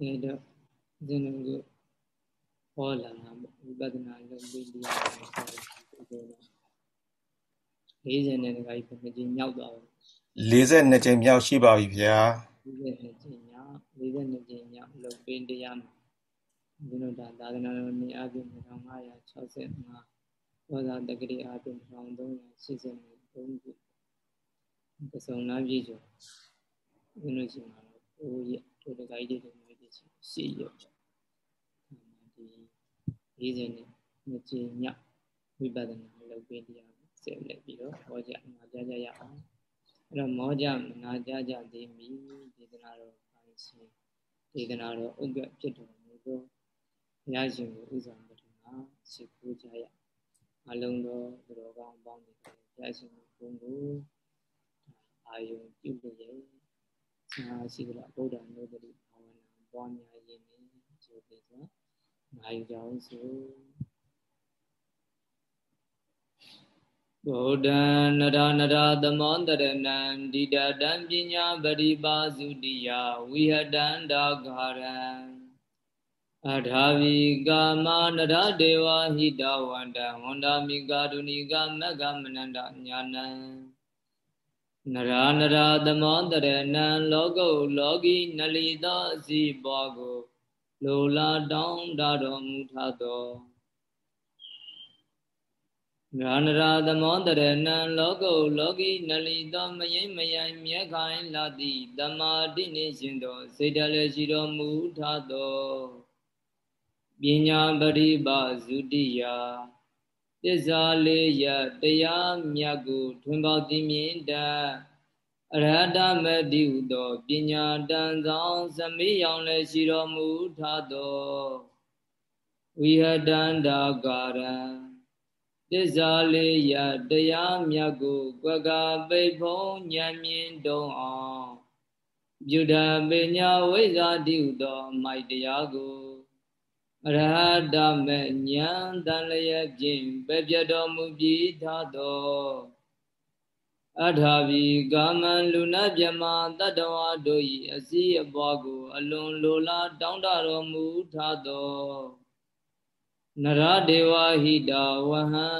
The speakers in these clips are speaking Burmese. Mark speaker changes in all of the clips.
Speaker 1: အဲတော့ဇင်းတို့ကဟောလာတာဝိပဿနာလုပ်ပြီးတရားဟောတယ်40နဲ့တခါကြီးနှစ်ကြိမ်မြောက်သွားပါ
Speaker 2: 42ကြိမ်မြောက်ရှိပါပြီဗျာ
Speaker 1: 42ကြိမ်မြောက်42ကြိမ်မြောက်လုပ်ပြီးတရားမှာဒီလိုဒါသာသနာတော်နေအပြင်1565ဘောဇာတက္ကရီအပြင်1383ခုပစုံနာပြည့်ကျော်ဒီလိုရှိမှာတော့ဟိုရတို့တခါကြီးတွေ မျိုးပြည့်ရှိရဒီ40နဲ့နှစ်ကြိမ်မြောက်ဝိပဿနာလုပ်ပြီးတရားဆက်လက်ပြီးတော့ဟောကြမှာကြားကြရအောင်အဲ့တော့မောကြမနာကြကြသေးမီဒေသနာတော်ပိုင်းရှင်ဒေသနာတော်ဥက္ကဖြစ်တော်မူသောဘုရားရှင်ကိုဥစွာပထမရှိခိုးကြရအလုံးသောသူတော်ကောင်းပေါင်းတွေဘုရားရှင်ကိုဘုံကိုအာယုံပြုလို့ရသာရှိကြလားဗုဒ္ဓနုဒတိဘာဝနာ ပွားများရင်းနဲ့ကျိုးပေးစွာနိုင်ကြအောင်ဆိုဗုဒ္ဓံနရနရသမောတရဏံဒိဋ္ဌတံပညာပရိပါစုတိယဝိဟတံဒါဂရံအထာဝီကာမနရဒေဝဟိတဝန္တဝန္တာမိကာဒုဏိကမက္ကမနန္တညာနံ နရနရသမောတရဏံလောကုလောကီနလီသောအစီပွားကိုလိုလာတောင်းတတော်မူထသောညာနရာသမောတရဏံလောကုလောကီနလီသောမယိမ့်မယိုင်မြဲခိုင်လာတိတမာတိနေရှင်သောစေတလည်းရှိတော်မူထသောပညာပရိပါဇုတိယ သစ္စာလေးရတရားမြတ်ကိုထွန်းပေါသိမြင်တတ်အရဟတမတိဟုသောပညာတန်ဆောင်သမိယောင်လည်းရှိတော်မူထသောဝိဟတန္တာကာရံသစ္စာလေးရတရားမြတ်ကိုကွက်ကပိတ်ဖုံးဉာဏ်မြင်တုံအောင်ပြုဒပညာဝိဇ္ဇာတိဟုသောမိုက်တရားကို အရဟတမေဉာဏ်တန်လျက်ဖြင့်ပဲ့ပြတော်မူပြီးသားသောအထာဘီကာမံလူနာမြမတတ္တဝါတို့၏အစည်းအပွားကို အလွန်လိုလားတောင်းတတော်မူထားသောနရဒေဝဟိတဝဟံ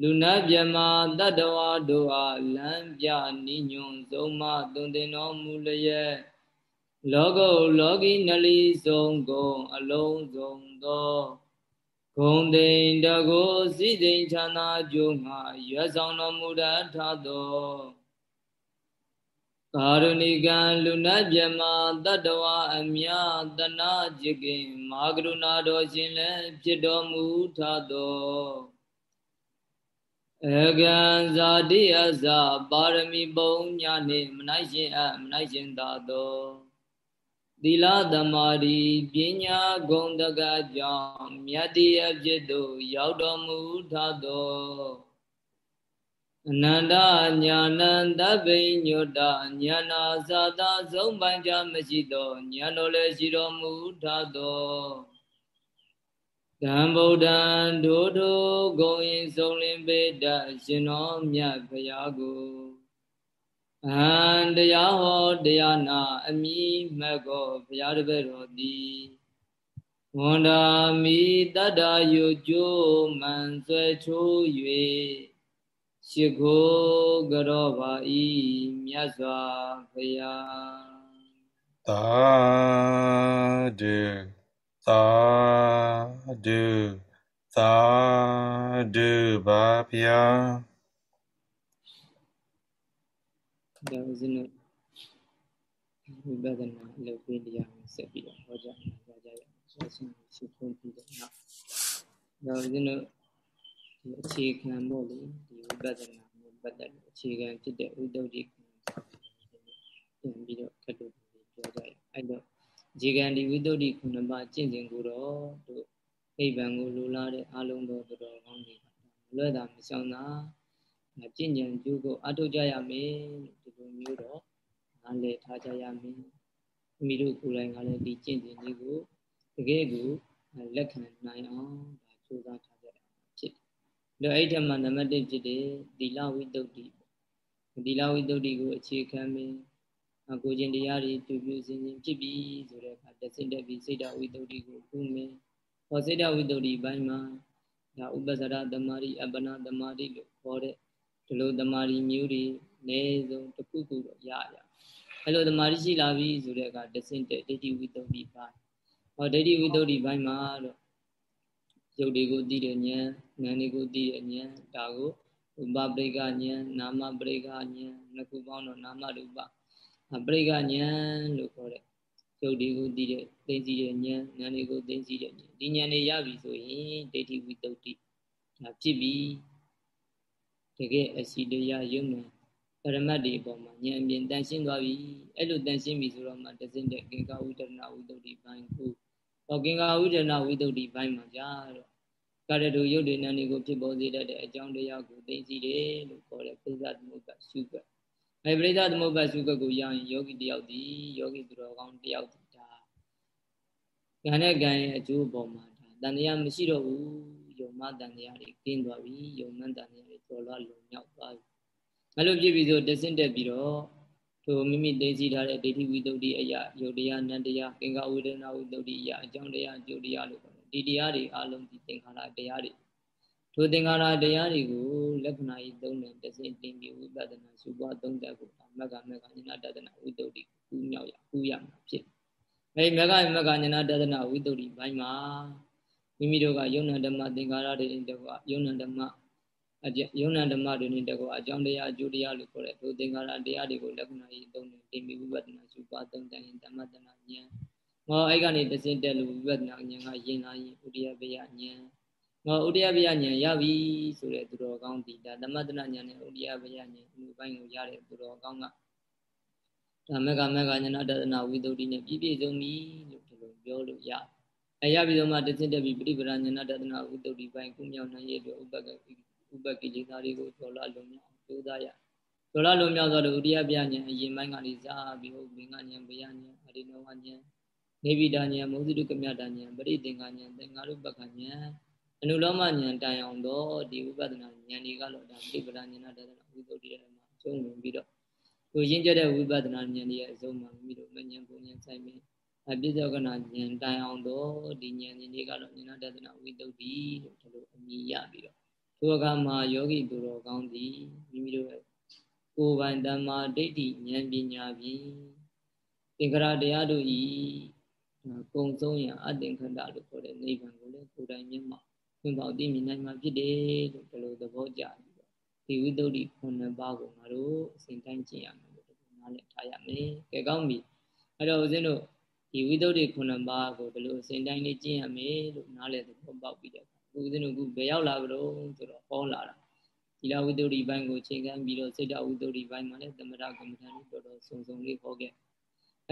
Speaker 1: လူနာမြမတတ္တဝါတို့အားလမ်းပြနိညွန်ဆုံးမသွန်သင်တော်မူလျက် လောကုလောကီနလီဆုံးကုန်အလုံးစုံသောဂုံတိန်တကိုစိတိန်ချမ်းသာကြုံငါရွယ်ဆောင်တော်မူတတ်သောကာရုဏိကံလူနတ်မြမတတ္တဝအမြတနာจิกင်မာကရုဏာတော်ရှင်လည်းဖြစ်တော်မူထသောအကံဇာတိအစပါရမီပုံညာနှင့်မနိုင်ရှင်အမနိုင်ရှင်သာသော သီလသမာဓိပညာဂုဏ်တကကြောင့်မြတ်တရားဖြစ်သို့ရောက်တော်မူထသောအနန္တညာဏံတပိညုတညာနာသာသာဆုံးပိုင်ကြမရှိသောညာတော်လည်းရှိတော်မူထသောသံဗုဒ္ဓံဒုဒုဂုံရင်ဆုံးလင်းပေတရှင်တော်မြတ်ဖရာကို အဟံတရားဟောတရားနာအမိမက်ကောဘုရားတပည့်တော်သည်ဝန္ဒာမိတတ္တယုကျိုးမှန်ဆွဲချိုး၍ရှိခိုးကြောပါဤမြတ်စွာဘုရား
Speaker 2: သာဓုသာဓုသာဓုပါဗျာ
Speaker 1: ဒါဦးဇင်းတို့ဝိပဿနာလုပ်ပြီးတရားကိုဆက်ပြီးတော့ဟောကြားကြကြရအောင်ဆက်ရှင်ရှိခိုးပြီးတော့နောက်ဒါဦးဇင်းတို့ဒီအခြေခံပေါ့လေဒီဝိပဿနာမျိုးပတ်သက်တဲ့အခြေခံဖြစ်တဲ့ဥဒ္ဒုတ်ကြီးပြန်ပြီးတော့ခက်လို့ပြောကြရအဲ့တော့အခြေခံဒီဝိတ္တုခုနှစ်ပါးကျင့်စဉ်ကိုတော့တို့အိဗံကိုလိုလားတဲ့အလုံးတော်တော်ကောင်းတွေကမလွဲတာမဆောင်တာကျင့်ကြံကြိုးကိုအထောက်ကြရမယ်ဒီလို မျိုးတော့နားလည်ထားကြရမယ်မိတို့ကိုယ်တိုင်ကလည်းဒီကျင့်စဉ်လေးကိုတကယ်ကိုလက်ခံနိုင်အောင်ဒါကြိုးစားထားတော့အဲ့ထက်မှနံပါတ်1ဖြစ်တယ်သီလဝိတ္တုတိသီလဝိတ္တုတိကိုအခြေခံပြီး ကိုခြင်းတရားတွေတူပြစင်စင်ဖြစ်ပြီးဆိုတဲ့အခါတဆင့်တက်ပြီးစိတ်တဝိတ္တုကိုကုမယ်ဟောစိတ်တဝိတ္တုဘိုင်းမှာဒါဥပ္ပဇ္ဇရသမารိအပ္ပနာသမารိလို့ခေါ်တဲ့ဒီလိုသမารိမျိုးတွေ အနည်းဆုံးတစ်ခုခုတော့ရရအဲ့လိုသမารိရှိလာပြီဆိုတဲ့အခါတဆင့်တက်ဒိဋ္ဌိဝိတ္တုဘိုင်းဟောဒိဋ္ဌိဝိတ္တုဘိုင်းမှာတော့ရုပ်တွေကိုသိတဲ့ဉာဏ်နာမ်တွေကိုသိတဲ့ဉာဏ်ဒါကိုဥပပရိကဉာဏ်နာမပရိကဉာဏ်နှစ်ခုပေါင်းတော့နာမရူပပရိကဉာဏ်လို့ခေါ်တဲ့ရုပ်တွေကိုသိတဲ့သိသိတဲ့ဉာဏ်နာမ်တွေကိုသိသိတဲ့ဉာဏ်ဒီဉာဏ်တွေရပြီဆိုရင်ဒိဋ္ဌိဝိတ္တုဒါဖြစ်ပြီတကယ်အစီတရားယုံနဲ့ ပရမတ်တွေအပေါ်မှာဉာဏ်အမြင်တန်ရှင်းသွားပြီအဲ့လိုတန်ရှင်းပြီဆိုတော့မှတစင်းတဲ့ကင်္ကာဝိတ္တနာဝိတ္တုဘိုင်းကိုဟောကင်္ကာဝိတ္တနာဝိတ္တုဘိုင်းမှာကြာတော့ကာရတုယုတ်တွေနံတွေကိုဖြစ်ပေါ်စေတတ်တဲ့အကြောင်းတရားကိုသိသိတယ်လို့ခေါ်တဲ့ပိဿသမုပ္ပါရှုွက်အဲပိဿသမုပ္ပါရှုွက်ကိုရရင်ယောဂီတယောက်ဒီယောဂီသူတော်ကောင်းတယောက်ဒီဒါကံနဲ့ကံရဲ့အကျိုးပေါ်မှာဒါတန်တရားမရှိတော့ဘူးယုံမတန်တရားတွေကင်းသွားပြီယုံမတန်တရားတွေကျော်လွှတ်လုံမြောက်သွားပြီ အဲလိုဖြစ်ပြီးဆိုတဆင့်တက်ပြီးတော့ထိုမိမိသိသိထားတဲ့ဒိဋ္ဌိဝိတ္တုအရာယုတ်တရားနန္တရားကင်္ဂဝေဒနာဝိတ္တုအရာအကြောင်းတရားအကျိုးတရားလို့ဒီတရားတွေအလုံးဒီသင်္ခါရတရားတွေထိုသင်္ခါရတရားတွေကိုလက္ခဏာကြီးသုံးတယ်တစင်တင်ပြီးဝိပဿနာရှုပွားသုံးတတ်ဖို့မကမကညနာတဒနာဝိတ္တုဒီကူးမြောက်ရကူးရမှာဖြစ်အဲဒီမကမကညနာတဒနာဝိတ္တုဒီဘိုင်းမှာမိမိတို့ကယုံနာဓမ္မသင်္ခါရတွေနဲ့တကွယုံနာဓမ္မ အကျယုံနာဓမ္မတွေနဲ့တကွအကြောင်းတရားအကျိုးတရားလို့ခေါ်တဲ့ဒုသင်္ခါရတရားတွေကိုလက္ခဏာကြီးသုံးတယ်တင်ပြီးဝိပဿနာရှုပွားသုံးတတ်ရင်ဓမ္မတနာဉာဏ်ငေါအဲ့ကနေတစင်တက်လို့ဝိပဿနာဉာဏ်ကရင်လာရင်ဥဒိယပယဉာဏ်ငေါဥဒိယပယဉာဏ်ရပြီဆိုတဲ့သူတော်ကောင်းဒီဒါသမတနာဉာဏ်နဲ့ဥဒိယပယဉာဏ်အမှုပိုင်းကိုရတဲ့သူတော်ကောင်းကဒါမကမကဉာဏတဒနာဝိသုဒ္ဓိနဲ့ပြည့်ပြည့်စုံပြီလို့ဒီလိုပြောလို့ရအဲရပြီတော့မှတစင်တက်ပြီးပရိပဒဉာဏတဒနာဝိသုဒ္ဓိပိုင်းကုမြောက်နိုင်ရဲ့အတွက်ဥပက္က ဥပက္ကိလေသာတွေကိုကျော်လာလုံးမြောက်ကြိုးစားရကျော်လာလုံးမြောက်ဆိုတော့ဥဒိယပယဉာဏ်အရင်ပိုင်းကနေစားပြီးဟုတ်ဘင်္ဂဉာဏ်ဘယဉာဏ်အရိနောဝဉာဏ်နေဗိဒာဉာဏ်မုဇိတုကမြတာဉာဏ်ပရိသင်္ခာဉာဏ်သင်္ဃာရုပ္ပကဉာဏ်အနုလောမဉာဏ်တိုင်အောင်တော့ဒီဝိပဿနာဉာဏ်တွေကတော့ဒါပြိပဒဉာဏတဒနာဝိသုဒ္ဓိရမှာအကျုံးဝင်ပြီးတော့ကိုရင်းကျတဲ့ဝိပဿနာဉာဏ်တွေရဲ့အစုံမှာမိမိတို့မဉဏ်ပုံဉာဏ်ဆိုင်ပြီးအပြည့်စုံကနာဉာဏ်တိုင်အောင်တော့ဒီဉာဏ်တွေကတော့ဉာဏတဒနာဝိသုဒ္ဓိလို့ဒီလိုအမည်ရပြီးတော့ ထိုအခါမှာယောဂီသူတော်ကောင်းသည်မိမိတို့ရဲ့ကိုယ်ပိုင်တမ္မာဒိဋ္ဌိဉာဏ်ပညာဖြင့်သင်္ခါရတရားတို့ဤကုံဆုံးရအသင်္ခန္ဓလို့ခေါ်တဲ့နိဗ္ဗာန်ကိုလည်းကိုယ်တိုင်မျက်မှောက်သင်ပေါသိမြင်နိုင်မှာဖြစ်တယ်လို့ဒီလိုသဘောကျပြီးတော့ဒီဝိသုဒ္ဓိခုနှစ်ပါးကိုငါတို့အစဉ်တိုင်းကျင့်ရမယ်လို့ဒီလိုနားလည်ထားရမယ်။ကဲကောင်းပြီ။အဲ့တော့ဦးဇင်းတို့ဒီဝိသုဒ္ဓိခုနှစ်ပါးကိုဒီလိုအစဉ်တိုင်းလေးကျင့်ရမယ်လို့နားလည်သဘောပေါက်ပြီးတော့ ဦးဇင်းတို့ကဘယ်ရောက်လာကြလို့ဆိုတော့ဟောလာတာဒီလာဝိသုဒ္ဓိဘိုင်းကိုချိန်ခံပြီးတော့စိတ်တဝိသုဒ္ဓိဘိုင်းမှာလည်းသမထကမ္မဋ္ဌာန်းတော်တော်စုံစုံလေးဟောခဲ့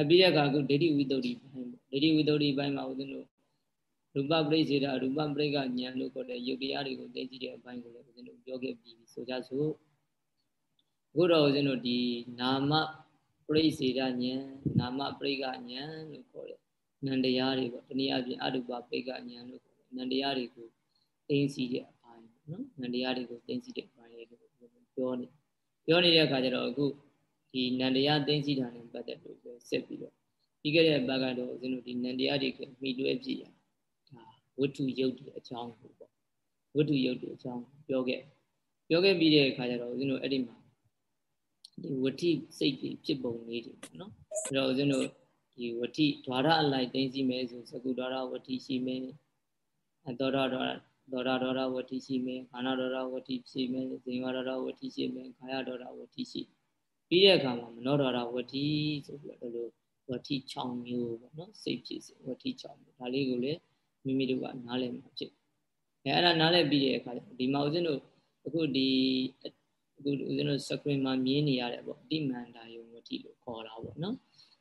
Speaker 1: အပြီးတဲ့အခါအခုဒိဋ္ဌိဝိသုဒ္ဓိဘိုင်းပေါ့ဒိဋ္ဌိဝိသုဒ္ဓိဘိုင်းမှာဦးဇင်းတို့ရူပပရိစ္ဆေဒရူပပရိကဉာဏ်လို့ခေါ်တဲ့ယုတ်တရားတွေကိုသိကြည့်တဲ့အပိုင်းကိုလည်းဦးဇင်းတို့ပြောခဲ့ပြီးဆိုကြစို့အခုတော့ဦးဇင်းတို့ဒီနာမပရိစ္ဆေဒဉာဏ်နာမပရိကဉာဏ်လို့ခေါ်တဲ့နန္တရားတွေပေါ့တနည်းအားဖြင့်အရူပပရိကဉာဏ်လို့ခေါ်တဲ့နန္တရားတွေကို သိသိတဲ့အပိုင်းနော်နန္တရားတွေကိုသိသိတဲ့အပိုင်းလေးကိုပြောနေပြောနေတဲ့အခါကျတော့အခုဒီနန္တရားသိသိတာနဲ့ပတ်သက်လို့ဆက်ပြီးတော့ပြီးခဲ့တဲ့ဘက်ကတော့ဦးဇင်းတို့ဒီနန္တရားတွေကိုမိတွဲပြည့်ရဒါဝတ္ထုယုတ်တဲ့အကြောင်းကိုပေါ့ဝတ္ထုယုတ်တဲ့အကြောင်းပြောခဲ့ပြောခဲ့ပြီးတဲ့အခါကျတော့ဦးဇင်းတို့အဲ့ဒီမှာဒီဝတိစိတ်တွေဖြစ်ပုံလေးတွေပေါ့နော်အဲ့တော့ဦးဇင်းတို့ဒီဝတိဓာရအလိုက်သိသိမယ်ဆိုသကုဓာရဝတိရှိမယ်အတောရဓာရ ဒေါရဒေါရဝတိရှိမယ်ခန္ဓာဒေါရဝတိရှိမယ်ဇင်ဝဒေါရဝတိရှိမယ်ခါယဒေါရဝတိရှိပြီးတဲ့အခါမှာမနောဒေါရဝတိဆိုပြီးတော့ဒီလိုဝတိ6မျိုးပေါ့နော်စိတ်ဖြစ်စေဝတိ6မျိုးဒါလေးကိုလည်းမိမိတို့ကနားလည်မှာဖြစ်အဲအဲ့ဒါနားလည်ပြီးတဲ့အခါဒီမှာဦးဇင်းတို့အခုဒီအခုဦးဇင်းတို့ screen မှာမြင်နေရတယ်ပေါ့တိမန္တာယုံဝတိလို့ခေါ်တာပေါ့နော်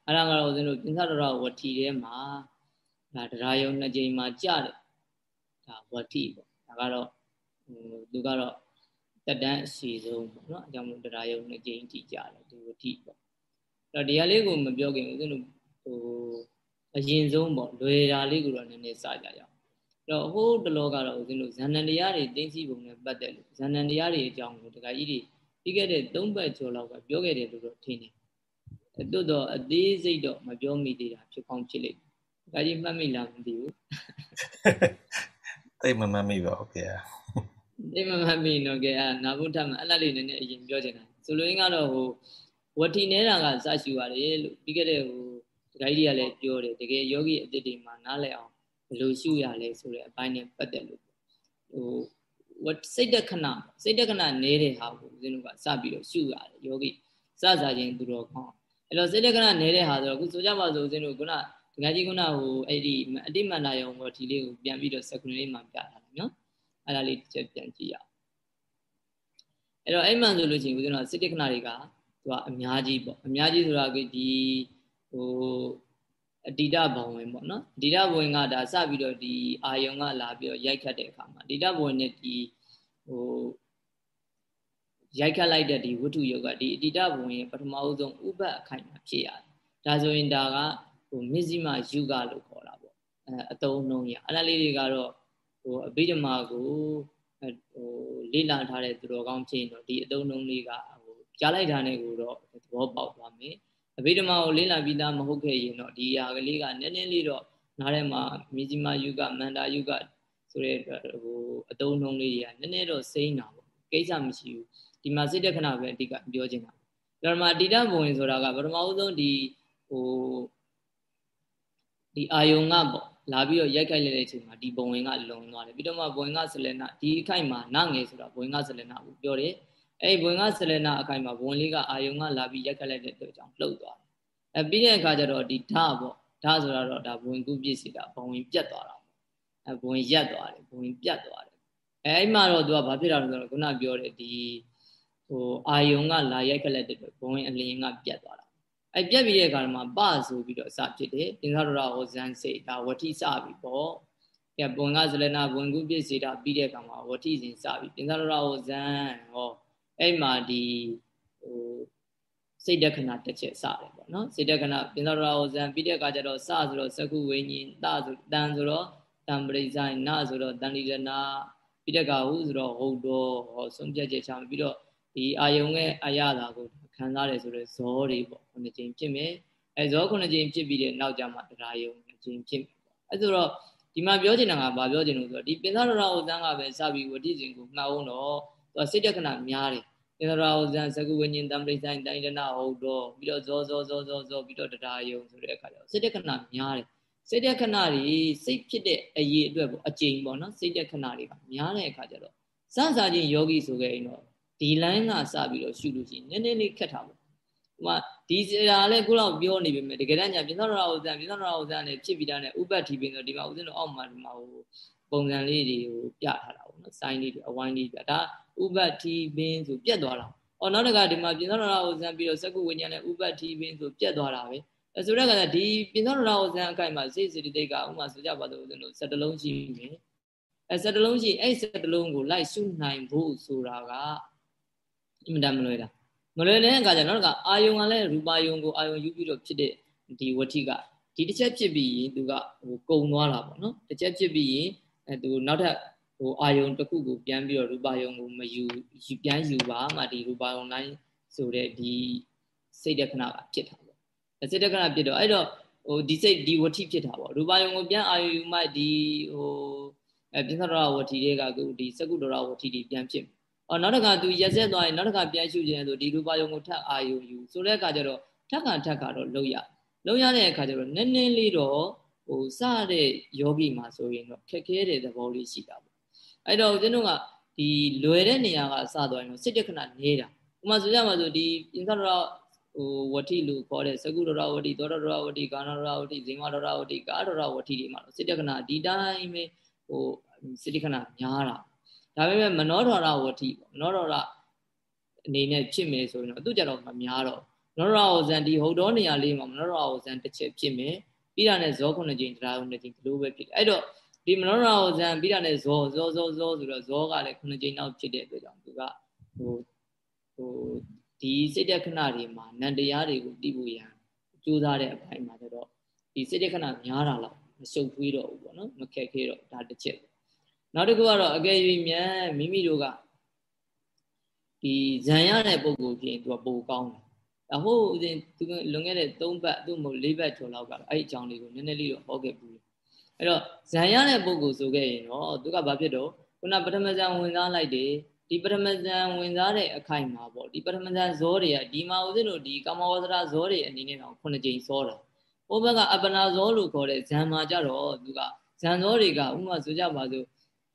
Speaker 1: အဲ့ဒါကတော့ဦးဇင်းတို့ပင်္စဒေါရဝတိထဲမှာဒါတရားယုံနှစ်ကြိမ်မှာကြတယ် ဒါဝတိပေါ့ဒါကတော့ဟိုသူကတော့တက်တန်းအစီဆုံးပေါ့နော်အကြောင်းမို့တရားယုံနှစ်ကြိမ်ကြည့်ကြတယ်ဒီဝတိပေါ့အဲ့တော့ဒီဟာလေးကိုမပြောခင်ဦးဇင်းတို့ဟိုအရင်ဆုံးပေါ့လွယ်တာလေးကိုတော့နည်းနည်းစကြရအောင်အဲ့တော့ဟိုးတလောကတော့ဦးဇင်းတို့ဇန်နန်တရားတွေသိသိပုံနဲ့ပတ်သက်လို့ဇန်နန်တရားတွေအကြောင်းကိုတခါကြီးတွေပြီးခဲ့တဲ့၃ပတ်ကျော်လောက်ကပြောခဲ့တယ်လို့တော့ထင်တယ်တွတ်တော့အသေးစိတ်တော့မပြောမိသေးတာဖြစ်ကောင်းဖြစ်လိမ့်မယ်ဒါကြီးမှတ်မိလားမသိဘူး
Speaker 2: သိမမှတ်မိပါဘူးခင်ဗျာ
Speaker 1: သိမမှတ်မိတော့ကဲနာဘုထမအဲ့လားလေးနည်းနည်းအရင်ပြောချင်တာဆိုလိုရင်းကတော့ဟိုဝတီနေတာကစရှူရတယ်လို့ပြီးခဲ့တဲ့ဟိုဒဂိုင်းကြီးကလည်းပြောတယ်တကယ်ယောဂီအစ်စ်တွေမှာနားလည်အောင်ဘယ်လိုရှုရလဲဆိုတဲ့အပိုင်းနဲ့ပတ်သက်လို့ဟိုဝစိတ်တခဏစိတ်တခဏနေတဲ့ဟာကိုဦးဇင်းတို့ကစပြီးတော့ရှုရတယ်ယောဂီစစချင်းသူတော်ကောင်းအဲ့တော့စိတ်တခဏနေတဲ့ဟာဆိုတော့ခုဆိုကြပါစို့ဦးဇင်းတို့ခုန ဒကာကြီးခုနဟိုအဲ့ဒီအတိမန္တယုံဘောဒီလေးကိုပြန်ပြီးတော့ second လေးမှာပြထားတယ်နော်အဲ့ဒါလေးတစ်ချက်ပြန်ကြည့်ရအောင်အဲ့တော့အဲ့မှန်ဆိုလို့ရှိရင်ဦးဇင်းတို့စိတ်တခဏတွေကသူကအများကြီးပေါ့အများကြီးဆိုတာကဒီဟိုအတိတဘဝင်ပေါ့နော်အတိတဘဝင်ကဒါစပြီးတော့ဒီအာယုံကလာပြီးတော့ရိုက်ခတ်တဲ့အခါမှာအတိတဘဝင်နဲ့ဒီဟိုရိုက်ခတ်လိုက်တဲ့ဒီဝတ္ထုယုတ်ကဒီအတိတဘဝင်ရဲ့ပထမအဆုံးဥပတ်အခိုင်မှာဖြစ်ရတယ်ဒါဆိုရင်ဒါက ဟိုမစ္စည်းမယူကလို့ခေါ်တာပေါ့အဲအတုံးနှုံးရအဲ့ဒါလေးတွေကတော့ဟိုအဘိဓမ္မာကိုဟိုလေ့လာထားတဲ့သူတော်ကောင်းဖြစ်ရင်တော့ဒီအတုံးနှုံးလေးကဟိုကြားလိုက်တာနဲ့ကိုတော့သဘောပေါက်သွားမယ်အဘိဓမ္မာကိုလေ့လာပြီးသားမဟုတ်ခဲ့ရင်တော့ဒီဟာကလေးကနည်းနည်းလေးတော့နားထဲမှာမြဇိမာယုကမန္တာယုကဆိုတဲ့ဟိုအတုံးနှုံးလေးတွေကနည်းနည်းတော့စိမ့်တာပေါ့ကိစ္စမရှိဘူးဒီမှာစိတ်တခဏပဲအတိကပြောချင်တာဒါမှတိတဘဝင်ဆိုတာကပထမဦးဆုံးဒီဟို ဒီအာယုံကပေါ့လာပြီးတော့ရိုက်ခိုက်လိုက်တဲ့အချိန်မှာဒီဘဝင်ကလုံသွားတယ်ပြီးတော့မှဘဝင်ကဆလနာဒီအခိုက်မှာနငယ်ဆိုတာဘဝင်ကဆလနာကိုပြောတယ်အဲ့ဘဝင်ကဆလနာအခိုက်မှာဘဝင်လေးကအာယုံကလာပြီးရိုက်ခိုက်လိုက်တဲ့အတွက်ကြောင့်လှုပ်သွားတယ်အဲပြီးတဲ့အခါကျတော့ဒီဓာပေါ့ဓာဆိုတာတော့ဒါဘဝင်ကုပြည့်စီတာဘဝင်ပြတ်သွားတာပေါ့အဲဘဝင်ရက်သွားတယ်ဘဝင်ပြတ်သွားတယ်အဲအဲ့မှာတော့သူကဘာဖြစ်တာလဲဆိုတော့ခုနပြောတယ်ဒီဟိုအာယုံကလာရိုက်ခိုက်လိုက်တဲ့အတွက်ဘဝင်အလင်းကပြတ်သွားတာ အဲပြက်ပြီးတဲ့အခါမှာပဆိုပြီးတော့စဖြစ်တယ်သင်္ခါရဟောဇန်စေဒါဝတိစပြီပေါ့ကဲဘုံကဇလနာဘုံကုပြည့်စေတာပြီးတဲ့အခါမှာဝတိစဉ်စပြီသင်္ခါရဟောဇန်ဟောအဲ့မှာဒီဟိုစိတ်တက္ခဏတစ်ချက်စတယ်ပေါ့နော်စိတ်တက္ခဏသင်္ခါရဟောဇန်ပြီးတဲ့အခါကျတော့စဆိုတော့သကုဝိညာဉ်တဆိုတန်ဆိုတော့တံပရိဇိုင်နဆိုတော့တန်လိရဏပြီးတဲ့အခါဟုဆိုတော့ဟုတ်တော့ဟောဆုံးဖြတ်ချက်ချမယ်ပြီးတော့ဒီအာယုံရဲ့အရာသာကိုခံစားတယ်ဆိုတော့ဇောတွေပေါ့ ခုနှစ်ကြိမ်ဖြစ်မယ်အဲဇောခုနှစ်ကြိမ်ဖြစ်ပြီးတဲ့နောက်ကျမှတရားယုံနှစ်ကြိမ်ဖြစ်မယ်ပေါ့အဲဆိုတော့ဒီမှာပြောချင်တာကဘာပြောချင်လို့ဆိုတော့ဒီပင်သရရဥဒန်းကပဲစပြီးဝတိစဉ်ကိုမှတ်အောင်တော့သူစိတ်တက္ကနာများတယ်ပင်သရဥဒန်းသကုဝိညာဉ်တံပရိဆိုင်တိုင်းတနာဟုတ်တော့ပြီးတော့ဇောဇောဇောဇောဇောပြီးတော့တရားယုံဆိုတဲ့အခါကျတော့စိတ်တက္ကနာများတယ်စိတ်တက္ကနာတွေစိတ်ဖြစ်တဲ့အရေးအတွက်ပေါ့အကျိန်ပေါ့နော်စိတ်တက္ကနာတွေကများတဲ့အခါကျတော့စစချင်းယောဂီဆိုခဲ့ရင်တော့ဒီ line ကစပြီးတော့ရှုလို့ရှိရင်နည်းနည်းလေးခက်တာပေါ့ ဟိုမှာဒီစရာလည်းကိုတော့ပြောနေပြီမယ်တကယ်တမ်းညာပြင်သောရဟောဇံပြင်သောရဟောဇံနဲ့ဖြစ်ပြီးတာနဲ့ဥပတ်ထီပင်ဆိုဒီမှာဦးဇင်းတို့အောက်မှာဒီမှာဟိုပုံစံလေးတွေကိုပြထားတာပေါ့နော်စိုင်းလေးတွေအဝိုင်းလေးပြဒါဥပတ်ထီပင်ဆိုပြက်သွားတာအော်နောက်တစ်ခါဒီမှာပြင်သောရဟောဇံပြီးတော့စက္ကုဝိညာဉ်နဲ့ဥပတ်ထီပင်ဆိုပြက်သွားတာပဲအဲဆိုတော့ကဒီပြင်သောရဟောဇံအကိုက်မှာစိတ်စိတ္တိတ်ကဥမာဆိုကြပါတော့ဦးဇင်းတို့စက်တလုံးရှိမယ်အဲစက်တလုံးရှိအဲ့စက်တလုံးကိုလိုက်ရှုနိုင်ဖို့ဆိုတာကအင်မတန်မလွယ်တာ မလွယ်တဲ့အခါကျတော့ကအာယုံကလည်းရူပါယုံကိုအာယုံယူပြီးတော့ဖြစ်တဲ့ဒီဝဋ္ဌိကဒီတစ်ချက်ဖြစ်ပြီးရင်သူကဟိုကုံသွားတာပေါ့နော်တစ်ချက်ဖြစ်ပြီးရင်အဲသူနောက်ထပ်ဟိုအာယုံတစ်ခုကိုပြန်ပြီးတော့ရူပါယုံကိုမယူပြန်ယူပါမှဒီရူပါယုံတိုင်းဆိုတဲ့ဒီစိတ်တက္ခဏကဖြစ်တာပေါ့စိတ်တက္ခဏဖြစ်တော့အဲ့တော့ဟိုဒီစိတ်ဒီဝဋ္ဌိဖြစ်တာပေါ့ရူပါယုံကိုပြန်အာယုံယူမှဒီဟိုအဲပြစ္ဆဒရဝဋ္ဌိတွေကဒီစကုဒရဝဋ္ဌိတွေပြန်ဖြစ် အော်နောက်တစ်ခါသူရက်ဆက်သွားရင်နောက်တစ်ခါပြန်ရှုခြင်းဆိုဒီရူပါယုံကိုထပ်အာယုံယူဆိုတဲ့အခါကျတော့ထပ်ခါထပ်ခါတော့လုံရလုံရတဲ့အခါကျတော့နည်းနည်းလေးတော့ဟိုစတဲ့ယောဂီမှာဆိုရင်တော့ခက်ခဲတဲ့သဘောလေးရှိတာပေါ့အဲ့တော့ဦးဇင်းတို့ကဒီလွယ်တဲ့နေရာကစသွားရင်တော့စိတ်တခဏနေတာဥမာဆိုကြမှာဆိုဒီပြင်သရဟိုဝတိလို့ခေါ်တဲ့သကုဒရဝတိသောဒရဝတိကာနဒရဝတိဇင်ဝဒရဝတိကာဒရဝတိတွေမှာတော့စိတ်တခဏဒီတိုင်းပဲဟိုစိတ်တခဏများတာ ဒါပေမဲ့မနောဒရဝတိပေါ့မနောဒရအနေနဲ့ဖြစ်မယ်ဆိုရင်တော့သူကြတော့မများတော့မနောဒရဝဇန်ဒီဟုတ်တော်နေရာလေးမှာမနောဒရဝဇန်တစ်ချက်ဖြစ်မယ်ပြီးတာနဲ့ဇောခုနှစ်ကြိမ်တရားခုနှစ်ကြိမ်ဒီလိုပဲဖြစ်တယ်အဲ့တော့ဒီမနောဒရဝဇန်ပြီးတာနဲ့ဇောဇောဇောဇောဆိုတော့ဇောကလည်းခုနှစ်ကြိမ်နောက်ဖြစ်တဲ့အတွက်ကြောင့်သူကဟိုဟိုဒီစိတ်တခဏတွေမှာနန္တရားတွေကိုသိဖို့ရန်ကြိုးစားတဲ့အပိုင်းမှာကျတော့ဒီစိတ်တခဏများတာတော့မရှုပ်ထွေးတော့ဘူးပေါ့နော်မခက်ခဲတော့ဒါတစ်ချက် နောက်တစ်ခုကတော့အကယ်၍မြန်မိမိတို့ကဒီဇံရတဲ့ပုံကိုပြင်သူကပိုကောင်းတယ်ဒါဟိုးဦးဇင်းသူလွန်ခဲ့တဲ့3ပတ်သူ့မဟုတ်4ပတ်ကျော်လောက်ကအဲ့ဒီအကြောင်းလေးကိုနည်းနည်းလေးတော့ဟောခဲ့ဘူးအဲ့တော့ဇံရတဲ့ပုဂ္ဂိုလ်ဆိုခဲ့ရင်တော့သူကဘာဖြစ်တော့ခုနပထမဇံဝင်စားလိုက်တယ်ဒီပထမဇန်ဝင်စားတဲ့အခိုင်မှာပေါ့ဒီပထမဇန်ဇောတွေကဒီမှာဦးဇင်းတို့ဒီကာမဝဇ္ဇရာဇောတွေအနေနဲ့တော့ခုနှစ်ကြိမ်စောတာဟိုဘက်ကအပနာဇောလို့ခေါ်တဲ့ဇန်မှာကြတော့သူကဇန်ဇောတွေကဥမာဆိုကြပါစို့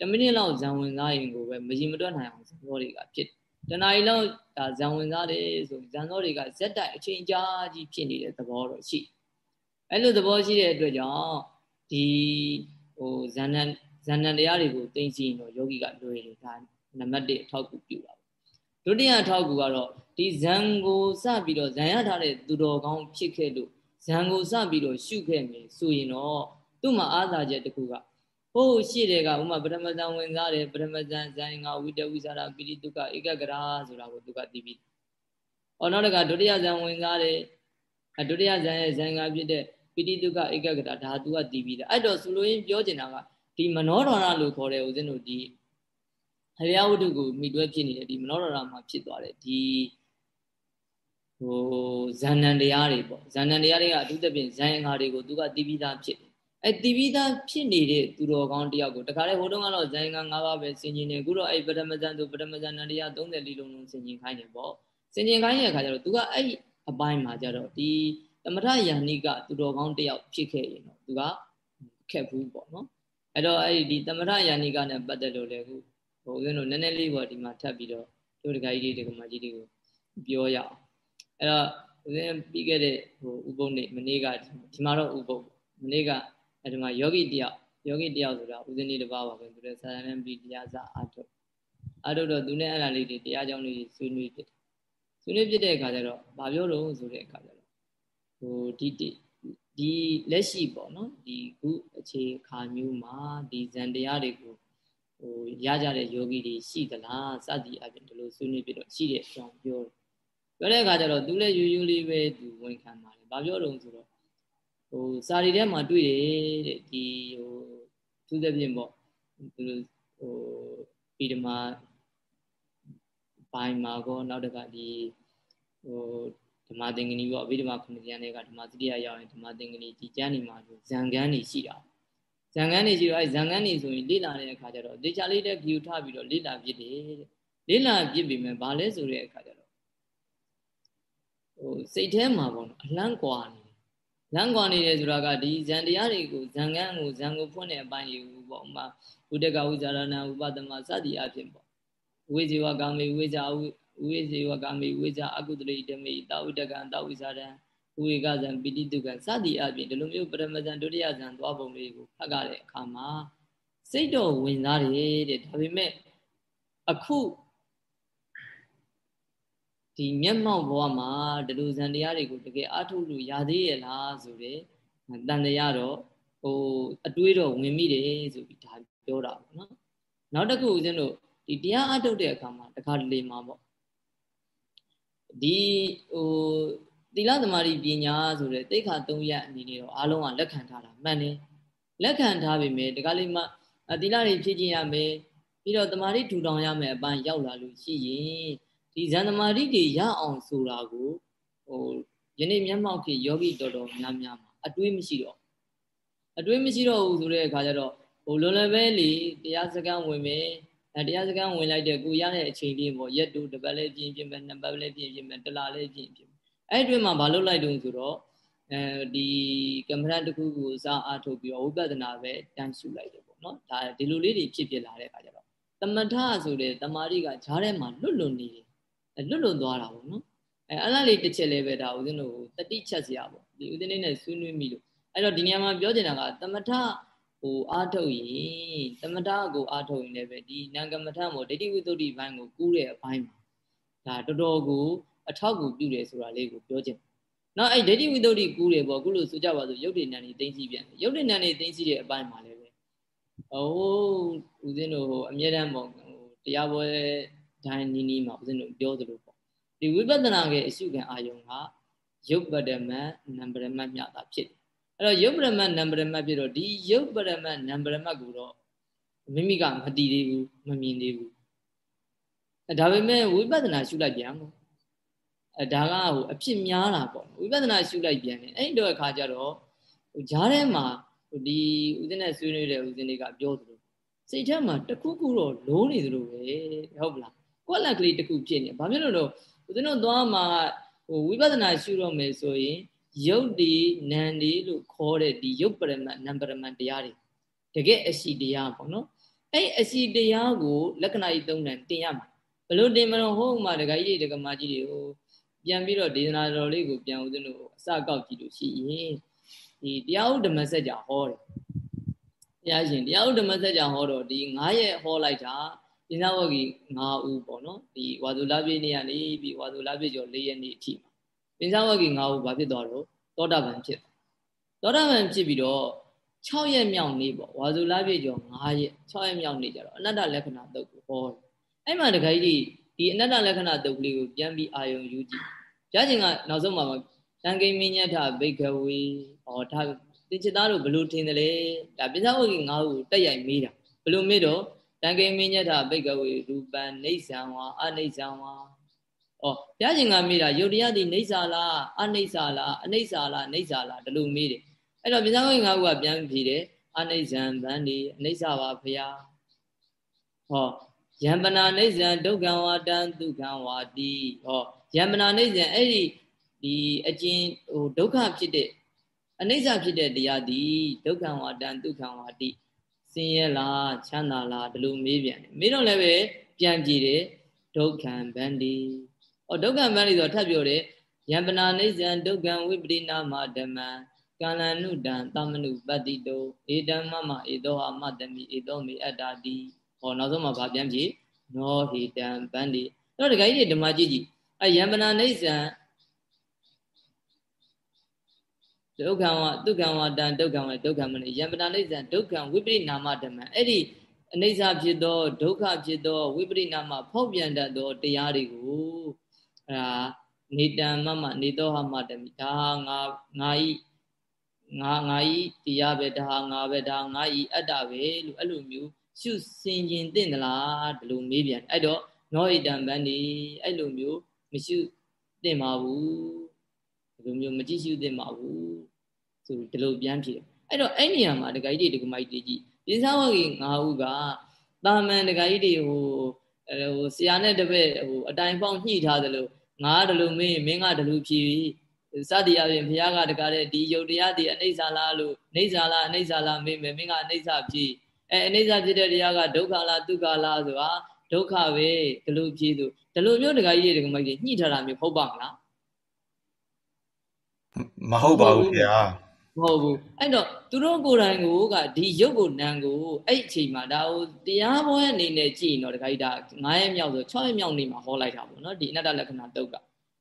Speaker 1: 10မိနစ်လောက်ဇန်ဝင်စားရင်ကိုပဲမရင်မတွက်နိုင်အောင်ဇန်ဇောတွေကဖြစ်တနားရီလောက်ဒါဇန်ဝင်စားတယ်ဆိုဇန်ဇောတွေကဇက်တိုက်အချိန်ကြာကြီးဖြစ်နေတဲ့သဘောတော့ရှိအဲ့လိုသဘောရှိတဲ့အတွက်ကြောင့်ဒီဟိုဇန်နန်ဇန်နန်တရားတွေကိုသိသိရင်တော့ယောဂီကလွယ်တယ်ဒါနံပါတ်1အထောက်ကူပြုတာဒုတိယအထောက်ကူကတော့ဒီဇံကိုစပြီးတော့ဇံရထားတဲ့သူတော်ကောင်းဖြစ်ခဲ့လို့ဇံကိုစပြီးတော့ရှုခဲ့မယ်ဆိုရင်တော့သူ့မှာအာသာချက်တစ်ခုက ဟိုးရှိတယ်ကဥမာပထမဇံဝင်စားတယ်ပထမဇံဇံငါဝိတဝိသရာပိရိတုကဧကဂရာဆိုတာကိုသူကသိပြီး။အော်နောက်တကဒုတိယဇံဝင်စားတယ်ဒုတိယဇံရဲ့ဇံငါဖြစ်တဲ့ပိရိတုကဧကဂရာဒါသူကသိပြီးတယ်။အဲ့တော့ဆိုလိုရင်းပြောချင်တာကဒီမနောဒရဏလို့ခေါ်တဲ့ဦးဇင်းတို့ဒီဟရိယဝတ္ထုကိုမိတွဲဖြစ်နေတဲ့ဒီမနောဒရမှာဖြစ်သွားတယ်ဒီဟိုဇန်နန်တရားတွေပေါ့ဇန်နန်တရားတွေကအထူးသဖြင့်ဇန်ငါတွေကိုသူကတီးပြီးသားဖြစ်တယ် အဲတီးပြီးသားဖြစ်နေတဲ့သူတော်ကောင်းတယောက်ကိုတခါလေဟိုတုန်းကတော့ဇန်ငါ၅ပါးပဲဆင်ခြင်နေအခုတော့အဲပထမဇန်သူပထမဇန်နန်တရား34လုံးလုံးဆင်ခြင်ခိုင်းတယ်ပေါ့ဆင်ခြင်ခိုင်းတဲ့အခါကျတော့သူကအဲ့အပိုင်းမှာကျတော့ဒီသမထယာနိကသူတော်ကောင်းတယောက်ဖြစ်ခဲ့ရင်တော့သူကခက်ဘူးပေါ့နော်အဲ့တော့အဲ့ဒီသမထယာနိကနဲ့ပတ်သက်လို့လေအခုဟိုဦးဇင်းတို့နည်းနည်းလေးပေါ့ဒီမှာထပ်ပြီးတော့တို့တခါကြီးတွေဒီကမာကြီးတွေကိုပြောရအောင်အဲ့တော့ဦးဇင်းပြီးခဲ့တဲ့ဟိုဥပုံနေ့မနေ့ကဒီမှာတော့ဥပုံမနေ့က အဲ့ဒီမှာယောဂီတယောက်ယောဂီတယောက်ဆိုတာဦးဇင်းလေးတစ်ပါးပါပဲသူလည်းစာရဏပြီးတရားစာအာထုတ်အာထုတ်တော့သူနဲ့အဲ့ဒါလေးတွေတရားကြောင်းလေးဆွေးနွေးဖြစ်ဆွေးနွေးဖြစ်တဲ့အခါကျတော့ဗာပြောလို့ဆိုတဲ့အခါကျတော့ဟိုဒီဒီလက်ရှိပေါ့နော်ဒီခုအခြေခါမျိုးမှာဒီဇန်တရားတွေကိုဟိုရကြတဲ့ယောဂီတွေရှိသလားစသည်အပြင်ဒီလိုဆွေးနွေးပြီးတော့ရှိတဲ့အကြောင်းပြောတယ်ပြောတဲ့အခါကျတော့သူလည်းယူယူလေးပဲသူဝန်ခံပါတယ်ဘာပြောတော့ဆိုတော့ ဟိုစာရီထဲမှာတွေ့တယ်တဲ့ဒီဟိုသူသဖြင့်ပေါ့သူဟိုပြီးဓမ္မဘိုင်မှာကောနောက်တကဒီဟိုဓမ္မသင်္ကနီပေါ့အဘိဓမ္မာခုနှစ်ကျမ်းတွေကဓမ္မသတိယရောက်ရင်ဓမ္မသင်္ကနီဒီကျမ်းတွေမှာဇံကန်းတွေရှိတာဇံကန်းနေရှိတော့အဲဇံကန်းနေဆိုရင်လေ့လာတဲ့အခါကျတော့ဒေချာလေးတဲ့ဂီယူထပြီးတော့လေ့လာဖြစ်တယ်လေ့လာဖြစ်ပြီမဲ့ဘာလဲဆိုတဲ့အခါကျတော့ဟိုစိတ်ထဲမှာပေါ့နော်အလန့်ကွာနေ လန့်ကွာနေတယ်ဆိုတာကဒီဇံတရားတွေကိုဇံကန်းကိုဇံကိုဖွင့်တဲ့အပိုင်းယူပေါ့ဥမာဘုဒ္ဓကဝိဇာရဏဥပဒမစသည်အဖြစ်ပေါ့ဝိဇေဝကာမေဝိဇာဝိဇေဝကာမေဝိဇာအကုတရိတမေတာဝိတကံတာဝိဇာရံဝိကဇံပိဋိတုကံစသည်အပြင်ဒီလိုမျိုးပရမဇံဒုတိယဇံသွားပုံလေးကိုဖတ်ကြတဲ့အခါမှာစိတ်တော်ဝင်စားတယ်တဲ့ဒါပေမဲ့အခု ဒီမျက်မှောက်ဘဝမှာဒီလိုဇံတရားတွေကိုတကယ်အားထုတ်လို့ရသေးရဲ့လားဆိုတဲ့တန်တရားတော့ဟိုအတွေးတော့ဝင်မိတယ်ဆိုပြီးဒါပြောတာပေါ့နော်နောက်တစ်ခုဦးဇင်းတို့ဒီတရားအားထုတ်တဲ့အခါမှာတခါတလေမှာပေါ့ဒီဟိုသီလသမารိပညာဆိုတဲ့တိခါ၃ရက်အနေနဲ့တော့အားလုံးကလက်ခံထားတာမှန်တယ်လက်ခံထားပြီမယ်ဒီကလေးမှသီလတွေဖြည့်ကျင်ရမယ်ပြီးတော့တမာတိထူထောင်ရမယ်အပိုင်းရောက်လာလို့ရှိရင် ဒီဇန်တမာတိတွေရအောင်ဆိုတာကိုဟိုယနေ့မျက်မှောက်ဖြစ်ယောဂီတော်တော်များများမှာအတွေးမရှိတော့အတွေးမရှိတော့ဘူးဆိုတဲ့အခါကျတော့ဟိုလွန်လည်းပဲလေတရားစခန်းဝင်မယ်အဲတရားစခန်းဝင်လိုက်တဲ့ကိုရတဲ့အချိန်လေးပေါ့ရက်တူတစ်ပတ်လေးပြင်ပြင်မယ်နှစ်ပတ်လေးပြင်ပြင်မယ်တစ်လလေးပြင်ပြင်အဲ့အတွင်းမှာဘာလုပ်လိုက်တုံးဆိုတော့အဲဒီကမ္မရာတစ်ခုကိုစအားထုတ်ပြီးတော့ဝိပဿနာပဲတန်းရှုလိုက်တယ်ပေါ့နော်ဒါဒီလိုလေးတွေဖြစ်ဖြစ်လာတဲ့အခါကျတော့သမထဆိုတဲ့တမာရီကဈားထဲမှာလွတ်လွတ်နေတယ် လွတ်လွတ်သွားတာပေါ့နော်အဲအဲ့လားလေးတစ်ချက်လေးပဲဒါဦးဇင်းတို့တတိချက်စရာပေါ့ဒီဦးဇင်းလေးနဲ့ဆွေးနွေးမိလို့အဲ့တော့ဒီနေရာမှာပြောချင်တာကသမထဟိုအားထုတ်ရင်သမထကိုအားထုတ်ရင်လည်းပဲဒီနံကမထမို့ဒိဋ္ဌိဝိတ္တုဘိုင်းကိုကူးတဲ့အပိုင်းမှာဒါတော်တော်ကိုအထောက်ကူပြုတယ်ဆိုတာလေးကိုပြောချင်နောက်အဲ့ဒိဋ္ဌိဝိတ္တုကူးတယ်ပေါ့ခုလို့ဆိုကြပါစို့ရုပ်တည်နံနေသိသိပြန်ရုပ်တည်နံနေသိသိတဲ့အပိုင်းမှာလည်းပဲဟိုဦးဇင်းတို့ဟိုအမြဲတမ်းပေါ့ဟိုတရားပွဲ ဒိုင်းနီးနီးမှာဦးဇင်းတို့ပြောသလိုပေါ့ဒီဝိပဿနာရဲ့အရှုခံအာယုံကရုပ်ပရမတ်နံပရမတ်မြတာဖြစ်တယ်အဲ့တော့ရုပ်ပရမတ်နံပရမတ်ဖြစ်တော့ဒီရုပ်ပရမတ်နံပရမတ်ကိုတော့မိမိကမတည်သေးဘူးမမြင်သေးဘူးဒါပေမဲ့ဝိပဿနာရှုလိုက်ပြန်ပေါ့အဲဒါကဟိုအဖြစ်များတာပေါ့ဝိပဿနာရှုလိုက်ပြန်တယ်အဲ့ဒီတော့အခါကျတော့ဟိုဂျားထဲမှာဟိုဒီဦးဇင်းနဲ့ဆွေးနွေးတဲ့ဦးဇင်းတွေကပြောသလိုစိတ်ထဲမှာတခုခုတော့လုံးနေသလိုပဲဟုတ်ပလား ကွက်လက်ကလေးတခုဖြစ်နေဘာဖြစ်လို့တော့ဦးဇင်းတို့သွားမှာဟိုဝိပဿနာရှုတော့မယ်ဆိုရင်ယုတ်ဒီနံဒီလို့ခေါ်တဲ့ဒီယုတ်ပရမတ်နံပရမတ်တရားတွေတကယ်အရှိတရားပေါ့နော်အဲ့အရှိတရားကိုလက္ခဏာကြီးသုံးတယ်တင်ရမှာဘလို့တင်မလို့ဟုတ်မှာဒကာကြီးဒကာမကြီးတွေဟိုပြန်ပြီးတော့ဒေသနာတော်လေးကိုပြန်ဦးဇင်းတို့အစကောက်ကြည့်လို့ရှိရင်ဒီတရားဥဓမ္မစကြာဟောတယ်တရားရှင်တရားဥဓမ္မစကြာဟောတော့ဒီ9ရက်ဟောလိုက်တာ ဒီနာဝဂီ9ဦးပေါ့နော်ဒီဝါဇုလပြည့်နေ့ကနေပြီးဝါဇုလပြည့်ကျော်4ရက်နေ့အထိမှာပိဇဝဂီ9ဦးဘာဖြစ်သွားတော့သောတာပန်ဖြစ်သောတာပန်ဖြစ်ပြီးတော့6ရက်မြောက်နေ့ပေါ့ဝါဇုလပြည့်ကျော်9ရက်6ရက်မြောက်နေ့ကျတော့အနတ္တလက္ခဏာတုတ်ကိုဟောတယ်အဲ့မှာတခါကြီးဒီအနတ္တလက္ခဏာတုတ်ကလေးကိုပြန်ပြီးအာယုံယူကြည့်ရခြင်းကနောက်ဆုံးမှာတန်ကိမင်းညထဘိကဝေဟောဒါတင်ချသားတို့ဘလို့ထင်တယ်လေဒါပိဇဝဂီ9ဦးတက်ရိုက်မေးတာဘလို့မေးတော့ တန်ကိမင်းညထဘိကဝေရူပံနေဆံဝါအနိဆံဝါဩဘုရားရှင်ကမေးတာယုတ်တရားဒီနေဆာလားအနိဆာလားအနိဆာလားနေဆာလားဒီလိုမေးတယ်အဲ့တော့ပိဇဝဂီ9ဦးကပြန်ဖြေတယ်အနိဆံဗန္ဒီအနိဆာပါဘုရားဟောယံပနာနိစ္စံဒုက္ခံဝါတံဒုက္ခံဝါတိဟောယံပနာနိစ္စံအဲ့ဒီဒီအကျဉ်ဟိုဒုက္ခဖြစ်တဲ့အနိစ္စဖြစ်တဲ့တရားဒီဒုက္ခံဝါတံဒုက္ခံဝါတိ ဆင်းရဲလားချမ်းသာလားဒီလိုမေးပြန်တယ်မေးတော့လည်းပဲပြန်ကြည့်တယ်ဒုက္ခံဗန္ဒီဟောဒုက္ခံဗန္ဒီဆိုထပ်ပြောတယ်ယံပနာနိစ္စံဒုက္ခံဝိပရိနာမဓမ္မံကာလနုတံသမနုပတ္တိတောဧတံမမဧသောဟာမတမိဧသောမေအတ္တာတိဟောနောက်ဆုံးမှာဗာပြန်ကြည့်နောဟိတံဗန္တိအဲ့တော့ဒကာကြီးတွေဓမ္မကြည့်ကြည့်အယံပနာနေဆံ ဒုက္ခံဝဒုက္ခံဝတံဒုက္ခံဝဒုက္ခံမနေယံပနာနေဆံဒုက္ခံဝိပရိနာမဓမ္မအဲ့ဒီအနိစ္စဖြစ်သောဒုက္ခဖြစ်သောဝိပရိနာမဖောက်ပြန်တတ်သောတရားတွေကိုအဲဒါနေတံမမနေသောဟမတမိဒါငါငါဤငါငါဤတရားပဲဒါငါပဲဒါငါဤအတ္တပဲလို့အဲ့လိုမျိုးရှုစင်ကျင်တင့်သလားဒီလိုမေးပြန်အဲ့တော့နောဣတံဗန္ဒီအဲ့လိုမျိုးမရှုတင့်ပါဘူး ဒီလိုမျိုးမကြည့်ရှုတင့်ပါဘူးဆိုဒီလိုပြန်ဖြေအဲ့တော့အဲ့နေရာမှာဒကာကြီးတွေဒကာမကြီးတွေကြီးပိဿဝဂီ၅ဦးကတာမန်ဒကာကြီးတွေဟိုဟိုဆရာနဲ့တပည့်ဟိုအတိုင်ပေါင်းညှိထားသလိုငါဒီလိုမင်းမင်းကဒီလိုဖြေစသည်အပြင်ဘုရားကတကားတဲ့ဒီယုတ်တရားဒီအနိစ္စလားလို့နေစာလားအနိစ္စလားမင်းမင်းကအနိစ္စဖြေအဲအနိစ္စဖြစ်တဲ့တရားကဒုက္ခလားဒုက္ခလားဆိုတာဒုက္ခပဲဒီလိုဖြေသူဒီလိုမျိုးတခါကြီးတွေဒကာမကြီးညှိထားတာမျိုးဟုတ်ပါမလား
Speaker 2: မဟုတ်ပါဘူးခင်ဗျာ
Speaker 1: မဟုတ်ဘူးအဲ့တော့သူတို့ကိုယ်တိုင်ကိုကဒီရုပ်ကိုနံကိုအဲ့အချိန်မှာဒါဟိုတရားပွဲအနေနဲ့ကြည့်ရင်တော့တခါကြီးဒါ9ရက်မြောက်ဆို6ရက်မြောက်နေမှာဟောလိုက်တာပေါ့နော်ဒီအနတ္တလက္ခဏာတုတ်က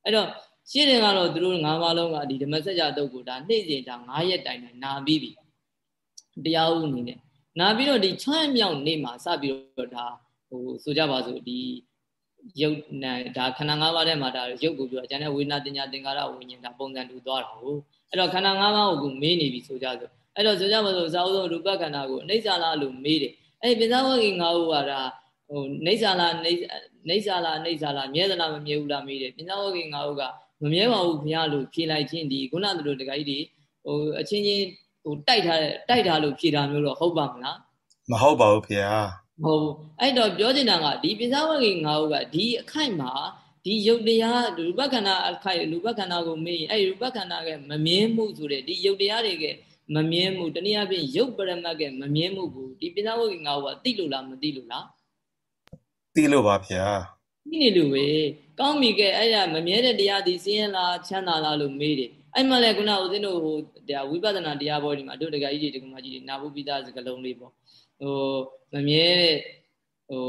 Speaker 1: အဲ့တော့ရှင်းတယ်ကတော့သူတို့၅ပါးလုံးကဒီဓမ္မစကြာတုတ်ကိုဒါနေ့စဉ်ဒါ9ရက်တိုင်တိုင်နာပြီးပြီတရားဥအနေနဲ့နာပြီးတော့ဒီ6ရက်မြောက်နေ့မှာစပြီးတော့ဒါဟိုဆိုကြပါစို့ဒီ ရုပ်နာဒါခန္ဓာ၅ပါးထဲမှာဒါရုပ်ကိုပြောတာကျန်တဲ့ဝေဒနာတင်ညာသင်္ကာရဝိညာဉ်ဒါပုံစံတူသွားတာဟုတ်အဲ့တော့ခန္ဓာ၅ပါးကိုမေးနေပြီဆိုကြစို့အဲ့တော့ဆိုကြပါစို့ဇာဥသောရူပခန္ဓာကိုအိဋ္ဌာလားလို့မေးတယ်အဲ့ဒီပိဿဝဂီ၅ဦးကဒါဟိုအိဋ္ဌာလားအိဋ္ဌာလားအိဋ္ဌာလားမြဲသလားမမြဲဘူးလားမေးတယ်ပိဿဝဂီ၅ဦးကမမြဲပါဘူးဘုရားလို့ဖြေလိုက်ခြင်းဒီခုနကတို့တခါကြီးဒီဟိုအချင်းချင်းဟိုတိုက်ထားတဲ့တိုက်ထားလို့ဖြေတာမျိုးတော့ဟုတ်ပါမလား
Speaker 2: မဟုတ်ပါဘူးဖေဟာ
Speaker 1: မဟုတ်ဘူးအဲ့တော့ပြောချင်တာကဒီပိဿဝဂီ၅ဦးကဒီအခိုက်မှာဒီယုတ်တရားရူပခန္ဓာအခိုက်ရူပခန္ဓာကိုမေးရင်အဲ့ရူပခန္ဓာကမမြင်မှုဆိုတဲ့ဒီယုတ်တရားတွေကမမြင်မှုတနည်းအားဖြင့်ယုတ်ပရမတ်ကမမြင်မှုကိုဒီပိဿဝဂီ၅ဦးကသိလို့လားမသိလို့လား
Speaker 2: သိလို့ပါဗျာ
Speaker 1: သိနေလို့ပဲကောင်းပြီကဲအဲ့ဒါမမြဲတဲ့တရားဒီစင်းရလားချမ်းသာလားလို့မေးတယ်အဲ့မှလည်းခုနဦးဇင်းတို့ဟိုဒါဝိပဿနာတရားပေါ်ဒီမှာတို့တကကြီးတွေတကမကြီးတွေနာဖို့ပြီးသားစကလုံးလေးပေါ့ ဟိုမမြဲတဲ့ဟို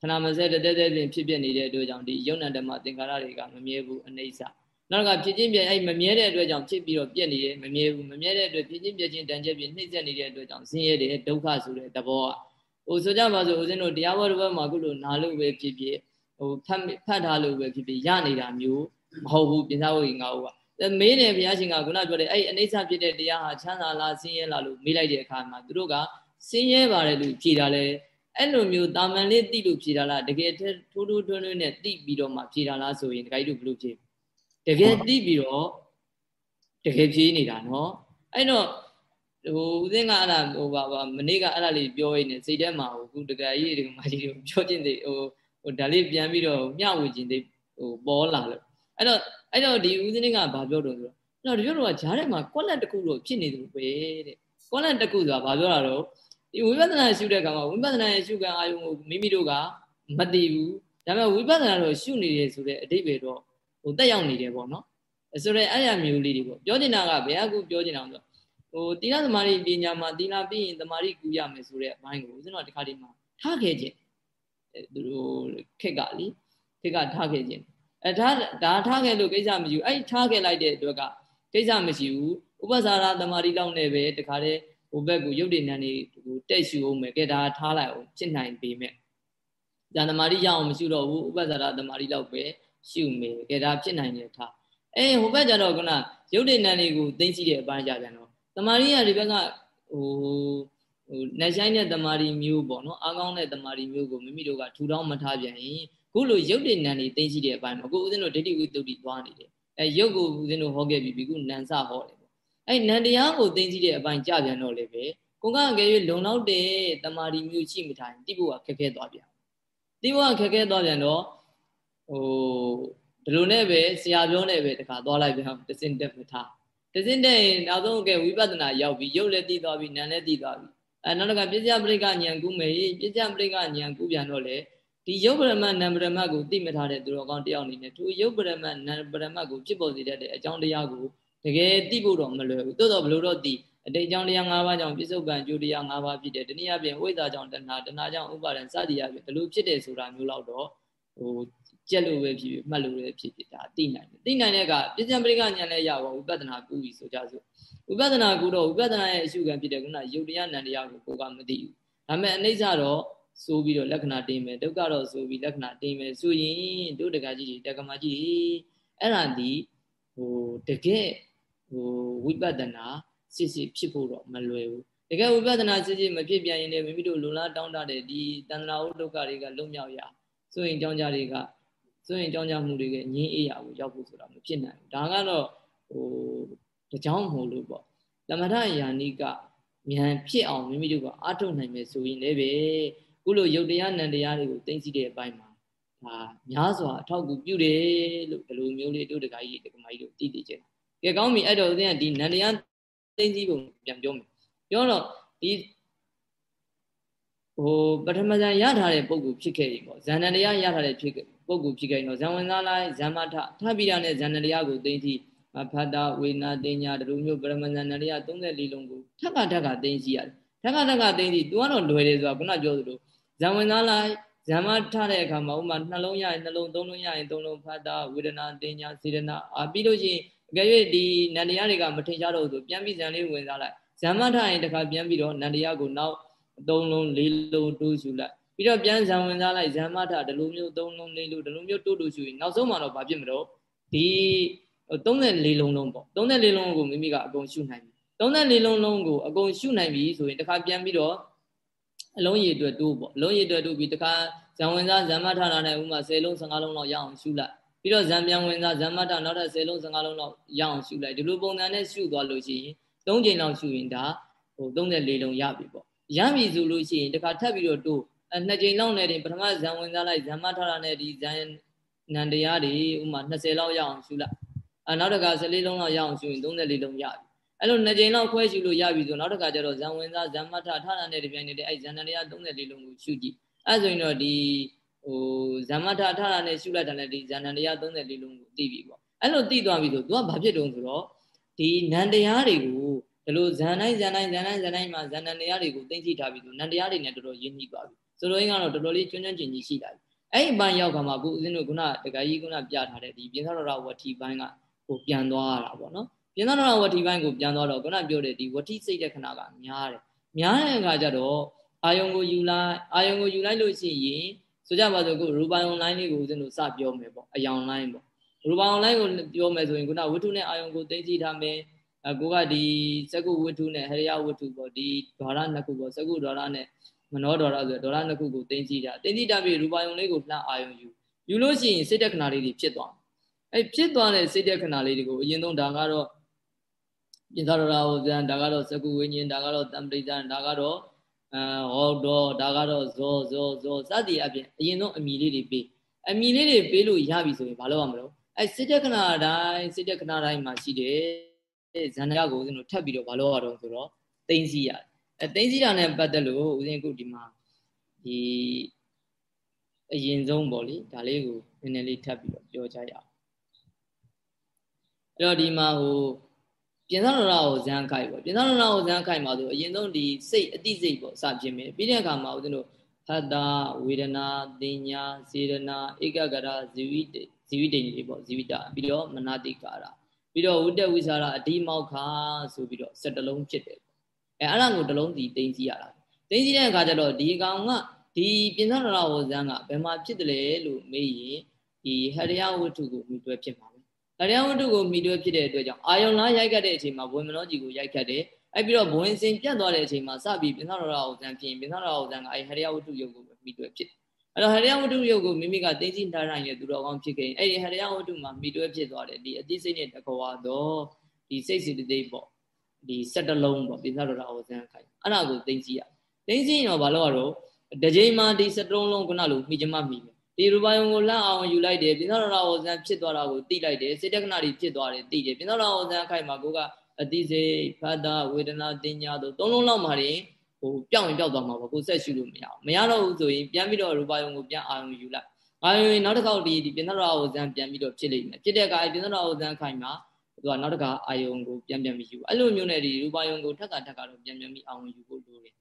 Speaker 1: ခဏမစက်တတဲတဲပြင်ဖြစ်ပြနေတဲ့အတွက်ကြောင့်ဒီယုံနာဓမ္မသင်္ခါရတွေကမမြဲဘူးအနိစ္စနောက်ကဖြစ်ချင်းပြအဲ့မမြဲတဲ့အတွက်ကြောင့်ဖြစ်ပြီးတော့ပြက်နေတယ်မမြဲဘူးမမြဲတဲ့အတွက်ဖြစ်ချင်းပြက်ချင်းတန်ချက်ပြနှိမ့်ဆက်နေတဲ့အတွက်ကြောင့်ဆင်းရဲတယ်ဒုက္ခဆိုတဲ့သဘောကဟိုဆိုကြပါစို့ဦးဇင်းတို့တရားဘောတစ်ပတ်မှာခုလိုနာလို့ပဲဖြစ်ဖြစ်ဟိုဖတ်ဖတ်ထားလို့ပဲဖြစ်ဖြစ်ရနေတာမျိုးမဟုတ်ဘူးပြင်စားဝိငါဟုတ်ပါမေးတယ်ဘုရားရှင်ကခုနပြောတယ်အဲ့အနိစ္စဖြစ်တဲ့တရားဟာချမ်းသာလားဆင်းရဲလားလို့မေးလိုက်တဲ့အခါမှာသူတို့က ဆင်းရဲပါတယ်လို့ဖြေတာလဲအဲ့လိုမျိုးတာမန်လေးတိလို့ဖြေတာလားတကယ်ထိုးထိုးထွန်းထွန်းနဲ့တိပြီးတော့မှဖြေတာလားဆိုရင်ဒကာကြီးတို့ဘယ်လိုဖြေတကယ်တိပြီးတော့တကယ်ဖြေနေတာနော်အဲ့တော့ဟိုဦးစင်းကအဲ့ဒါဟိုပါပါမနေ့ကအဲ့ဒါလေးပြောရင်းနဲ့စိတ်ထဲမှာဟိုခုတကယ်ကြီးဒီမကြီးတို့ပြောချင်းသေးဟိုဟိုဒါလေးပြန်ပြီးတော့မျှဝေခြင်းသေးဟိုပေါ်လာလို့အဲ့တော့အဲ့တော့ဒီဦးစင်းကဘာပြောတော့ဆိုတော့အဲ့တော့ဒီလိုကဂျားထဲမှာကွက်လက်တစ်ခုတော့ဖြစ်နေတယ်ပဲတဲ့ကွက်လက်တစ်ခုဆိုတာဘာပြောတာတော့ ဒီဝိပဿနာရှုတဲ့အခါမှာဝိပဿနာရဲ့ရှုခံအာယုံကိုမိမိတို့ကမသိဘူးဒါပေမဲ့ဝိပဿနာတော့ရှုနေတယ်ဆိုတဲ့အဓိပ္ပာယ်တော့ဟိုတက်ရောက်နေတယ်ပေါ့နော်ဆိုတော့အဲ့ရမျိုးလေးတွေပေါ့ပြောနေတာကဘယ်အကူပြောနေတာဆိုဟိုသီလသမာဓိပညာမှာသီလပြီးရင်သမာဓိကူရမယ်ဆိုတဲ့အပိုင်းကိုဦးဇင်းတို့ဒီခါဒီမှာထားခဲ့ခြင်းသူတို့ခက်ကလေခက်ကထားခဲ့ခြင်းအဲဒါဒါထားခဲ့လို့ကိစ္စမရှိဘူးအဲ့ထားခဲ့လိုက်တဲ့အတွက်ကကိစ္စမရှိဘူးဥပ္ပစာရသမာဓိလောက်နဲ့ပဲတခါတည်းိုဘက်ကိုရုပ်တည်ဉာဏ်တွေကိုတက်ရှူအောင်မယ်ကဲဒါထားလိုက်အောင်ဖြစ်နိုင်ပေမဲ့ဉာဏ်သမာဓိရအောင်မရှုတော့ဘူးဥပ္ပဇာရသမာဓိလောက်ပဲရှုမယ်ကဲဒါဖြစ်နိုင်တယ်ထားအဲဟိုဘက်ကျတော့ခုနရုပ်တည်ဉာဏ်တွေကိုသိသိတဲ့အပိုင်းကြပြန်တော့သမာဓိရဒီဘက်ကဟိုဟိုနှဆိုင်တဲ့သမာဓိမျိုးပေါ့နော်အကောင်းတဲ့သမာဓိမျိုးကိုမိမိတို့ကထူထောင်မထားပြန်ရင်ခုလိုရုပ်တည်ဉာဏ်တွေသိသိတဲ့အပိုင်းမှာကိုဦးဇင်းတို့ဒိဋ္ဌိဝိတ္တုတိသွားနေတယ်အဲရုပ်ကိုဦးဇင်းတို့ဟောခဲ့ပြီးပြီခုနံစဟောတယ် အဲနံတရားကိုသိရှိတဲ့အပိုင်းကြပြန်တော့လေပဲကိုကငယ်၍လုံလောက်တဲ့တမာရီမျိုးရှိမထိုင်တိဖို့ကခက်ခဲသွားပြန်တိဖို့ကခက်ခဲသွားပြန်တော့ဟိုဒီလိုနဲ့ပဲဆရာပြောနဲ့ပဲတခါသွားလိုက်ပြန်တစင်တက်မထားတစင်းတဲ့ရင်နောက်ဆုံးကဝိပဿနာရောက်ပြီရုပ်လည်းသိသွားပြီနာမ်လည်းသိသွားပြီအဲနောက်တစ်ခါပြစ္ဆယပရိက္ခဉာဏ်ကူးမယ်ပြစ္ဆယပရိက္ခဉာဏ်ကူးပြန်တော့လေဒီရုပ်ပရမတ်နာမ်ပရမတ်ကိုသိမထားတဲ့သူတော်ကောင်းတယောက်အနေနဲ့သူရုပ်ပရမတ်နာမ်ပရမတ်ကိုဖြစ်ပေါ်စေတဲ့အကြောင်းတရားကို တကယ်သိဖို့တော့မလွယ်ဘူးသို့တော့ဘလို့တော့သိအတိတ်ကြောင့်တရား၅ပါးကြောင့်ပြစ္ဆုတ်ပံကျိုးတရား၅ပါးဖြစ်တယ်တနည်းအားဖြင့်ဝိဇ္ဇာကြောင့်တဏှာတဏှာကြောင့်ဥပါဒံစသည်အားဖြင့်ဘလို့ဖြစ်တယ်ဆိုတာမျိုးလောက်တော့ဟိုကြက်လို့ပဲဖြစ်ဖြစ်မှတ်လို့ပဲဖြစ်ဖြစ်ဒါသိနိုင်တယ်သိနိုင်တဲ့ကပြစ္ဆံပရိကဉာဏ်နဲ့ရပါဝိပဿနာကူပြီဆိုကြစို့ဝိပဿနာကူတော့ဝိပဿနာရဲ့အရှုခံဖြစ်တဲ့ခုနယုတ်တရားနံတရားကိုကိုကမသိဘူးဒါပေမဲ့အနိစ္စတော့ဆိုပြီးတော့လက္ခဏာတင်းမယ်ဒုက္ခတော့ဆိုပြီးလက္ခဏာတင်းမယ်ဆိုရင်တို့တက္ကကြီးတွေတက္ကမကြီးတွေအဲ့ဒါဒီဟိုတကယ် ဟိုဝိပဿနာစစ်စစ်ဖြစ်ဖို့တော့မလွယ်ဘူးတကယ်ဝိပဿနာစစ်စစ်မဖြစ်ပြန်ရင်လည်းမိမိတို့လုံလားတောင်းတတဲ့ဒီတဏှာဥဒုက္ခတွေကလွတ်မြောက်ရဆိုရင်ကြောင်းကြတွေကဆိုရင်ကြောင်းကြမှုတွေကငင်းအေးရကိုရောက်ဖို့ဆိုတာမဖြစ်နိုင်ဘူးဒါကတော့ဟိုတကြောင်မဟုတ်လို့ပေါ့သမထယာနိကဉာဏ်ဖြစ်အောင်မိမိတို့ကအားထုတ်နိုင်မယ်ဆိုရင်လည်းပဲခုလိုယုတ်တရားနံတရားတွေကိုသိသိတဲ့အပိုင်းမှာဒါများစွာအထောက်အကူပြုတယ်လို့ဒီလိုမျိုးလေးတို့တခါကြီးတက္ကမကြီးတို့သိသိချင်တယ် ကဲကောင်းပြီအဲ့တော့ဦးဇင်းကဒီနံတရားသိသိပုံပြန်ပြောမယ်ပြောတော့ဒီဟိုပထမဇန်ရထားတဲ့ပုံကူဖြစ်ခဲ့ရင်ပေါ့ဇန်နတရားရထားတဲ့ဖြစ်ပုံကူဖြစ်ခဲ့ရင်တော့ဇန်ဝင်စားလိုက်ဇန်မထထပ်ပြီးရတဲ့ဇန်နတရားကိုသိသိမဖတ်တာဝေနာတင်ညာတို့မျိုးပရမဇန်နတရား34လုံးကိုထက်ကထက်ကသိသိရတယ်ထက်ကထက်ကသိသိ तू ကတော့လွယ်တယ်ဆိုတာခုနပြောသလိုဇန်ဝင်စားလိုက်ဇမထတဲ့အခါမှာဥမာနှလုံးရရင်နှလုံးသုံးလုံးရရင်သုံးလုံးဖတ်တာဝေဒနာတင်ညာစေဒနာအာပြီးလို့ရှိရင်အ ကယ်၍ဒီနန္တရားတွေကမထင်ရှားတော့ဘူးဆိုပြန်ပြီးဇန်လေးဝင်စားလိုက်ဇမထရင်တခါပြန်ပြီးတော့နန္တရားကိုနောက်သုံးလုံးလေးလုံးတိုးရှူလိုက်ပြီးတော့ပြန်ဇံဝင်စားလိုက်ဇံမထဒီလိုမျိုးသုံးလုံးလေးလုံးဒီလိုမျိုးတိုးတိုးရှူရင်နောက်ဆုံးမှာတော့ဘာဖြစ်မလို့ဒီ34လုံးလုံးပေါ့34လုံးကိုမိမိကအကုန်ရှုနိုင်ပြီ34လုံးလုံးကိုအကုန်ရှုနိုင်ပြီဆိုရင်တခါပြန်ပြီးတော့အလုံးရည်အတွက်တိုးပေါ့အလုံးရည်အတွက်တိုးပြီးတခါဇံဝင်စားဇံမထတာနဲ့ဥမာ10လုံး15လုံးလောက်ရအောင်ရှုလိုက် ပြီးတော့ဇံပြန်ဝင်စားဇံမထနောက်ထပ်10လုံး15လုံးလောက်ရအောင်ရှုလိုက်ဒီလိုပုံစံနဲ့ရှုသွားလို့ရှိရင်3ချိန်လောက်ရှုရင်ဒါဟို34လုံးရပြီပေါ့ရပြီဆိုလို့ရှိရင်တခါထပ်ပြီးတော့တိုးအဲနှစ်ချိန်လောက်နဲ့တင်ပထမဇံဝင်စားလိုက်ဇံမထတာနဲ့ဒီဇံနန္တရားတွေဥမာ20လောက်ရအောင်ရှုလိုက်အဲနောက်တစ်ခါ14လုံးလောက်ရအောင်ရှုရင်34လုံးရပြီအဲ့လိုနှစ်ချိန်လောက်ခွဲရှုလို့ရပြီဆိုနောက်တစ်ခါကျတော့ဇံဝင်စားဇံမထထတာနဲ့ဒီပြိုင်နေတဲ့အဲ့ဇံနန္တရား34လုံးကိုရှုကြည့်အဲဆိုရင်တော့ဒီ ဟိုဇမထထတာနဲ့ရှုလိုက်တာနဲ့ဒီဇန္နတရား34လုံးကိုသိပြီပေါ့အဲ့လိုသိသွားပြီဆိုသူကဘာဖြစ်တုံးဆိုတော့ဒီနန္တရားတွေကိုဒီလိုဇန်တိုင်းဇန်တိုင်းဇန်တိုင်းဇန်တိုင်းမှာဇန်နန်တရားတွေကိုသိသိထားပြီဆိုနန္တရားတွေနဲ့တော်တော်ရင်းနှီးသွားပြီဆိုလိုရင်းကတော့တော်တော်လေးကျွမ်းကျွမ်းကျင်ကျင်ရှိလာပြီအဲ့ဒီဘန်းရောက်ခါမှာအခုဦးဇင်းတို့ခုနတခါကြီးခုနပြထားတဲ့ဒီပြင်သရဝတီဘန်းကဟိုပြန်သွားရတာပေါ့နော်ပြင်သရဝတီဘန်းကိုပြန်သွားတော့ခုနပြောတဲ့ဒီဝတိစိတ်တဲ့ခဏကများတယ်များတဲ့အခါကျတော့အာယုံကိုယူလိုက်အာယုံကိုယူလိုက်လို့ရှိရင် ဆိုကြပါစို့ခုရူပိုင်အွန်လိုင်းလေးကိုဦးဇင်းတို့စပြောမယ်ပေါ့အယောင်လိုင်းပေါ့ရူပိုင်အွန်လိုင်းကိုပြောမယ်ဆိုရင်ခုနဝတ္ထုနဲ့အာယုံကိုသိသိထားမယ်အကိုကဒီစကုဝတ္ထုနဲ့ဟရိယဝတ္ထုပေါ့ဒီဓာရနှစ်ခုပေါ့စကုဓာရနဲ့မနောဒေါရဆိုဒေါရနှစ်ခုကိုသိသိတာသိသိတာပြီးရူပါယုံလေးကိုလှမ်းအာယုံယူယူလို့ရှိရင်စိတ်တက်ခဏလေးတွေဖြစ်သွားအဲဖြစ်သွားတဲ့စိတ်တက်ခဏလေးတွေကိုအရင်ဆုံးဒါကတော့ပြင်သာရရာဟောဇံဒါကတော့သကုဝိညာဉ်ဒါကတော့တံပရိသံဒါကတော့ အဲဟောတော့ဒါကတော့ဇောဇောဇောစသည်အပြင်အရင်ဆုံးအမီလေးတွေပေးအမီလေးတွေပေးလို့ရပြီဆိုရင်ဘာလုပ်ရမလို့အဲစိတ်တက်ခဏတိုင်းစိတ်တက်ခဏတိုင်းမှာရှိတယ်ဇန္နရကိုဦးဇင်းတို့ထပ်ပြီးတော့ဘာလုပ်ရတော့ဆိုတော့သိသိရတယ်အဲသိသိတာနဲ့ပတ်သက်လို့ဦးဇင်းခုဒီမှာဒီအရင်ဆုံးပေါ့လေဒါလေးကိုနည်းနည်းလေးထပ်ပြီးတော့ပြောကြရအောင်အဲ့တော့ဒီမှာဟို ပြင်သရဏကိုဇန်ခိုက်ပေါ့ပြင်သရဏကိုဇန်ခိုက်မှာဆိုအရင်ဆုံးဒီစိတ်အတိစိတ်ပေါ့စပြင်မယ်ပြီးတဲ့အခါမှာဦးဇင်းတို့ဟတ္တဝေဒနာတင်ညာစေရနာဧကဂရဇီဝိတဇီဝိတိန်လေးပေါ့ဇီဝိတပြီးတော့မနာတိကာရပြီးတော့ဝိတ္တဝိသရာအဒီမောက္ခဆိုပြီးတော့စက်တလုံးဖြစ်တယ်အဲအဲ့ဒါကိုတလုံးစီတင်ကြည့်ရတာတင်ကြည့်တဲ့အခါကျတော့ဒီကောင်ကဒီပြင်သရဏဝဇန်ကဘယ်မှာဖြစ်တယ်လဲလို့မေးရင်ဒီဟရိယဝတ္ထုကိုမြှတွဲဖြစ်မှာ ပဲဟရိယဝတ္ထုကိုမြှတွဲဖြစ်တဲ့အတွက်ကြောင့်အာယုံလားရိုက်ခတ်တဲ့အချိန်မှာဘဝင်မနောကြီးကိုရိုက်ခတ်တယ်အဲ့ပြီးတော့ဘဝင်စင်ပြတ်သွားတဲ့အချိန်မှာစပြီးပြင်သရဏဝဇန်ဖြစ်ရင်ပြင်သရဏဝဇန်ကအဲ့ဟရိယဝတ္ထုယုတ်ကိုမြှတွဲဖြစ်အဲ့တော့ဟရိယဝတ္ထုယုတ်ကိုမိမိကသိသိထားနိုင်တဲ့သူတော်ကောင်းဖြစ်ခဲ့ရင်အဲ့ဒီဟရိယဝတ္ထုမှာမြှတွဲဖြစ်သွားတယ်ဒီအတိစိတ်နဲ့တကွာတော့ဒီစိတ်စီတသိပေါ့ဒီစက်တလုံးပေါ့ပြင်သရဏဝဇန်ခိုင်အဲ့ဒါကိုသိသိရသိသိရင်တော့ဘာလို့ရတော့တကြိမ်မှာဒီစတုံးလုံးခုနလိုမိချမမိပဲ ဒီရူပယုံကိုလန့်အောင်ယူလိုက်တယ်ပြင်သောရဝဇံဖြစ်သွားတာကိုသိလိုက်တယ်စေတက္ကနာတွေဖြစ်သွားတယ်သိတယ်ပြင်သောရဝဇံအခိုက်မှာကိုကအတိစေဖတ်တာဝေဒနာတင်ညာတို့သုံးလုံးလောက်မှရင်ဟိုပြောင်းရင်ပြောက်သွားမှာပေါ့ကိုဆက်ရှုလို့မရအောင်မရတော့ဘူးဆိုရင်ပြန်ပြီးတော့ရူပယုံကိုပြန်အာရုံယူလိုက်အာရုံရင်နောက်တစ်ခေါက်ဒီဒီပြင်သောရဝဇံပြန်ပြီးတော့ဖြစ်လိမ့်မယ်ဖြစ်တဲ့အခါပြင်သောရဝဇံအခိုက်မှာသူကနောက်တစ်ခါအာယုံကိုပြန်ပြန်ပြီးယူအဲ့လိုမျိုးနဲ့ဒီရူပယုံကိုထက်ကထက်ကတော့ပြန်ပြန်ပြီးအာရုံယူဖို့လိုတယ်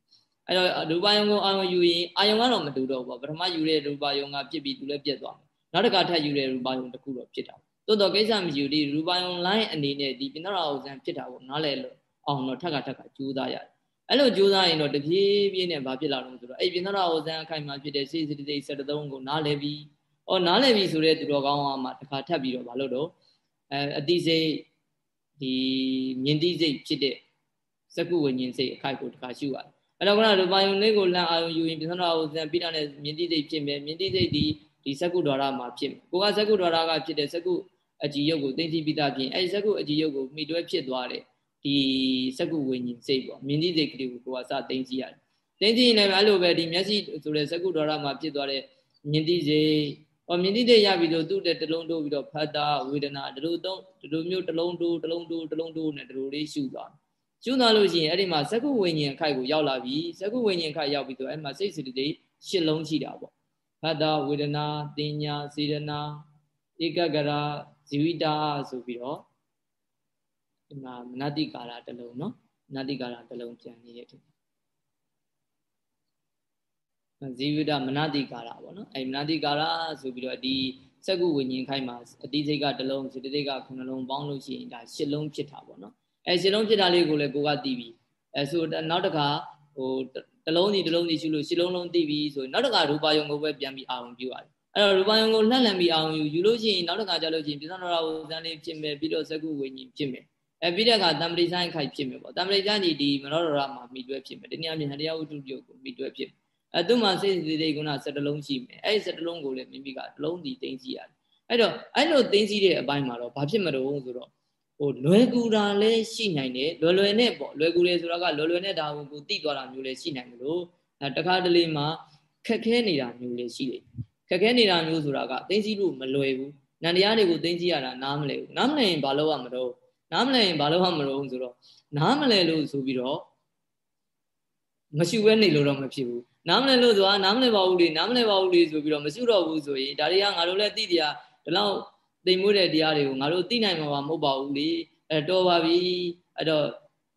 Speaker 1: အဲ့တော့ရူပယုံကိုအာယုံယူရင်အာယုံကတော့မတူတော့ဘူးပေါ့ပထမယူတဲ့ရူပယုံကဖြစ်ပြီးသူလည်းပြတ်သွားမယ်နောက်တစ်ခါထပ်ယူတဲ့ရူပယုံတစ်ခုတော့ဖြစ်တာတိုးတော့ကိစ္စမယူဒီရူပယုံ line အနေနဲ့ဒီပိဏ္ဍရာဥဇံဖြစ်တာကိုနားလည်လို့အောင်တော့ထပ်ခါထပ်ခါကြိုးစားရတယ်အဲ့လိုကြိုးစားရင်တော့တပြေးပြေးနဲ့ဘာဖြစ်လာလို့ဆိုတော့အဲ့ပိဏ္ဍရာဥဇံအခိုင်မှာဖြစ်တဲ့စိတ်စိတ်စိတ်73ကိုနားလည်ပြီးအော်နားလည်ပြီဆိုတဲ့သူတော်ကောင်းကမှတစ်ခါထပ်ပြီးတော့မလုပ်တော့အဲအတိစိတ်ဒီမြင်တိစိတ်ဖြစ်တဲ့စကုဝิญဉ်စိတ်အခိုက်ကိုတစ်ခါရှုရတယ် အဲ့တော့ကရူပါယုံလေးကိုလန့်အာယုံယူရင်ပြဿနာကိုဇံပြီးတာနဲ့မြင်တိစိတ်ဖြစ်မယ်မြင်တိစိတ်ဒီဒီစကုဒ္ဒရာမှာဖြစ်မယ်ကိုကစကုဒ္ဒရာကဖြစ်တဲ့စကုအကြည်ယုတ်ကိုသိသိပြီးသားပြင်အဲ့ဒီစကုအကြည်ယုတ်ကိုမိတွဲဖြစ်သွားတဲ့ဒီစကုဝิญဉ်စိတ်ပေါ့မြင်တိစိတ်ကလေးကိုကိုကစသိသိရတယ်သိသိရင်လည်းအဲ့လိုပဲဒီမျက်စိဆိုတဲ့စကုဒ္ဒရာမှာဖြစ်သွားတဲ့မြင်တိစိတ်ဟောမြင်တိစိတ်ရပြီလို့သူ့တဲ့တလုံးတိုးပြီးတော့ဖတ်တာဝေဒနာဒီလိုသုံးဒီလိုမျိုးတလုံးတိုးတလုံးတိုးတလုံးတိုးနဲ့ဒီလိုလေးရှုသွားတယ် ကျွန်းသွားလို့ရှိရင်အဲ့ဒီမှာဇကုဝိညာဉ်အခိုက်ကိုရောက်လာပြီဇကုဝိညာဉ်ခိုက်ရောက်ပြီဆိုအဲ့မှာစိတ်စိတ္တိရှစ်လုံးရှိတာပေါ့ဖတ်တာဝေဒနာတင်ညာစေရနာဧကဂရဇီဝိတာဆိုပြီးတော့ဒီမှာမနတိကာရတစ်လုံးနော်မနတိကာရတစ်လုံးပြန်နေတဲ့ဒီဇီဝိတာမနတိကာရပေါ့နော်အဲ့မနတိကာရဆိုပြီးတော့ဒီစက္ကုဝိညာဉ်ခိုက်မှာအတိစိတ်ကတစ်လုံးစေတသိက်ကခုနှလုံးပေါင်းလို့ရှိရင်ဒါရှစ်လုံးဖြစ်တာပေါ့နော် အဲရှင်းလုံးဖြစ်တာလေးကိုလည်းကိုကသိပြီအဲဆိုနောက်တစ်ခါဟိုတလုံးစီတလုံးစီရှုလို့ရှင်းလုံးလုံးသိပြီဆိုရင်နောက်တစ်ခါရူပါယုံကိုပဲပြန်ပြီးအာရုံပြုရတယ်အဲ့တော့ရူပါယုံကိုလှက်လန်ပြီးအာရုံယူယူလို့ရှိရင်နောက်တစ်ခါကျလို့ရှိရင်ပြဿနာတော်ဇန်လေးဖြစ်မယ်ပြီးတော့ဇကုဝိညာဉ်ဖြစ်မယ်အဲပြီးတဲ့အခါတမ္ပတိဆိုင်ခိုက်ဖြစ်မယ်ပေါ့တမ္ပတိဆိုင်ဒီဒီမနောဒရမှာမိတွဲဖြစ်မယ်ဒီနေ့အမြင်ဟတရားဝတ္ထုပြုတ်ကိုမိတွဲဖြစ်မယ်အဲသူ့မှာစိတ်စိတ်စိတ်ကုဏစက်တလုံးရှိမယ်အဲဒီစက်တလုံးကိုလည်းမိမိကတလုံးစီသိသိရတယ်အဲ့တော့အဲ့လိုသိသိတဲ့အပိုင်းမှာတော့ဘာဖြစ်မလို့ဆိုတော့ ဟိုလွယ်ကူတာလည်းရှိနိုင်တယ်လွယ်လွယ်နဲ့ပေါ့လွယ်ကူတယ်ဆိုတာကလွယ်လွယ်နဲ့ဒါကိုကိုသိသွားတာမျိုးလည်းရှိနိုင်တယ်လို့အဲတခါတလေမှာခက်ခဲနေတာမျိုးလည်းရှိတယ်ခက်ခဲနေတာမျိုးဆိုတာကသိသိလို့မလွယ်ဘူးနန္တရားတွေကိုသိသိရတာနားမလဲဘူးနားမလဲရင်ဘာလုပ်ရမလို့နားမလဲရင်ဘာလုပ်ရမလို့ဆိုတော့နားမလဲလို့ဆိုပြီးတော့မရှိဘဲနေလို့တော့မဖြစ်ဘူးနားမလဲလို့ဆိုတာနားမလဲပါဘူးလေနားမလဲပါဘူးလေဆိုပြီးတော့မရှိတော့ဘူးဆိုရင်ဒါတွေကငါတို့လည်းသိတရားဒီလောက် သိမ်မွေးတဲ့တရားတွေကိုငါတို့သိနိုင်မှာမဟုတ်ပါဘူးလေအဲတော်ပါပြီအဲ့တော့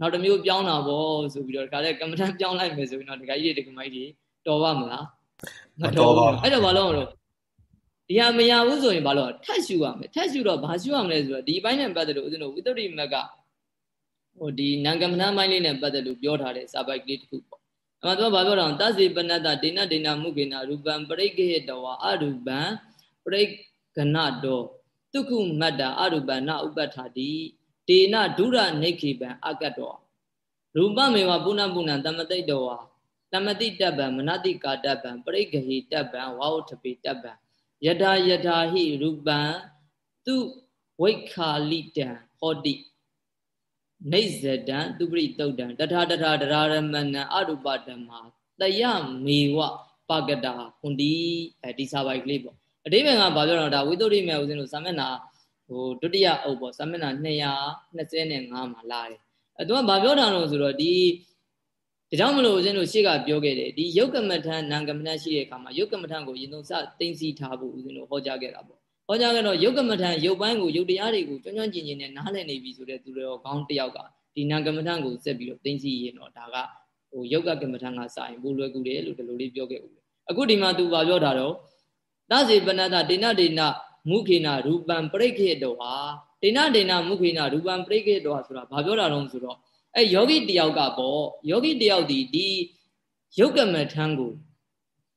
Speaker 1: နောက်တစ်မျိုးပြောင်းတာပေါ့ဆိုပြီးတော့ဒါလည်းကမ္မထမ်းပြောင်းလိုက်မယ်ဆိုရင်တော့ဒကာကြီးတွေဒကာမကြီးတွေတော်ပါမလားမတော်ဘူးအဲ့တော့ဘာလို့မလို့ဒီဟာမရဘူးဆိုရင်ဘာလို့ထတ်ရှူရမလဲထတ်ရှူတော့ဘာရှူရမလဲဆိုတော့ဒီဘိုင်းနဲ့ပတ်သက်လို့ဦးဇင်းတို့ဝိတ္တရိမက်ကဟိုဒီနံကမ္မထမ်းပိုင်းလေးနဲ့ပတ်သက်လို့ပြောထားတဲ့စာပိုက်ကလေးတစ်ခုပေါ့အမှတော့ဘာပြောတော့သစ္စေပနတ္တဒိဏဒိဏမုခေနရူပံပရိက္ခေတဝါအရူပံပရိက္ခဏတော တုခုမတ္တာအရူပနာဥပ္ပထာတိဒေနဒုရနိခေပံအကတ္တောရူပမေဝပုဏ္ဏပုဏ္ဏတမတိတ်တောတမတိတပ္ပံမနတိကာတပ္ပံပရိဂဟိတပ္ပံဝါဝထပိတပ္ပံယထာယထာဟိရူပံသူဝိခာလိတံဟောတိနေဇဒံသူပရိတုတ်တံတထာတထာတရာရမဏံအရူပတမတယမေဝပကတာဟွန်ဒီအဲဒီစာပိုက်ကလေးပေါ့ အတိပ္ပံကဘာပြောတော့ဒါဝိသုဒ္ဓိမေဦးဇင်းတို့စာမျက်နှာဟိုဒုတိယအုပ်ပေါ့စာမျက်နှာ225မှာလာတယ်အဲသူကဘာပြောတာလို့ဆိုတော့ဒီဒါကြောင့်မလို့ဦးဇင်းတို့ရှေ့ကပြောခဲ့တယ်ဒီယုတ်ကမထန်နံကမထန်ရှိတဲ့အခါမှာယုတ်ကမထန်ကိုရင်သုံးစသိမ့်စီထားဖို့ဦးဇင်းတို့ဟောကြားခဲ့တာပေါ့ဟောကြားခဲ့တော့ယုတ်ကမထန်ယုတ်ပိုင်းကိုယုတ်တရားတွေကိုကျွမ်းကျွမ်းကျင်ကျင်နဲ့နားလည်နေပြီဆိုတဲ့သူတော်ကောင်းတစ်ယောက်ကဒီနံကမထန်ကိုဆက်ပြီးတော့သိမ့်စီရင်တော့ဒါကဟိုယုတ်ကကမထန်ကစာရင်ဘူးလွယ်ကူတယ်လို့ဒီလိုလေးပြောခဲ့ဦးတယ်အခုဒီမှာသူဗာပြောတာတော့ သစေပနတဒေနဒေနမုခေနရူပံပရိခေတောဟာဒေနဒေနမုခေနရူပံပရိခေတောဟာဆိုတာဘာပြောတာလဲဆိုတော့အဲယောဂီတယောက်ကပေါ့ယောဂီတယောက်ဒီဒီယုတ်ကမထံကို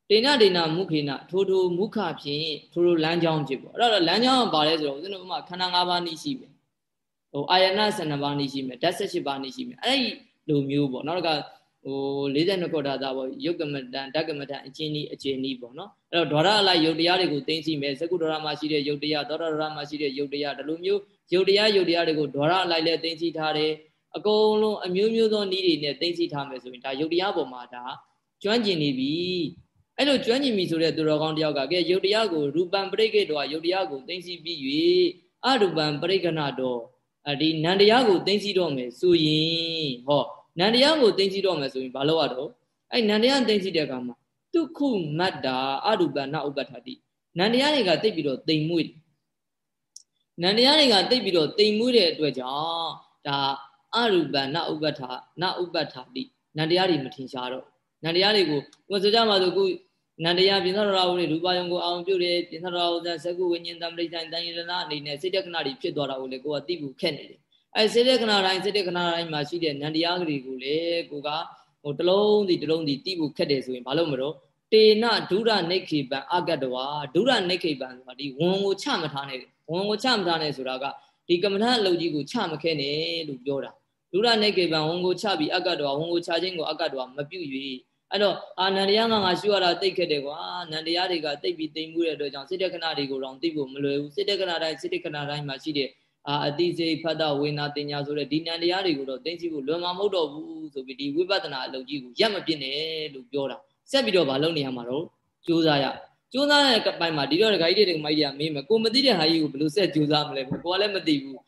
Speaker 1: ဒေနဒေနမုခေနထိုးထိုးမုခဖြင့်ထိုးထိုးလမ်းကြောင်းဖြစ်ပေါ့အဲ့တော့လမ်းကြောင်းကဘာလဲဆိုတော့ဦးဇင်းတို့ဥမာခန္ဓာ၅ပါးနိရှိမယ်ဟိုအာယနာ12ပါးနိရှိမယ်ဓာတ်18ပါးနိရှိမယ်အဲ့ဒီလိုမျိုးပေါ့နောက်တစ်ခါ ဟို42ခုဓာတာပေါ့ယုတ်ကမတန်ဓကမတန်အချင်းဤအချင်းဤပေါ့နော်အဲ့တော့ဒွါရအလိုက်ယုတ်တရားတွေကိုသိသိမယ်သကုဒ္ဒရာမှာရှိတဲ့ယုတ်တရားသောတာဒရာမှာရှိတဲ့ယုတ်တရားဒီလိုမျိုးယုတ်တရားယုတ်တရားတွေကိုဒွါရအလိုက်လည်းသိသိထားတယ်အကုန်လုံးအမျိုးမျိုးသောနည်းတွေနဲ့သိသိထားမယ်ဆိုရင်ဒါယုတ်တရားပေါ်မှာဒါကျွမ်းကျင်နေပြီအဲ့လိုကျွမ်းကျင်ပြီဆိုတဲ့သူတော်ကောင်းတယောက်ကကဲယုတ်တရားကိုရူပံပရိက္ခေတောယုတ်တရားကိုသိသိပြီး၍အရူပံပရိက္ခဏတောအဒီနန္တရားကိုသိသိတော့မယ်ဆိုရင်ဟော နန္တရားကိုသိသိတော့မယ်ဆိုရင်ဘာလို့ရတော့အဲ့နန္တရားသိသိတဲ့အခါမှာဒုက္ခုမတ္တာအရူပဏဥပ္ပတ္ထတိနန္တရားတွေကတိတ်ပြီးတော့တိမ်မွေ့နန္တရားတွေကတိတ်ပြီးတော့တိမ်မွေ့တဲ့အတွက်ကြောင့်ဒါအရူပဏဥပ္ပတ္ထနဥပ္ပတ္ထတိနန္တရားတွေမထင်ရှားတော့နန္တရားတွေကိုကိုယ်ဆိုကြမှာဆိုခုနန္တရားပြင်သရရာဝိရူပယုံကိုအောင်ပြုတယ်ပြင်သရရာဝဇ္ဇစကုဝိညာဉ်တံပရိသန်တန်ရဏအနေနဲ့စိတ်တက္ကနာတွေဖြစ်သွားတာကိုလေကိုကသိဖို့ခက်နေတယ် အဲစိတ်တက္ကနာတိုင်းစိတ်တက္ကနာတိုင်းမှာရှိတဲ့နန္တရားတွေကိုလေကိုကဟိုတလုံးစီတလုံးစီသိဖို့ခက်တယ်ဆိုရင်ဘာလို့မလို့တေနဒုရနိခေပံအဂတဝါဒုရနိခေပံဆိုတာဒီဝန်ကိုချမထားနဲ့ဝန်ကိုချမထားနဲ့ဆိုတာကဒီကမ္မထအလုပ်ကြီးကိုချမခဲနဲ့လို့ပြောတာဒုရနိကေပံဝန်ကိုချပြီးအကတ်တော်ဝန်ကိုချခြင်းကိုအကတ်တော်မပြုတ်၍အဲ့တော့အာနန္တရားကငါရှုရတာတိတ်ခက်တယ်ကွာနန္တရားတွေကတိတ်ပြီးတိမ်မှုတဲ့အတွက်ကြောင့်စိတ္တခဏတွေကိုတော့သိဖို့မလွယ်ဘူးစိတ္တခဏတိုင်းစိတ္တခဏတိုင်းမှာရှိတဲ့ အာအတိစိဖတ်တာဝေနာတင်ညာဆိုတဲ့ဒီနန္တရားတွေကိုတော့သိသိဖို့လွယ်မှာမဟုတ်တော့ဘူးဆိုပြီးဒီဝိပဿနာအလုပ်ကြီးကိုရက်မပြစ်နဲ့လို့ပြောတာဆက်ပြီးတော့မလုပ်နေရမှာတော့ကြိုးစားရကြိုးစားတဲ့ပိုင်းမှာဒီတော့ဒကာကြီးတွေဒကာမကြီးတွေကမေးမယ်ကိုမသိတဲ့ဟာကြီးကိုဘယ်လိုဆက်ကြိုးစားမလဲကိုကလည်းမသိဘူး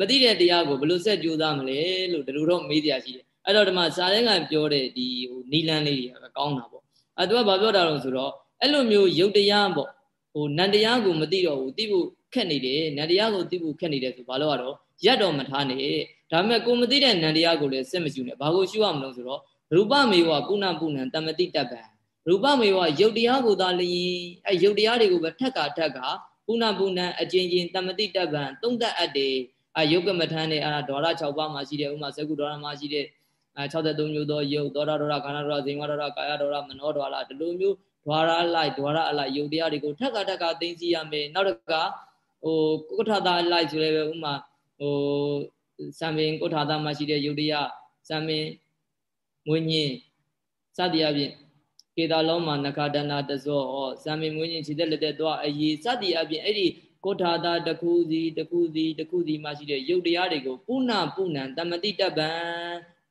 Speaker 1: မသိတဲ့တရားကိုဘယ်လိုဆက်ကြိုးစားမလဲလို့ဒီလိုတော့မေးကြရရှိတယ်အဲ့တော့ဒီမှာစာရဲကပြောတဲ့ဒီဟိုနီလန်းလေးတွေကကောင်းတာပေါ့အဲ့သူကဘာပြောတာလဲဆိုတော့အဲ့လိုမျိုးယုတ်တရားပေါ့ဟိုနန္တရားကိုမသိတော့ဘူးသိဖို့ ခက်နေတယ်နန္တရားကိုသိဖို့ခက်နေတယ်ဆိုဘာလို့ရတော့ရက်တော်မထားနဲ့ဒါပေမဲ့ကိုမသိတဲ့နန္တရားကိုလည်းစစ်မရှုနဲ့ဘာကိုရှုရမလို့ဆိုတော့ရူပမေဝကုဏပုဏ္ဏတမတိတပ္ပံရူပမေဝယုတ်တရားကိုသာလျင်အဲယုတ်တရားတွေကိုပဲထက်ကထက်ကပုဏ္ဏပုဏ္ဏအချင်းချင်းတမတိတပ္ပံသုံးသက်အပ်တယ်အယုတ်ကမထမ်းနဲ့အာဒေါရ6ပါးမှာရှိတဲ့ဥမာသကုဒေါရမှာရှိတဲ့အဲ63မျိုးသောယုတ်ဒေါရဒေါရခန္ဓာဒေါရဇိမ်ဝဒေါရကာယဒေါရမနောဒေါရဒီလိုမျိုးဒွါရအလိုက်ဒွါရအလိုက်ယုတ်တရားတွေကိုထက်ကထက်ကသိသိရမယ်နောက်တစ်ခါ ဟိုကုဋ္ဌတာအလိုက်ဆိုလည်းပဲဥမာဟိုစံပင်ကုဋ္ဌတာမှာရှိတဲ့ယုတ်တရားစံပင်ငွေညင်းစသည်အပြင်ကေတာလုံးမှာနခဒနာတဇောဟောစံပင်ငွေညင်းခြေသက်လက်သက်သွားအရေးစသည်အပြင်အဲ့ဒီကုဋ္ဌာတာတခုစီတခုစီတခုစီမှာရှိတဲ့ယုတ်တရားတွေကိုပုဏ္ဏပုဏ္ဏတမတိတပံ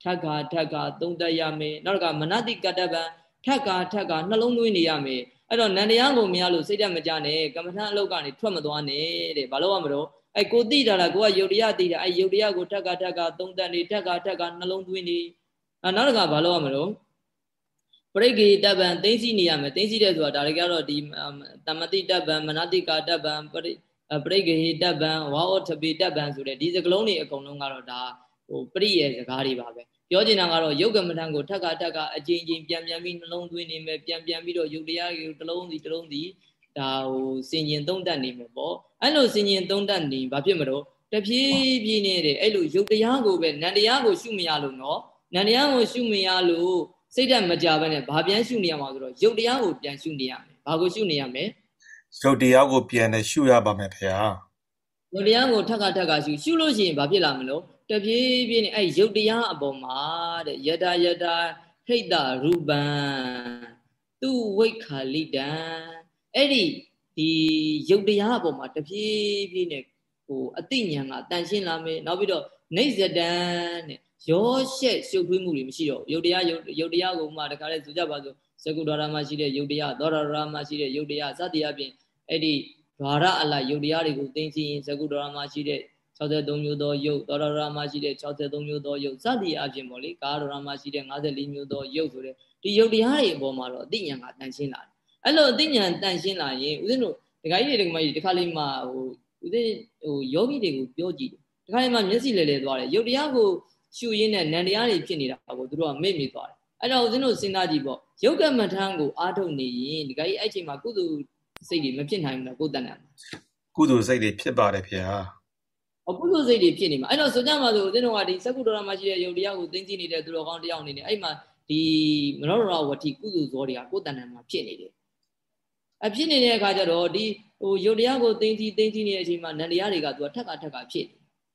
Speaker 1: ထက္ခာထက္ခာသုံးတတ်ရမယ်နောက်ကမနတိကတပံထက္ခာထက္ခာနှလုံးသွင်းနေရမယ် အဲ့တော့နန္တရားကိုမရလို့စိတ်တက်မကြနဲ့ကမ္မထအလုပ်ကနေထွက်မသွားနဲ့တဲ့ဘာလို့ရမလို့အဲ့ကိုသိတာလားကိုကယုတ်တရားသိတာအဲ့ယုတ်တရားကိုထက္ခာထက္ခာသုံးတတ်နေထက္ခာထက္ခာနှလုံးသွင်းနေအဲ့နောက်တစ်ခါဘာလို့ရမလို့ပရိကေတပံသိသိနေရမယ်သိသိတဲ့ဆိုတာဒါတွေကတော့ဒီတမတိတပံမနတိကာတပံပရိပရိကေတပံဝါဩထပိတပံဆိုတဲ့ဒီစကလုံးတွေအကုန်လုံးကတော့ဒါဟိုပရိရဲ့စကားတွေပါပဲ ပြောချင်တာကတော့ယုတ်ကမထံကိုထက်ကထက်ကအကျဉ်းချင်းပြန်ပြန်ပြီးနှလုံးသွင်းနေမယ်ပြန်ပြန်ပြီးတော့ယုတ်တရားကိုတစ်လုံးစီတစ်လုံးစီဒါဟိုစင်ကျင်သုံးတတ်နေမယ်ပေါ့အဲ့လိုစင်ကျင်သုံးတတ်နေဘာဖြစ်မလို့တဖြည်းဖြည်းနဲ့တဲ့အဲ့လိုယုတ်တရားကိုပဲနန္တရားကိုရှုမရလို့နော်နန္တရားကိုရှုမရလို့စိတ်ဓာတ်မကြဘဲနဲ့ဘာပြန်ရှုနေရမှာဆိုတော့ယုတ်တရားကိုပြန်ရှုနေရမယ်ဘာကိုရှုနေရမလဲ
Speaker 2: ယုတ်တရားကိုပြန်နဲ့ရှုရပါမယ်ခင်ဗျာ
Speaker 1: ယုတ်တရားကိုထက်ကထက်ကရှုရှုလို့ရှိရင်ဘာဖြစ်လာမလို့ တပြေးပြေးနဲ့အဲ့ရုပ်တရားအပေါ်မှာတဲ့ယတာယတာဟဟိတရူပံသူဝိခာလိတံအဲ့ဒီဒီယုတ်တရားအပေါ်မှာတဖြည်းဖြည်းနဲ့ဟိုအသိဉာဏ်ကတန်ရှင်းလာမယ်နောက်ပြီးတော့နေဇတံတဲ့ရောရှက်ရှုပ်ထွေးမှုတွေမရှိတော့ယုတ်တရားယုတ်တရားကိုမှတခါလဲဆိုကြပါစို့စကုဒ္ဒရာမှာရှိတဲ့ယုတ်တရားသောရရာမှာရှိတဲ့ယုတ်တရားစသည်အပြင်အဲ့ဒီဓာရအလိုက်ယုတ်တရားတွေကိုသိသိရင်စကုဒ္ဒရာမှာရှိတဲ့ 63မျိုးသောယုတ်သောရရာမှာရှိတဲ့63မျိုးသောယုတ်စသည်အပြင်ပေါ့လေကာရရာမှာရှိတဲ့54မျိုးသောယုတ်ဆိုတဲ့ဒီယုတ်တရားတွေအပေါ်မှာတော့အသိဉာဏ်ကတန်ရှင်းလာတယ်အဲ့လိုအသိဉာဏ်တန်ရှင်းလာရင်ဦးဇင်းတို့ဒကာကြီးတွေဒကာမကြီးဒီခါလေးမှာဟိုဦးဇင်းဟိုယောဂီတွေကိုပြောကြည့်တယ်ဒီခါလေးမှာမျက်စိလဲလဲသွားတယ်ယုတ်တရားကိုရှုရင်းနဲ့နံတရားတွေဖြစ်နေတာကိုသူတို့ကမေ့မိသွားတယ်အဲ့တော့ဦးဇင်းတို့စဉ်းစားကြည့်ပေါ့ယုတ်ကမထံကိုအားထုတ်နေရင်ဒီကကြီးအဲ့ချိန်မှာကုသိုလ်စိတ်တွေမဖြစ်နိုင်ဘူးလားကိုယ်တဏ္ဍာ
Speaker 2: ကုသိုလ်စိတ်တွေဖြစ်ပါတယ်ဖေဟာ
Speaker 1: အကုသိုလ်စိတ်တွေဖြစ်နေမှာအဲ့တော့ဆိုကြမှာဆိုဦးဇင်းတို့ကဒီစကုတ္တရာမှာရှိတဲ့ယုတ်တရားကိုသိသိနေတဲ့သူတော်ကောင်းတယောက်အနေနဲ့အဲ့မှာဒီမနောရဝတိကုသိုလ်ဇောတွေကကိုယ်တဏ္ဍာမှာဖြစ်နေတယ်အဖြစ်နေတဲ့အခါကျတော့ဒီဟိုယုတ်တရားကိုသိသိသိသိနေတဲ့အချိန်မှာနန္တရားတွေကသူကထက်ကထက်ကဖြစ်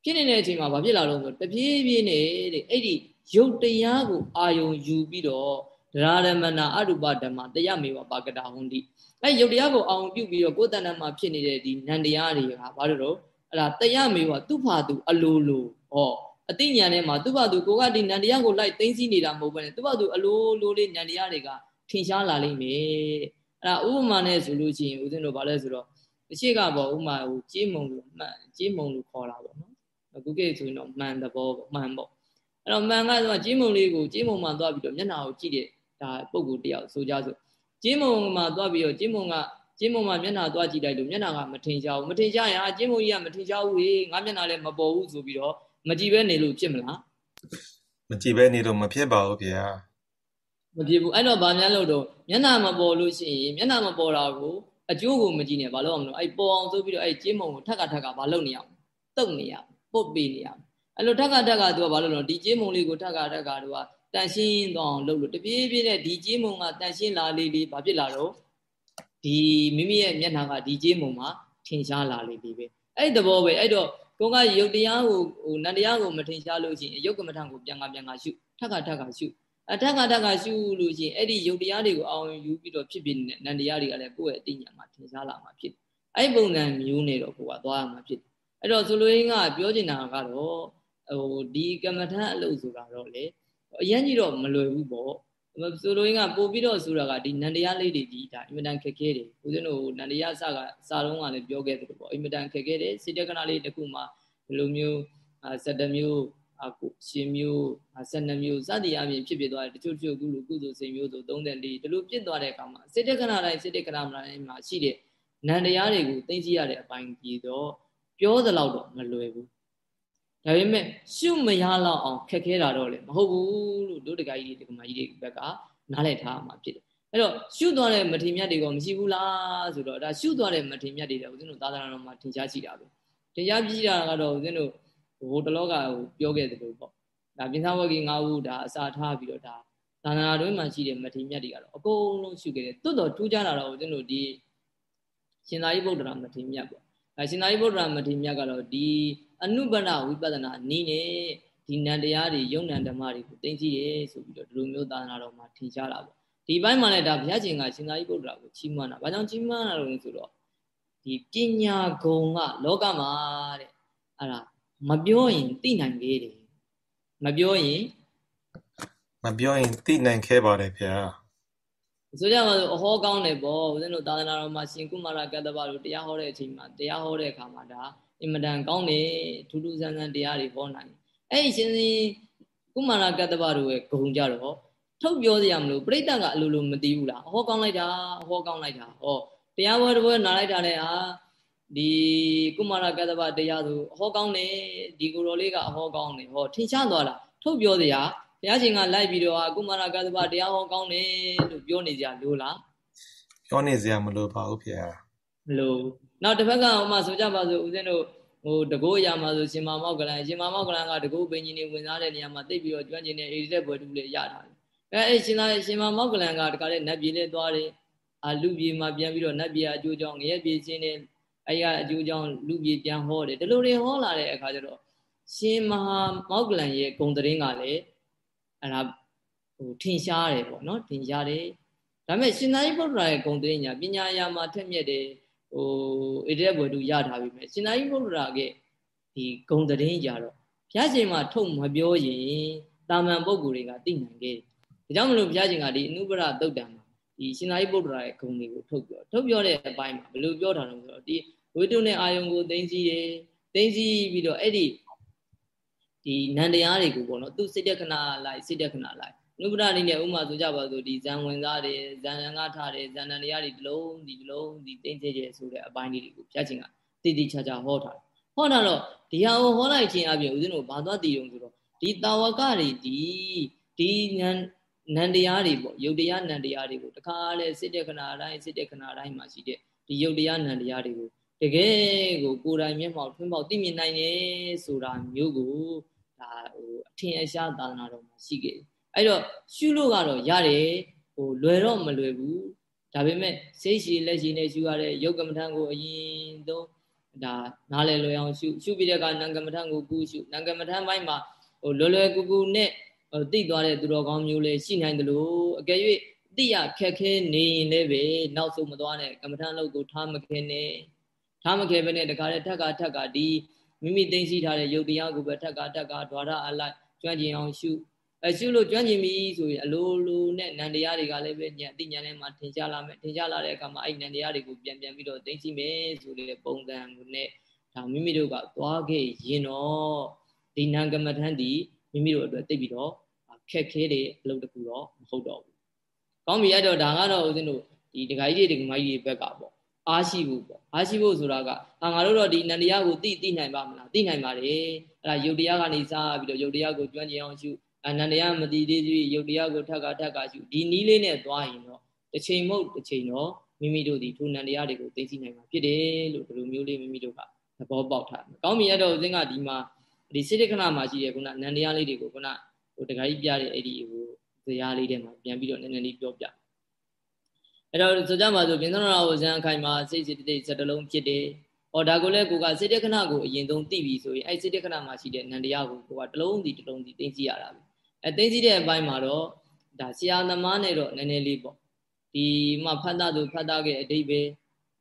Speaker 1: ဖြစ်နေတဲ့အချိန်မှာဘာဖြစ်လာလို့ဆိုတပြေးပြေးနဲ့တဲ့အဲ့ဒီယုတ်တရားကိုအာယုံယူပြီးတော့ဒရာရမဏအရူပဓမ္မတရားမေဝပါကတာဟွန်တိအဲယုတ်တရားကိုအာယုံပြုပြီးတော့ကိုယ်တဏ္ဍမှာဖြစ်နေတဲ့ဒီနန္တရားတွေကဘာလို့တော့ အဲ့ဒါတရားမေဝသူ့ဖာသူအလိုလိုဟောအသိဉာဏ်ထဲမှာသူ့ဖာသူကိုကဒီနန္တရားကိုလိုက်သိသိနေတာမဟုတ်ဘဲနဲ့သူ့ဖာသူအလိုလိုလေးနန္တရားတွေကထင်ရှားလာလိမ့်မယ်အဲ့ဒါဥပမာနဲ့ဆိုလို့ရှိရင်ဦးဇင်းတို့ဘာလဲဆိုတော့အရှိကပေါ့ဥမာဟိုကြေးမုံလို့မှန်ကြေးမုံလို့ခေါ်တာပေါ့နော်အခုကိဆိုရင်တော့မှန်သဘောပေါ့မှန်ပေါ့အဲ့တော့မှန်ကဆိုကြေးမုံလေးကိုကြေးမုံမှသွားပြီးတော့မျက်နှာကိုကြည့်တဲ့ဒါပုံကူတယောက်ဆိုကြဆိုကြေးမုံမှသွားပြီးတော့ကြေးမုံက ကြေးမုံမှမျက်နှာသွားကြည့်လိုက်လို့မျက်နှာကမထင်ရှားဘူးမထင်ရှားရင်အာကြေးမုံကြီးကမထင်ရှားဘူးလေငါမျက်နှာလည်းမပေါ်ဘူးဆိုပြီးတော့မကြည့်ပဲနေလို့ဖြစ်မလား
Speaker 2: မကြည့်ပဲနေတော့မဖြစ်ပါဘူးဗျာ
Speaker 1: မဖြစ်ဘူးအဲ့တော့ဗာများလို့တော့မျက်နှာမပေါ်လို့ရှိရင်မျက်နှာမပေါ်တာကိုအကျိုးကိုမကြည့်နဲ့ဘာလို့အောင်လို့အဲ့ပေါ်အောင်ဆိုပြီးတော့အဲ့ကြေးမုံကိုထက်ကထက်ကဘာလုပ်နေရအောင်တုတ်နေရပုတ်ပေးနေရအဲ့လိုထက်ကထက်ကသူကဘာလို့လဲဒီကြေးမုံလေးကိုထက်ကထက်ကသူကတန်ရှင်းသွားအောင်လုပ်လို့တပြေးပြေးနဲ့ဒီကြေးမုံကတန်ရှင်းလာလေးလေးဘာဖြစ်လာတော့ ဒီမိမိရဲ့မျက်နှာကဒီကြေးမုံမှာထင်ရှားလာလေးလေးပဲအဲ့သဘောပဲအဲ့တော့ကိုကယုတ်တရားကိုဟိုနန္တရားကိုမထင်ရှားလို့ရှိရင်ယုတ်ကမထံကိုပြန်ကပြန်ကရှုထက်ကထက်ကရှုအထက်ကထက်ကရှုလို့ရှိရင်အဲ့ဒီယုတ်တရားတွေကိုအောင်ယူပြီးတော့ဖြစ်ဖြစ်နေတဲ့နန္တရားတွေကလည်းကိုယ့်ရဲ့အသိဉာဏ်မှာထင်ရှားလာမှာဖြစ်အဲ့ပုံစံမျိုးနဲ့တော့ကိုကသွားရမှာဖြစ်အဲ့တော့ဆိုလိုရင်းကပြောချင်တာကတော့ဟိုဒီကမ္မထအလုပ်ဆိုတာတော့လေအရင်ကြီးတော့မလွယ်ဘူးပေါ့ ဆိုလိုရင်းကပို့ပြီးတော့ဆိုတာကဒီနန္တရားလေးတွေဒီဒါအင်မတန်ခက်ခဲတယ်ဦးဇင်းတို့နန္တရားစကစာလုံးကလည်းပြောခဲ့တယ်ပေါ့အင်မတန်ခက်ခဲတယ်စိတ္တကနာလေးတစ်ခုမှဘယ်လိုမျိုး7မျိုးအခုရှင်မျိုး12မျိုးစသည်အပြင်ဖြစ်ဖြစ်သွားတယ်တချို့တချို့ကုလူကုသိုလ်စိတ်မျိုးဆို34ဒီလိုဖြစ်သွားတဲ့အခါမှာစိတ္တကနာတိုင်းစိတ္တကနာမတိုင်းမှာရှိတဲ့နန္တရားတွေကိုသိသိရတဲ့အပိုင်းကြီးတော့ပြောသလောက်တော့မလွယ်ဘူး ဒါပေမဲ့ရှုမရလောက်အောင်ခက်ခဲတာတော့လေမဟုတ်ဘူးလို့ဒုဒကာကြီးတွေဒကာမကြီးတွေဘက်ကနားလည်ထားမှာဖြစ်တယ်အဲ့တော့ရှုသွားတဲ့မထေမြတ်တွေကမရှိဘူးလားဆိုတော့ဒါရှုသွားတဲ့မထေမြတ်တွေလည်းဦးဇင်းတို့သာသနာတော်မှာထင်ရှားရှိတာပဲထင်ရှားပြီးတာကတော့ဦးဇင်းတို့ဟိုတလောကဟိုပြောခဲ့သလိုပေါ့ဒါပြင်သာဝဂီ၅ခုဒါအစာထားပြီးတော့ဒါသာသနာတော်မှာရှိတဲ့မထေမြတ်တွေကတော့အကုန်လုံးရှုခဲ့တယ်တွတ်တော်ထူးခြားတာတော့ဦးဇင်းတို့ဒီရှင်သာရိပုတ္တရာမထေမြတ်ပေါ့အဲရှင်သာရိပုတ္တရာမထေမြတ်ကတော့ဒီ အနုပဒဝိပဿနာနည်းနဲ့ဒီနန္တရားတွေယုံနံဓမ္မတွေကိုသိသိရဲဆိုပြီးတော့ဒီလိုမျိုးသာသနာတော်မှာထင်ရှားတာပေါ့ဒီဘက်မှာလည်းဒါဘုရားရှင်ကရှင်သာရိပုတ္တရာကိုချီးမွမ်းတာဘာကြောင့်ချီးမွမ်းတာလဲဆိုတော့ဒီပညာဂုံကလောကမှာတဲ့အဲ့ဒါမပြောရင်သိနိုင်သေးတယ်မပြောရင်
Speaker 2: မပြောရင်သိနိုင်ခဲ့ပါတယ်ဗျာ
Speaker 1: ဆိုကြပါစို့အဟောကောင်းတယ်ပေါ့ဦးဇင်းတို့သာသနာတော်မှာရှင်ကုမာရကတ္တဗတို့တရားဟောတဲ့အချိန်မှာတရားဟောတဲ့အခါမှာဒါ အင်မတန်ကောင်းတယ်ထူးထူးဆန်းဆန်းတရားတွေဟောနိုင်အဲ့ဒီရှင်ရှင်ကုမာရကတ္တဗတို့ရဲ့ဂုံကြတော့ထုတ်ပြောစရာမလိုပြိဋ္ဌကအလိုလိုမသိဘူးလားအဟောကောင်းလိုက်တာအဟောကောင်းလိုက်တာဟောတရားဝဲတပွဲနားလိုက်တာလည်းဟာဒီကုမာရကတ္တဗတရားဆိုအဟောကောင်းတယ်ဒီကိုယ်တော်လေးကအဟောကောင်းတယ်ဟောထင်ရှားသွားလားထုတ်ပြောစရာဘုရားရှင်ကလိုက်ပြီးတော့ကုမာရကတ္တဗတရားဟောကောင်းတယ်လို့ပြောနေကြလို့လား
Speaker 2: ပြောနေစရာမလိုပါဘူးဖေ။
Speaker 1: မလို နောက်တစ်ဖက်ကဟိုမှာဆိုကြပါစို့ဦးဇင်းတို့ဟိုတကိုးအရာမှာဆိုရှင်မာမောက်ကလန်ရှင်မာမောက်ကလန်ကတကိုးပင်ကြီးနေဝင်စားတဲ့နေရာမှာတိတ်ပြီးတော့ကျွမ်းကျင်တဲ့အေဒီတဲ့ဘွယ်တူလေးရထားတယ်။အဲအဲ့ရှင်သာရှင်မာမောက်ကလန်ကတခါလေနတ်ပြည်လေးသွားတယ်။အာလူပြည်မှာပြန်ပြီးတော့နတ်ပြည်အကျိုးကြောင့်ငရဲပြည်ရှင်းနေအဲ့ရအကျိုးကြောင့်လူပြည်ပြန်ဟောတယ်ဒီလိုတွေဟောလာတဲ့အခါကျတော့ရှင်မဟာမောက်ကလန်ရဲ့ဂုံတရင်ကလည်းအဲ့ဒါဟိုထင်ရှားတယ်ပေါ့နော်ထင်ရှားတယ်ဒါပေမဲ့ရှင်သာရိပုတ္တရာရဲ့ဂုံတည်းညာပညာရာမှာထက်မြက်တယ် ဟိုဣတိယဘွယ်သူရထားပြီမဲ့ရှင်သာရိပုတ္တရာကဒီဂုံတည်းကြတော့ဘုရားရှင်မှာထုတ်မပြောရင်တာမန်ပုဂ္ဂိုလ်တွေကသိနိုင်ခဲ့ဒါကြောင့်မလို့ဘုရားရှင်ကဒီအနုပရသုတ်တံမှာဒီရှင်သာရိပုတ္တရာရဲ့ဂုံတွေကိုထုတ်ပြောထုတ်ပြောတဲ့အပိုင်းမှာဘယ်လိုပြောတာလဲဆိုတော့ဒီဝိတုနဲ့အာယုံကိုသိသိရသိသိပြီးတော့အဲ့ဒီဒီနန္တရားတွေကိုပေါ့နော်သူစိတ်တခဏလိုက်စိတ်တခဏလိုက် နုပဒအနေနဲ့ဥမာဆိုကြပါစို့ဒီဇံဝင်စားတယ်ဇံရံကထားတယ်ဇံနန္တရားတွေဒီလုံးဒီလုံးဒီသိသိကျဆိုတဲ့အပိုင်းလေးတွေကိုပြချင်ကတိတိကျကျဟောထားတယ်ဟောတာတော့ဒီဟာကိုဟောလိုက်ခြင်းအပြင်ဦးဇင်းတို့ဘာသွားတည်ုံဆိုတော့ဒီတာဝကတွေဒီဒီနန္နန္တရားတွေပေါ့ယုတ်တရားနန္တရားတွေကိုတခါလဲစိတ်တခဏတိုင်းစိတ်တခဏတိုင်းမှာရှိတဲ့ဒီယုတ်တရားနန္တရားတွေကိုတကယ်ကိုကိုယ်တိုင်မျက်မှောက်ထွန်းပေါက်သိမြင်နိုင်တယ်ဆိုတာမျိုးကိုဒါဟိုအထင်အရှားသာသနာတော်မှာရှိခဲ့တယ် အဲ့တော့ရှုလို့ကတော့ရတယ်ဟိုလွယ်တော့မလွယ်ဘူးဒါပေမဲ့စိတ်ရှိလက်ရှိနဲ့ရှုရတဲ့ယုတ်ကမ္မထံကိုအရင်ဆုံးဒါနားလည်လွယ်အောင်ရှုရှုပြီးတဲ့အခါနံကမ္မထံကိုကူရှုနံကမ္မထံဘိုင်းမှာဟိုလွယ်လွယ်ကူကူနဲ့ဟိုသိသွားတဲ့သူတော်ကောင်းမျိုးလေးရှိနိုင်တယ်လို့အကယ်၍တိရခက်ခဲနေရင်လည်းပဲနောက်ဆုံးမသွားနဲ့ကမ္မထံလောက်ကိုထားမခဲနဲ့ထားမခဲပဲနဲ့တခါတည်းထက်ကထက်ကဒီမိမိသိသိထားတဲ့ယုတ်တရားကိုပဲထက်ကထက်ကဓာရအလိုက်ကျွမ်းကျင်အောင်ရှု အဲရှုလို့ကျွမ်းကျင်ပြီဆိုရင်အလိုလိုနဲ့နန္တရားတွေကလည်းပဲညအတိညာနဲ့မှထင်ရှားလာမယ်ထင်ရှားလာတဲ့အခါမှာအဲ့နန္တရားတွေကိုပြန်ပြန်ပြီးတော့သိသိမယ်ဆိုတဲ့ပုံစံကိုနဲ့ဒါမိမိတို့ကသွားခဲ့ရင်တော့ဒီနံကမ္မထန်ဒီမိမိတို့အတွက်သိပြီးတော့ခက်ခဲတဲ့အလုပ်တခုတော့မဟုတ်တော့ဘူး။ကောင်းပြီအဲ့တော့ဒါကတော့ဦးဇင်းတို့ဒီဒကာကြီးတွေဒကာမကြီးတွေဘက်ကပေါ့အားရှိဖို့ပေါ့အားရှိဖို့ဆိုတာကအာငါတို့တော့ဒီနန္တရားကိုသိသိနိုင်ပါမလားသိနိုင်ပါတယ်အဲ့ဒါယုတ်တရားကနေစပြီးတော့ယုတ်တရားကိုကျွမ်းကျင်အောင်ရှု အနန္တရားမတိသေးသေးယုတ်တရားကိုထက်ကထက်ကရှုဒီနီးလေးနဲ့သွားရင်တော့တစ်ချိန်မဟုတ်တစ်ချိန်တော့မိမိတို့ဒီထိုနန္တရားတွေကိုသိသိနိုင်မှာဖြစ်တယ်လို့ဒီလိုမျိုးလေးမိမိတို့ကသဘောပေါက်ထားတယ်။ကောင်းပြီအဲ့တော့ဦးဇင်းကဒီမှာဒီစိတ္တခဏမှာရှိတဲ့ခုနနန္တရားလေးတွေကိုခုနဟိုတခါကြီးပြတဲ့အဲ့ဒီဟိုဇရာလေးထဲမှာပြန်ပြီးတော့နည်းနည်းလေးပြောပြ။အဲ့တော့ဆိုကြပါစို့ပြင်သနာဝဇန်အခိုင်မှာစိတ်စိတ်တိတ်စတလုံးဖြစ်တယ်။အော်ဒါကိုလည်းကိုကစိတ္တခဏကိုအရင်ဆုံးသိပြီဆိုရင်အဲ့စိတ္တခဏမှာရှိတဲ့နန္တရားကိုကိုကတလုံးစီတလုံးစီသိသိရတာပဲ။ အဲသိသိတဲ့အပိုင်းမှာတော့ဒါဆရာသမားနဲ့တော့နည်းနည်းလေးပေါ့ဒီမှာဖတ်တာဆိုဖတ်တာရဲ့အတိတ်ပဲ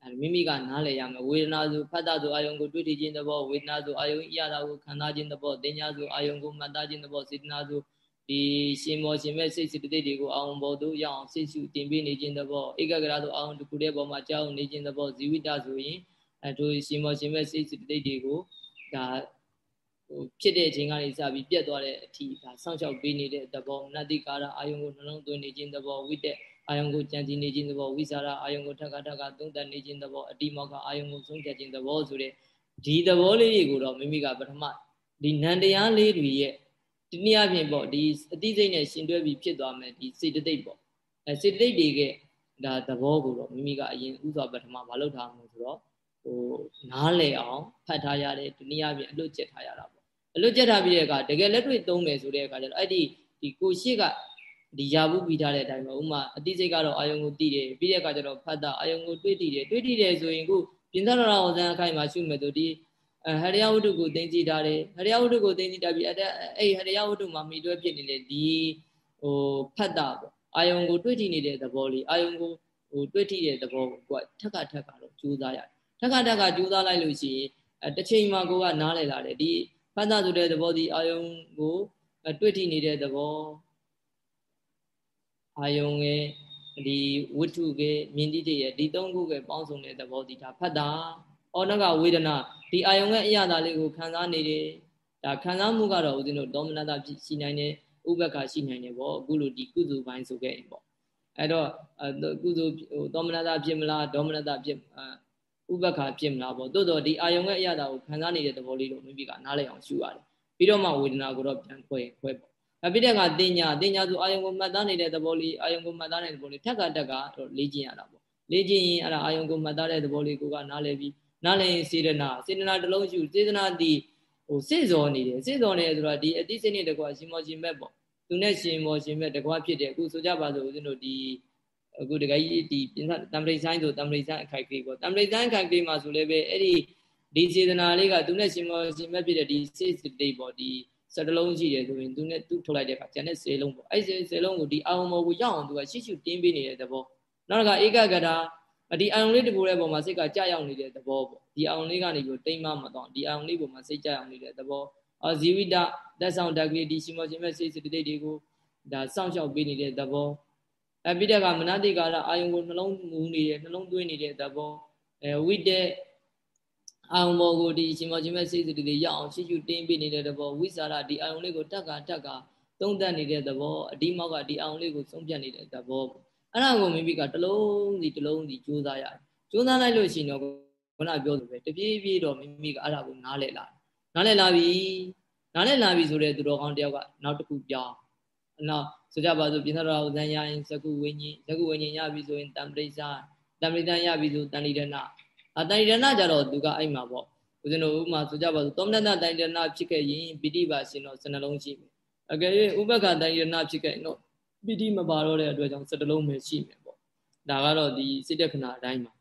Speaker 1: အဲမိမိကနားလည်ရမယ်ဝေဒနာဆိုဖတ်တာဆိုအာယုံကိုတွေ့ထခြင်းသဘောဝေဒနာဆိုအာယုံရတာကိုခံစားခြင်းသဘောတင်ညာဆိုအာယုံကိုမှတ်သားခြင်းသဘောစေတနာဆိုဒီရှင်မောရှင်မဲ့စိတ်စိတ္တိတွေကိုအောင်ပေါ်သို့ရအောင်စိတ်ရှုတင်ပေးနေခြင်းသဘောဧကဂရဆိုအောင်တခုတည်းပေါ်မှာကြောက်နေခြင်းသဘောဇီဝိတဆိုရင်အဲတို့ရှင်မောရှင်မဲ့စိတ်စိတ္တိတွေကိုဒါ ဟိုဖြစ်တဲ့အချိန်ကနေစပြီးပြတ်သွားတဲ့အထိဒါစောင့်ရှောက်ပေးနေတဲ့သဘောနတ္တိကာရအာယုံကိုနှလုံးသွင်းနေခြင်းသဘောဝိတက်အာယုံကိုကြံစည်နေခြင်းသဘောဝိစာရအာယုံကိုထက်ကထက်ကသုံးသပ်နေခြင်းသဘောအတိမောကအာယုံကိုဆုံးဖြတ်ခြင်းသဘောဆိုတဲ့ဒီသဘောလေးတွေကိုတော့မိမိကပထမဒီနန္တရားလေးတွေရဲ့ဒီနည်းအားဖြင့်ပေါ့ဒီအတိစိတ်နဲ့ရှင်တွဲပြီးဖြစ်သွားမယ်ဒီစေတသိက်ပေါ့အဲစေတသိက်တွေကဒါသဘောကိုတော့မိမိကအရင်ဥစွာပထမမလုပ်ထားမှာဆိုတော့ဟိုနားလည်အောင်ဖတ်ထားရတယ်ဒီနည်းအားဖြင့်အလွတ်ကျက်ထားရတာပေါ့အ လွတ်ကျက်ထားပြီးတဲ့အခါတကယ်လက်တွေ့သုံးမယ်ဆိုတဲ့အခါကျတော့အဲ့ဒီဒီကိုရှိကဒီယာဘူးပြီးထားတဲ့အတိုင်းပဲဥမာအတိစိတ်ကတော့အာယုံကိုတည်တယ်ပြီးတဲ့အခါကျတော့ဖတ်တာအာယုံကိုတွေးတည်တယ်တွေးတည်တယ်ဆိုရင်ခုပြင်သရရအောင်စံအခိုင်မှာရှုမယ်ဆိုဒီဟရိယဝတ္ထုကိုသိသိထားတယ်ဟရိယဝတ္ထုကိုသိသိထားပြီးအဲ့အဲ့ဟရိယဝတ္ထုမှာမိတွဲဖြစ်နေတဲ့ဒီဟိုဖတ်တာပေါ့အာယုံကိုတွေးတည်နေတဲ့သဘောလေးအာယုံကိုဟိုတွေးတည်တဲ့သဘောကိုကထက်ကထက်ကတော့ကြိုးစားရတယ်ထက်ကထက်ကကြိုးစားလိုက်လို့ရှိရင်အဲတစ်ချိန်မှာကိုကနားလည်လာတယ်ဒီ ဖတ်တာဆိုတဲ့သဘောဒီအာယုံကိုတွေ့ထိနေတဲ့သဘောအာယုံရဲ့ဒီဝိတ္ထုကမြင်တိတရဲ့ဒီသုံးခုကပေါင်းစုံတဲ့သဘောဒီဒါဖတ်တာဩနကဝေဒနာဒီအာယုံရဲ့အရာသာလေးကိုခံစားနေတယ်ဒါခံစားမှုကတော့ဦးဇင်းတို့ဒေါမနတာရှိနိုင်တယ်ဥပ္ပခါရှိနိုင်တယ်ပေါ့အခုလိုဒီကုသိုလ်ပိုင်းဆိုခဲ့ရင်ပေါ့အဲ့တော့ကုသိုလ်ဟိုဒေါမနတာဖြစ်မလားဒေါမနတာဖြစ် ဥပ္ပခါဖြစ်မလားပေါ့တိုးတော့ဒီအာယုံရဲ့အရာတာကိုခံစားနေတဲ့သဘောလေးကိုမိမိကနားလည်အောင်ရှုရတယ်ပြီးတော့မှဝေဒနာကိုတော့ပြန်ခွဲခွဲပေါ့အပိတကတင်ညာတင်ညာဆိုအာယုံကိုမှတ်သားနေတဲ့သဘောလေးအာယုံကိုမှတ်သားနေတဲ့သဘောလေးထက်ကတက်ကတော့လေ့ကျင့်ရတာပေါ့လေ့ကျင့်ရင်အဲ့ဒါအာယုံကိုမှတ်သားတဲ့သဘောလေးကိုကနားလည်ပြီးနားလည်ရင်စေတနာစေတနာတစ်လုံးရှုစေတနာဒီဟိုစေစောနေတယ်စေစောနေတယ်ဆိုတော့ဒီအတိစိတ်နဲ့တကွာရှင်မောရှင်မဲ့ပေါ့သူနဲ့ရှင်မောရှင်မဲ့တကွာဖြစ်တယ်အခုဆိုကြပါစို့ဦးဇင်းတို့ဒီ အခုတခါကြီးဒီပြင်တံပရိဆိုင်ဆိုတံပရိဆိုင်အခိုက်ကလေးပေါ့တံပရိဆိုင်အခိုက်ကလေးမှာဆိုလည်းပဲအဲ့ဒီဒီစေတနာလေးကသူနဲ့ရှင်မောရှင်မဲ့ဖြစ်တဲ့ဒီစိတ်စိတ်ပေါ့ဒီ17လုံးရှိတယ်ဆိုရင်သူနဲ့သူထုတ်လိုက်တဲ့အခါကျန်တဲ့10လုံးပေါ့အဲ့ဒီ10လုံးကိုဒီအာယုံပေါ်ကိုရောက်အောင်သူကရှိရှိတင်းပေးနေတဲ့သဘောနောက်တစ်ခါဧကဂတာဒီအာယုံလေးတပူတဲ့ပုံမှာစိတ်ကကြာရောက်နေတဲ့သဘောပေါ့ဒီအာယုံလေးကနေပြီးတိမ့်မမတော့ဒီအာယုံလေးပုံမှာစိတ်ကြာရောက်နေတဲ့သဘောအာဇီဝိတလက်ဆောင်တက်ကလေးဒီရှိမောခြင်းမဲ့စိတ်စိတ်တိတ်တွေကိုဒါစောင့်ရှောက်ပေးနေတဲ့သဘော အပိတကမနတိကာရအာယုံကိုနှလုံးမူနေတယ်နှလုံးသွင်းနေတဲ့သဘောအဲဝိတက်အာယုံဘောကိုဒီရှင်မောခြင်းမဲ့စိတ်စိတ်တွေရအောင်ရှိရှိတင်းပေးနေတဲ့သဘောဝိစာရဒီအာယုံလေးကိုတက်ကတက်ကသုံးသပ်နေတဲ့သဘောအဒီမောက်ကဒီအာယုံလေးကိုဆုံးဖြတ်နေတဲ့သဘောအဲ့ဒါကိုမိမိကတလုံးစီတလုံးစီကြိုးစားရတယ်ကြိုးစားလိုက်လို့ရှိရင်တော့ခုနပြောသလိုပဲတပြေးပြေးတော့မိမိကအဲ့ဒါကိုနားလည်လာနားလည်လာပြီနားလည်လာပြီဆိုတဲ့သူတော်ကောင်းတယောက်ကနောက်တစ်ခုပြောင်း နောက်ဆိုကြပါစို့ပြင်တော်ဥဇံရရင်ဇကုဝိညာဉ်ဇကုဝိညာဉ်ရပြီဆိုရင်တံပရိစ္ဆာတံပရိသံရပြီဆိုတန်လိဒနာအတန်လိဒနာကြတော့သူကအဲ့မှာပေါ့ဦးဇင်းတို့ဥမာဆိုကြပါစို့သောမနတတန်လိဒနာဖြစ်ခဲ့ရင်ပိဋိပါရှင်တော့စနှလုံးရှိမယ်အကယ်၍ဥပက္ခတန်လိဒနာဖြစ်ခဲ့ရင်တော့ပိဋိမပါတော့တဲ့အတွက်ကြောင့်စတလုံးပဲရှိမယ်ပေါ့ဒါကတော့ဒီစိတ်တက္ခဏအတိုင်းမှာ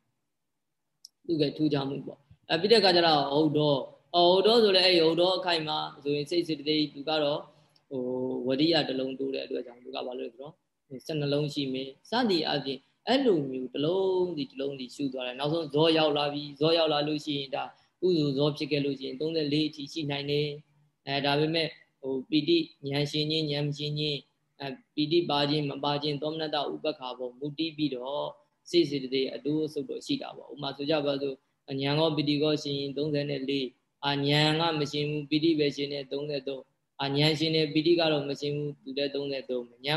Speaker 1: သူကထူးခြားမှုပေါ့အပိဋကကြတော့ဟုတ်တော့ဟုတ်တော့ဆိုလဲအဲ့ဟုတ်တော့အခိုင်မှာဆိုရင်စိတ်စိတ်တိတ်သူကတော့ ဟိုဝရိယတလုံးတိုးတဲ့အတွက်ကြောင့်သူကဘာလို့လဲဆိုတော့စနှလုံးရှိမယ်စသည်အပြင်အဲ့လိုမျိုးတလုံးဒီတလုံးဒီရှုသွားတယ်နောက်ဆုံးဇောရောက်လာပြီဇောရောက်လာလို့ရှိရင်ဒါကုသိုလ်ဇောဖြစ်ခဲ့လို့ရှိရင်34အထိရှိနိုင်တယ်အဲဒါပေမဲ့ဟိုပီတိဉာဏ်ရှင်ချင်းဉာဏ်ရှင်ချင်းအဲပီတိပါခြင်းမပါခြင်းသောမနတဥပ္ပခါပေါ်မူတည်ပြီးတော့စိစိတတေအတူအဆုပ်တော့ရှိတာပေါ့ဥမာဆိုကြပါစို့ဉာဏ်ကောပီတိကောရှင်34အာဉာဏ်ကမရှင်ဘူးပီတိပဲရှင်နေ33 အာဉာဏ်ရှင်နေပီတိကတော့မရှင်ဘူးသူလည်း33ဉာဏ်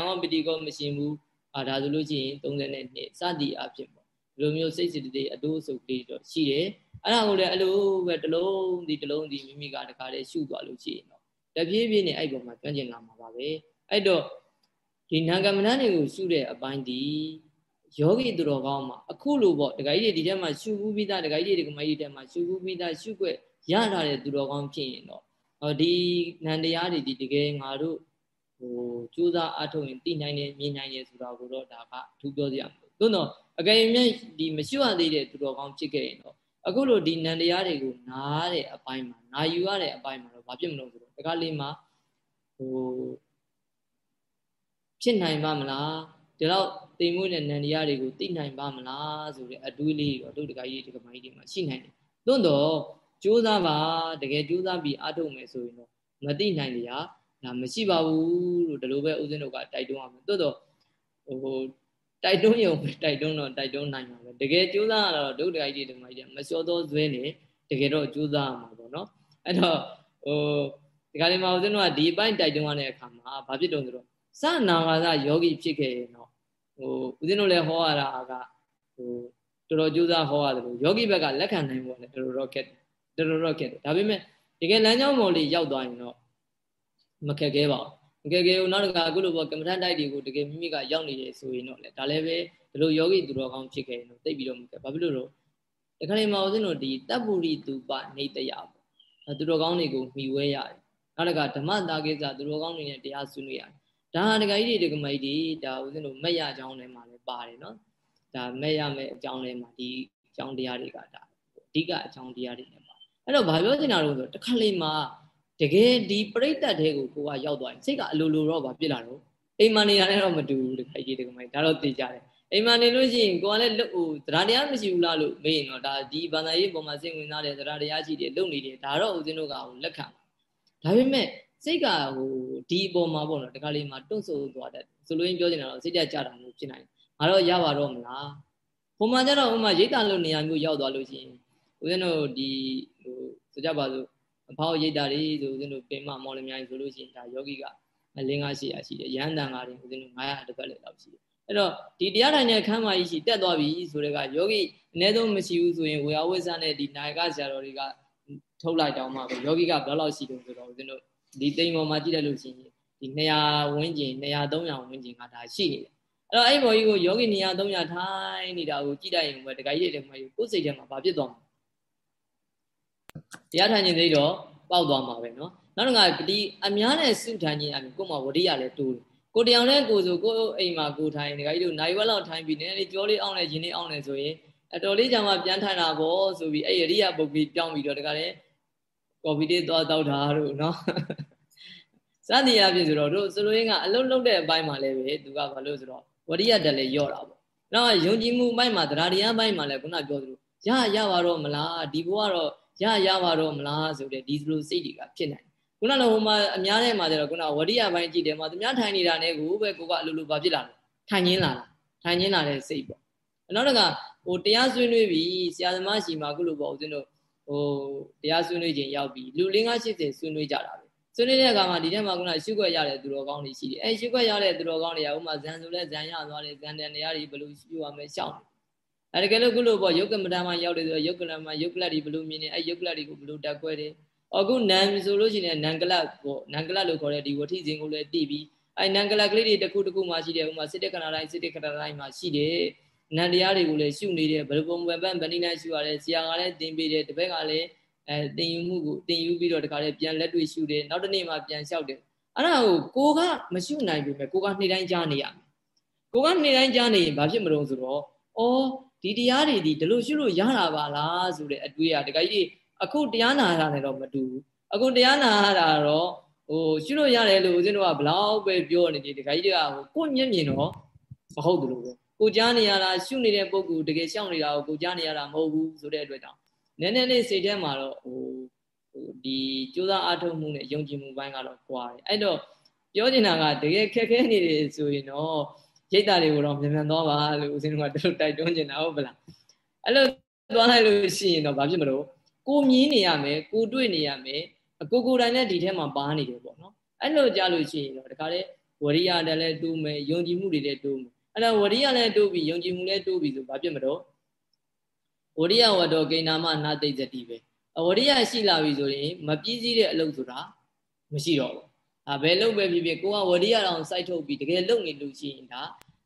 Speaker 1: ကောပီတိကောမရှင်ဘူးအာဒါဆိုလို့ရှိရင်32စသည်အဖြစ်ပေါ့ဒီလိုမျိုးစိတ်စိတတေအတူအဆုပ်လေးတော့ရှိတယ်အဲ့ဒါကိုလည်းအလိုပဲတစ်လုံးဒီတစ်လုံးဒီမိမိကတခါတည်းရှုသွားလို့ရှိရင်တော့တပြေးပြေးနဲ့အဲ့ပေါ်မှာကျွမ်းကျင်လာမှာပါပဲအဲ့တော့ဒီနာဂမဏတွေကိုရှုတဲ့အပိုင်းဒီယောဂီသူတော်ကောင်းမှာအခုလိုပေါ့ဒကာကြီးတွေဒီထဲမှာရှုဘူးပြီးသားဒကာကြီးတွေကမကြီးတွေထဲမှာရှုဘူးပြီးသားရှုွက်ရလာတဲ့သူတော်ကောင်းဖြစ်ရင်တော့ ဟောဒီနန္တရားတွေဒီတကယ်ငါတို့ဟိုကြိုးစားအထုတ်ရင်သိနိုင်တယ်မြင်နိုင်တယ်ဆိုတာကိုတော့ဒါကအထူးပြောစရာမလိုသို့တော့အကယ်၍ဒီမရှုရသေးတဲ့သူတော်ကောင်းဖြစ်ခဲ့ရင်တော့အခုလိုဒီနန္တရားတွေကိုနားတဲ့အပိုင်းမှာနာယူရတဲ့အပိုင်းမှာတော့ဘာဖြစ်မလို့ဆိုတော့တခါလေးမှာဟိုဖြစ်နိုင်ပါမလားဒီတော့တိမ်မွေးတဲ့နန္တရားတွေကိုသိနိုင်ပါမလားဆိုတဲ့အတွေးလေးတော့တို့တခါကြီးတခါမကြီးတွေမှာရှိနိုင်တယ်သို့တော့ ကြိုးစားပါတကယ်ကြိုးစားပြီးအားထုတ်မယ်ဆိုရင်တော့မသိနိုင်ကြဒါမရှိပါဘူးလို့ဒီလိုပဲဦးဇင်းတို့ကတိုက်တွန်းရမယ်သို့တော့ဟိုတိုက်တွန်းရုံပဲတိုက်တွန်းတော့တိုက်တွန်းနိုင်မှာပဲတကယ်ကြိုးစားရတော့ဒုဒကာကြီးတွေဒီမှာကြီးမလျှော်သောဇွဲနေတကယ်တော့ကြိုးစားရမှာပေါ့နော်အဲ့တော့ဟိုဒီကလေးမှာဦးဇင်းတို့ကဒီအပိုင်းတိုက်တွန်းရတဲ့အခါမှာဘာဖြစ်တုံးဆိုတော့စနာဂါသယောဂီဖြစ်ခဲ့ရင်တော့ဟိုဦးဇင်းတို့လည်းဟောရတာကဟိုတော်တော်ကြိုးစားဟောရတယ်လို့ယောဂီဘက်ကလက်ခံနိုင်ဖို့လည်းတော်တော်ခက်တယ် တော်တော်ခက်တယ်ဒါပေမဲ့တကယ်လမ်းကြောင်းပေါ်လေးရောက်သွားရင်တော့မခက်ခဲပါဘူးငယ်ငယ်နောက်တစ်ခါအခုလိုပေါ့ကမ္မထန်တိုက်တွေကိုတကယ်မိမိကရောက်နေတယ်ဆိုရင်တော့လေဒါလည်းပဲဒီလိုယောဂီသူတော်ကောင်းဖြစ်ခဲ့ရင်တော့သိပြီးတော့မကဲဘာဖြစ်လို့တော့တခါလေမှာဦးဇင်းတို့ဒီတပ်ပုရိသူပနေတယပေါ့သူတော်ကောင်းတွေကိုမှီဝဲရတယ်နောက်တစ်ခါဓမ္မတာကိစ္စသူတော်ကောင်းတွေနဲ့တရားဆွေးနွေးရတယ်ဒါဟာဒကာကြီးတွေဒကာမကြီးတွေဒါဦးဇင်းတို့မက်ရအကြောင်းထဲမှာလည်းပါတယ်နော်ဒါမက်ရမယ့်အကြောင်းထဲမှာဒီအကြောင်းတရားတွေကဒါအဓိကအကြောင်းတရားတွေနဲ့ပါ အဲ့တော့ဘာပြောချင်တာလို့ဆိုတခါလေမှာတကယ်ဒီပြိတ္တတဲ့ကိုကိုကရောက်သွားရင်စိတ်ကအလိုလိုတော့ဗာပြစ်လာတော့အိမ်မနေရတယ်တော့မတူဘူးတခါကြီးတခါမကြီးဒါတော့သိကြတယ်အိမ်မနေလို့ရှိရင်ကိုကလည်းဟိုတရားတရားမရှိဘူးလားလို့မေးရင်တော့ဒါဒီဘာသာရေးပုံမှာစိတ်ဝင်စားတယ်တရားတရားရှိတယ်လုပ်နေတယ်ဒါတော့ဦးဇင်းတို့ကဟိုလက်ခံဒါပေမဲ့စိတ်ကဟိုဒီအပေါ်မှာပေါ့နော်တခါလေးမှာတွန့်ဆိုးသွားတယ်ဆိုလိုရင်းပြောနေတာတော့စိတ်ကြကြတာမျိုးဖြစ်နိုင်တယ်ငါတော့ရပါတော့မလားပုံမှန်ကျတော့ဥမာရိတ်တာလို့နေရာမျိုးရောက်သွားလို့ရှိရင်ဦးဇင်းတို့ဒီဟို ဆိုကြပါစို့အဖောက်ရိတ်တာတွေဆိုဦးဇင်းတို့ပင်မမော်လမြိုင်ဆိုလို့ရှိရင်ဒါယောဂီကလင်းကားရှိရရှိတယ်ရဟန်းတန်ကားတွေဦးဇင်းတို့900တစ်ပတ်လည်းလောက်ရှိတယ်အဲ့တော့ဒီတရားထိုင်တဲ့ခမ်းမကြီးရှိတက်သွားပြီဆိုတဲ့ကယောဂီအနည်းဆုံးမရှိဘူးဆိုရင်ဝေယဝိဇ္ဇနဲ့ဒီနာယကဆရာတော်တွေကထုတ်လိုက်တောင်းမှပဲယောဂီကဘယ်လောက်ရှိတုံးဆိုတော့ဦးဇင်းတို့ဒီတိမ်ပေါ်မှာကြည့်တယ်လို့ရှိရင်ဒီ200ဝန်းကျင်200 300ဝန်းကျင်ကဒါရှိနေတယ်အဲ့တော့အဲ့ဘော်ကြီးကိုယောဂီ200 300ထိုင်းနေတာကိုကြည့်လိုက်ရင်ပဲတခါကြီးတွေမှာကိုယ်စိတ်ထဲမှာဘာဖြစ်သွားမှာ တရားထိုင်ခြင်းသိတော့ပေါက်သွားမှာပဲနော်နောက်တစ်ခါဒီအများနဲ့စုထိုင်ခြင်းအပြင်ကို့မှာဝရိယလည်းတိုးတယ်ကိုတယောက်နဲ့ကိုဆိုကိုအိမ်မှာကိုထိုင်နေကြကြီးတို့နိုင်ဝက်လောက်ထိုင်ပြီးနည်းနည်းကြောလေးအောင်းနဲ့ရင်းလေးအောင်းနဲ့ဆိုရင်အတော်လေးကြာမှပြန်ထိုင်တာပေါ့ဆိုပြီးအဲ့ရိယပုတ်ပြီးပြောင်းပြီးတော့တခါလေကော်ဖီလေးသွားတောက်တာတို့နော်စသည်အပြင်ဆိုတော့တို့ဆိုလိုရင်းကအလုံးလုံးတဲ့အပိုင်းမှာလည်းပဲသူကဘာလို့ဆိုတော့ဝရိယတက်လည်းယော့တာပေါ့နောက်ယုံကြည်မှုအပိုင်းမှာတရားတရားအပိုင်းမှာလည်းခုနပြောသလိုရရပါတော့မလားဒီဘဝတော့ ရရပါတော့မလားဆိုတဲ့ဒီလိုစိတ်တွေကဖြစ်နိုင်ခုနကဟိုမှာအများထဲမှာကျတော့ခုနဝရိယပိုင်းကြည့်တယ်မှာသူများထိုင်နေတာနဲ့ကိုပဲကိုကအလိုလိုဘာဖြစ်လာလဲထိုင်ရင်းလာတာထိုင်ရင်းလာတဲ့စိတ်ပေါ့နောက်တစ်ခါဟိုတရားဆွေးနွေးပြီးဆရာသမားရှိမှာခုလိုပေါ့ဦးဇင်းတို့ဟိုတရားဆွေးနွေးခြင်းရောက်ပြီးလူ၄၅80ဆွေးနွေးကြတာပဲဆွေးနွေးတဲ့အခါမှာဒီထဲမှာခုနရှုွက်ရတဲ့သူတော်ကောင်းတွေရှိတယ်အဲရှုွက်ရတဲ့သူတော်ကောင်းတွေကဥမာဇန်ဆိုလဲဇန်ရသွားတယ်ဇန်တန်တရားတွေဘယ်လိုရှုရမလဲရှောင်းတယ် အဲတကယ်လို့ခုလိုပေါ့ယုတ်ကမ္မဋ္ဌာန်းမှာရောက်တယ်ဆိုတော့ယုတ်ကလမှာယုတ်ကလတ်တွေဘယ်လိုမြင်နေအဲယုတ်ကလတ်တွေကိုဘယ်လိုတက်ခွဲတယ်အခုနံဆိုလို့ရှိရင်နံကလတ်ပေါ့နံကလတ်လို့ခေါ်တဲ့ဒီဝဋ္ထိစဉ်ကိုလည်းတည်ပြီးအဲနံကလတ်ကလေးတွေတစ်ခုတစ်ခုမှရှိတယ်ဥမာစစ်တက်ခဏတိုင်းစစ်တက်ခဏတိုင်းမှာရှိတယ်နံတရားတွေကိုလည်းရှုနေတယ်ဘယ်လိုပုံပန်ပန်ဗဏိနိုင်ရှုရတယ်ဆရာကလည်းသင်ပေးတယ်တပည့်ကလည်းအဲတင်ယူမှုကိုတင်ယူပြီးတော့တခါလေပြန်လက်တွေ့ရှုတယ်နောက်တစ်နေ့မှပြန်လျှောက်တယ်အဲ့ဒါကိုကိုကမရှုနိုင်ပြီမဲ့ကိုကနေ့တိုင်းကြားနေရမယ်ကိုကနေ့တိုင်းကြားနေရင်ဘာဖြစ်မလို့ဆိုတော့အော် ဒီတရားတွေဒီဒီလိုရှုလို့ရတာပါလားဆိုတဲ့အတွေးอ่ะတခါကြီးအခုတရားနာတာနဲ့တော့မတူဘူးအခုတရားနာတာတော့ဟိုရှုလို့ရတယ်လို့ဦးဇင်းတို့ကဘလောက်ပဲပြောနေတယ်တခါကြီးကဟိုကိုမျက်မြင်တော့မဟုတ်ဘူးလို့ပဲကိုကြားနေရတာရှုနေတဲ့ပုံကူတကယ်ရှောင်နေတာကိုကိုကြားနေရတာမဟုတ်ဘူးဆိုတဲ့အတွက်ကြောင့်နည်းနည်းလေးစိတ်ထဲမှာတော့ဟိုဟိုဒီကြိုးစားအားထုတ်မှုနဲ့ယုံကြည်မှုပိုင်းကတော့ကွာတယ်အဲ့တော့ပြောချင်တာကတကယ်ခက်ခဲနေတယ်ဆိုရင်တော့ ရိတ်တာတွေကိုတော့မြန်မြန်သွားပါလို့ဦးဇင်းတို့ကတို့တိုက်တွန်းနေတာဟုတ်ပလားအဲ့လိုသွားလိုက်လို့ရှိရင်တော့ဘာဖြစ်မလို့ကိုမြင်နေရမယ်ကိုတွေ့နေရမယ်ကိုကိုယ်တိုင်နဲ့ဒီထဲမှာပါနေတယ်ပေါ့နော်အဲ့လိုကြားလို့ရှိရင်တော့တခါလေဝရိယတလည်းတိုးမယ်ယုံကြည်မှုတွေလည်းတိုးမယ်အဲ့တော့ဝရိယလည်းတိုးပြီးယုံကြည်မှုလည်းတိုးပြီးဆိုဘာဖြစ်မလို့ဝရိယဝတ္တောဂိဏမနာတိတ်ဇတိပဲဝရိယရှိလာပြီဆိုရင်မပြည့်စည်တဲ့အလုပ်ဆိုတာမရှိတော့ဘူး အဘယ်လုံပဲဖြစ်ဖြစ်ကိုကဝရိယတော်စိုက်ထုတ်ပြီးတကယ်လုံနေလို့ရှိရင်ဒါ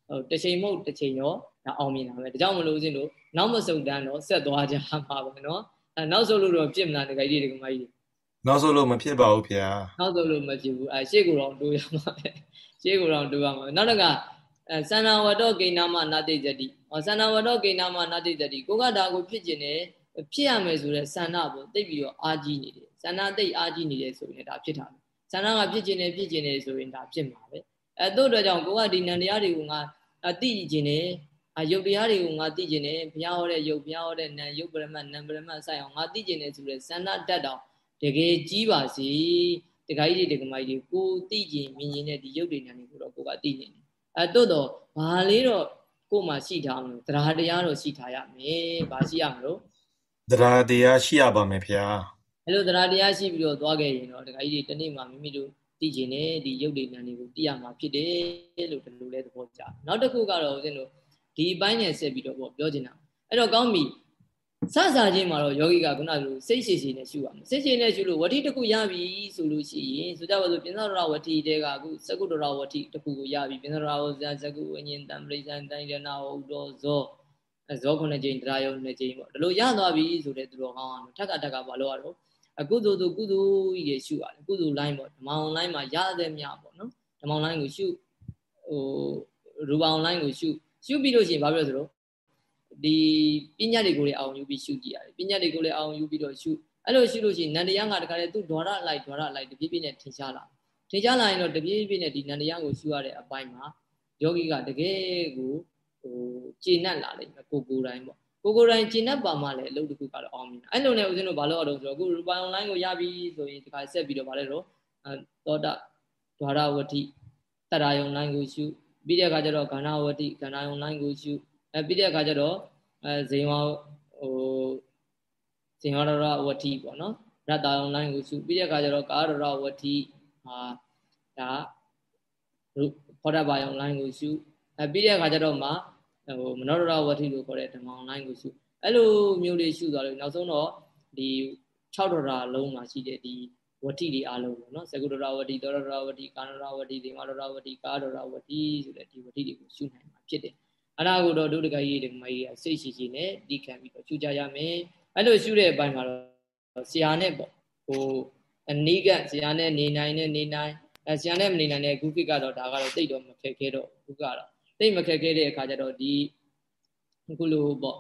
Speaker 1: ဟိုတစ်ချိန်မဟုတ်တစ်ချိန်ရောဒါအောင်မြင်လာမယ်ဒါကြောင့်မလို့စင်းတို့နောက်မစုံတန်းတော့ဆက်သွားကြမှာပါနော်အဲနောက်ဆုံးလို့တော့ပြစ်မလားတကယ်ကြီးဒီကမကြီး
Speaker 2: နောက်ဆုံးလို့မဖြစ်ပါဘူးခင်ဗျာ
Speaker 1: နောက်ဆုံးလို့မဖြစ်ဘူးအဲရှေ့ကိုတော့တိုးရမှာပဲရှေ့ကိုတော့တိုးရမှာနောက်တစ်ခါအဲသန္နာဝတ္တကိဏမနာတိဇတိဟောသန္နာဝတ္တကိဏမနာတိဇတိကိုကဒါကိုဖြစ်ကျင်တယ်ဖြစ်ရမယ်ဆိုတဲ့ဆန္ဒပေါ့တိတ်ပြီးတော့အာကြီးနေတယ်ဆန္ဒတိတ်အာကြီးနေတယ်ဆိုရင်ဒါဖြစ်တာပဲ ဆန္ဒကဖြစ်ကျင်တယ်ဖြစ်ကျင်တယ်ဆိုရင်ဒါဖြစ်မှာပဲအဲတို့တော့ကြောင့်ကိုကဒီနန္တရားတွေကိုငါသိကျင်တယ်အယုတ်တရားတွေကိုငါသိကျင်တယ်ဘုရားဟောတဲ့ယုတ်ဘုရားဟောတဲ့နံယုတ်ပရမတ်နံပရမတ်ဆိုင်အောင်ငါသိကျင်တယ်ဆိုတဲ့ဆန္ဒတက်တော့တကယ်ကြီးပါစီတခါကြီးတွေတကမကြီးတွေကိုသိကျင်မြင်ကျင်တဲ့ဒီယုတ်တွေနံတွေကိုတော့ကိုကသိနေတယ်အဲတို့တော့ဘာလေးတော့ကို့မှာရှိထားအောင်တရားတရားတော့ရှိထားရမယ်။ဘာရှိရမလို့
Speaker 2: တရားတရားရှိရပါမယ်ဗျာ။
Speaker 1: အဲလိုတရားတရားရှိပြီးတော့သွားခဲ့ရင်တော့ဒကာကြီးတွေတနေ့မှမိမိတို့သိကျင်တဲ့ဒီရုပ်တွေနာတွေကိုသိရမှာဖြစ်တယ်လို့ဒီလိုလဲသဘောကျ။နောက်တစ်ခုကတော့ဦးဇင်းတို့ဒီအပိုင်းနဲ့ဆက်ပြီးတော့ပြောချင်တာ။အဲ့တော့ကောင်းပြီစစချင်းမှာတော့ယောဂီကခုနကလိုစိတ်ရှည်ရှည်နဲ့ရှုရမယ်စိတ်ရှည်နဲ့ရှုလို့ဝတိတစ်ခုရပြီဆိုလို့ရှိရင်ဆိုကြပါစို့ပြင်သရဝတိတဲကအခုစကုတရဝတိတစ်ခုကိုရပြီပြင်သရဝဇာစကုဝိညာဉ်တံပရိသံတိုင်းရဏဟောတော်ဇောဇောခုနှစ်ကြိမ်တရားယုံနှစ်ကြိမ်ပေါ့ဒီလိုရသွားပြီဆိုတဲ့သူတော်ကောင်းအောင်ထက်ကထက်ကဘာလို့ရတော့ အကုသိုလ်ဆိုကုသိုလ်ကြီးရှုရတယ်ကုသိုလ်လိုင်းပေါ့ဓမ္မအွန်လိုင်းမှာရတဲ့မြပေါ့နော်ဓမ္မအွန်လိုင်းကိုရှုဟိုရူပအွန်လိုင်းကိုရှုရှုပြီးလို့ရှိရင်ဘာပြောဆိုတော့ဒီပညာတွေကိုလည်းအောင်ယူပြီးရှုကြည့်ရတယ်ပညာတွေကိုလည်းအောင်ယူပြီးတော့ရှုအဲ့လိုရှုလို့ရှိရင်နန္တရားကတခါလေသူ့ဒွါရလိုက်ဒွါရလိုက်တပြေးပြေးနဲ့ထင်ရှားလာထင်ရှားလာရင်တော့တပြေးပြေးနဲ့ဒီနန္တရားကိုရှုရတဲ့အပိုင်းမှာယောဂီကတကယ်ကိုဟိုကျေနပ်လာလိမ့်မယ်ကိုကိုယ်တိုင်ပေါ့ ကိုကိုယ်တိုင်ကျေနပ်ပါမှလည်းအလုပ်တစ်ခုကတော့အောင်မြင်တာအဲ့လိုနဲ့ဦးဇင်းတို့ဘာလို့အောင်ဆိုတော့အခု Ruby online ကိုရပြီဆိုရင်ဒီခါဆက်ပြီးတော့ဗါလဲတော့သောတာဒွါရဝတိတရာယုံ line ကိုရှုပြီးတဲ့အခါကျတော့ခန္ဓာဝတိခန္ဓာယုံ line ကိုရှုအဲပြီးတဲ့အခါကျတော့အဲဇိမ်ဝဟိုဇိမ်ဝရရဝတိပေါ့နော်ရတ္တအွန်လိုင်းကိုရှုပြီးတဲ့အခါကျတော့ကာရရဝတိဟာဒါဖောဒဘာယုံ line ကိုရှုအဲပြီးတဲ့အခါကျတော့မှ ဟိုမနောရဝတိလို့ခေါ်တဲ့ဓမ္မ online ကိုရှုအဲ့လိုမျိုးလေးရှုသွားလို့နောက်ဆုံးတော့ဒီ6ဒေါ်လာလုံးမှာရှိတဲ့ဒီဝတိတွေအားလုံးပေါ့နော်သကုဒရဝတိသောရရဝတိကာနရဝတိဒေမရရဝတိကာရရဝတိဆိုတဲ့ဒီဝတိတွေကိုရှုနိုင်မှာဖြစ်တယ်အဲ့ဒါကိုတော့ဒုဒကကြီးတွေမကြီးစိတ်ရှိရှိနဲ့ဒီခံပြီးတော့ရှုကြရမယ်အဲ့လိုရှုတဲ့အပိုင်းမှာတော့ဆရာနဲ့ပေါ့ဟိုအနိကဆရာနဲ့နေနိုင်နဲ့နေနိုင်အဲဆရာနဲ့မနေနိုင်တဲ့ခုကိကတော့ဒါကတော့တိတ်တော့မခက်ခဲတော့ခုကတော့ တိတ်မခက်ခဲတဲ့အခါကျတော့ဒီအခုလိုပေါ့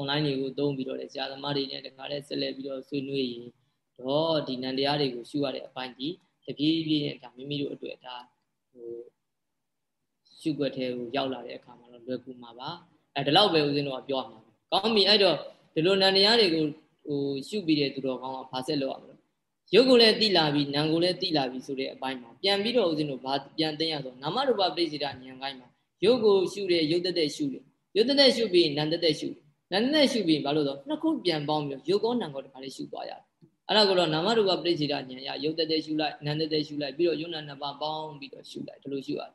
Speaker 1: online တွေကိုသုံးပြီးတော့လေဆရာသမားတွေနဲ့တခါလဲဆက်လက်ပြီးတော့ဆွေးနွေးရင်တော့ဒီနန္တရားတွေကိုရှုရတဲ့အပိုင်းကြီးတပြေးပြေးနဲ့ဒါမိမိတို့အတွက်ဒါဟိုရှုွက်တဲ့ဟိုရောက်လာတဲ့အခါမှာတော့လွယ်ကူမှာပါအဲဒီလောက်ပဲဦးဇင်းတို့ကပြောမှာကောင်းပြီအဲ့တော့ဒီလိုနန္တရားတွေကိုဟိုရှုပြီးတဲ့သူတော်ကောင်းကဘာဆက်လုပ်ရမလဲရုပ်ကိုလည်းတိလာပြီနာမ်ကိုလည်းတိလာပြီဆိုတဲ့အပိုင်းမှာပြန်ပြီးတော့ဦးဇင်းတို့ဘာပြန်သိရဆိုနာမရူပပြိစိတဉာဏ်ကိုင်းမှာ ရုပ်ကိုရှုတယ်ရုပ်တသက်ရှုတယ်ရုပ်တသက်ရှုပြီးနာမ်တသက်ရှုတယ်နာမ်တသက်ရှုပြီးဘာလို့ဆိုနှစ်ခုပြန်ပေါင်းပြီးရုပ်ကောနာမ်ကောတခါလေးရှုသွားရတယ်အဲ့ဒါကတော့နာမရူပပြိစိတဉာဏ်ရရုပ်တသက်ရှုလိုက်နာမ်တသက်ရှုလိုက်ပြီးတော့ယုံနာနှစ်ပါးပေါင်းပြီးတော့ရှုလိုက်ဒီလိုရှုရတယ်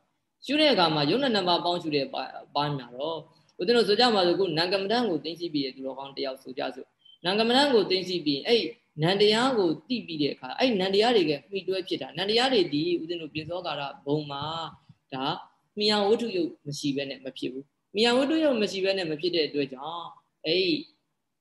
Speaker 1: ရှုတဲ့အခါမှာယုံနာနှစ်ပါးပေါင်းရှုတဲ့ပိုင်းမှာတော့ဦးဇင်းတို့ဆိုကြမှာဆိုခုနံကမ္မဋ္ဌာန်းကိုသိသိပြီးတဲ့သူတော်ကောင်းတယောက်ဆိုကြဆိုနံကမ္မဋ္ဌာန်းကိုသိသိပြီးအဲ့နန္တရားကိုသိပြီးတဲ့အခါအဲ့နန္တရားတွေကမှီတွဲဖြစ်တာနန္တရားတွေဒီဦးဇင်းတို့ပြေသောကာရဘုံမှာဒါ မြာဝတ္ထုယုတ်မရှိဘဲနဲ့မဖြစ်ဘူးမြာဝတ္ထုယုတ်မရှိဘဲနဲ့မဖြစ်တဲ့အတွက်ကြောင့်အဲ့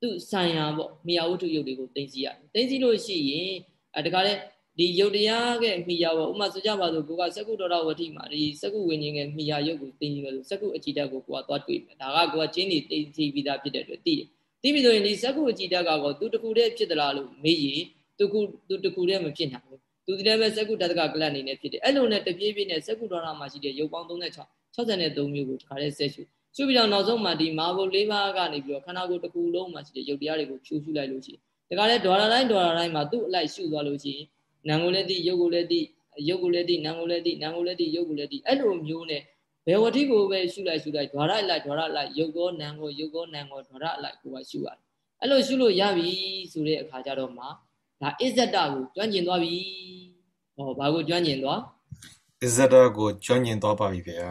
Speaker 1: သူ့ဆိုင်ရာပေါ့မြာဝတ္ထုယုတ်တွေကိုသိသိရတယ်သိသိလို့ရှိရင်အဲတခါလဲဒီယုတ်တရားကမိယာပေါ့ဥမာဆိုကြပါစို့ကိုကစက္ကုတော်တော်ဝတိမှာဒီစက္ကုဝိညာဉ်ကမိယာယုတ်ကိုသိနေလို့စက္ကုအကြည်တက်ကိုကိုကသွားတွေ့မယ်ဒါကကိုကကျင်းနေသိသိပြီးသားဖြစ်တဲ့အတွက်သိတယ်သိပြီဆိုရင်ဒီစက္ကုအကြည်တက်ကကောသူတခုတည်းဖြစ်သလားလို့မေးရင်သူခုသူတခုတည်းမဖြစ်နိုင်ဘူး သူတည်းပဲစက္ကုတတကကလတ်အနေနဲ့ဖြစ်တယ်အဲ့လိုနဲ့တပြေးပြေးနဲ့စက္ကုတော်တော်မှာရှိတဲ့ယုတ်ပေါင်း36 63မျိုးကိုတခါတည်းဆက်ရှုရှုပြီးတော့နောက်ဆုံးမှာဒီမာဘုတ်၄ပါးကနေပြီးတော့ခန္ဓာကိုယ်တစ်ခုလုံးမှာရှိတဲ့ယုတ်တရားတွေကိုဖြူရှုလိုက်လို့ရှိရင်ဒါကလည်းဒေါ်လာတိုင်းဒေါ်လာတိုင်းမှာသူ့အလိုက်ရှုသွားလို့ရှိရင်နာကိုလည်းသိရုပ်ကိုလည်းသိရုပ်ကိုလည်းသိနာကိုလည်းသိနာကိုလည်းသိရုပ်ကိုလည်းသိအဲ့လိုမျိုးနဲ့ဘယ်ဝတိကိုပဲရှုလိုက်ရှုလိုက်ဓာရလိုက်ဓာရလိုက်ရုပ်ကောနာကိုရုပ်ကောနာကိုဓာရလိုက်ကိုကရှုရတယ်အဲ့လိုရှုလို့ရပြီဆိုတဲ့အခါကျတော့မှ ဒါအစ္ဆတကိုကျွမ်းကျင်သွားပြီဟောဘာကိုကျွမ်းကျင်သွား
Speaker 2: အစ္ဆတကိုကျွမ်းကျင်သွားပါပြီဗျာ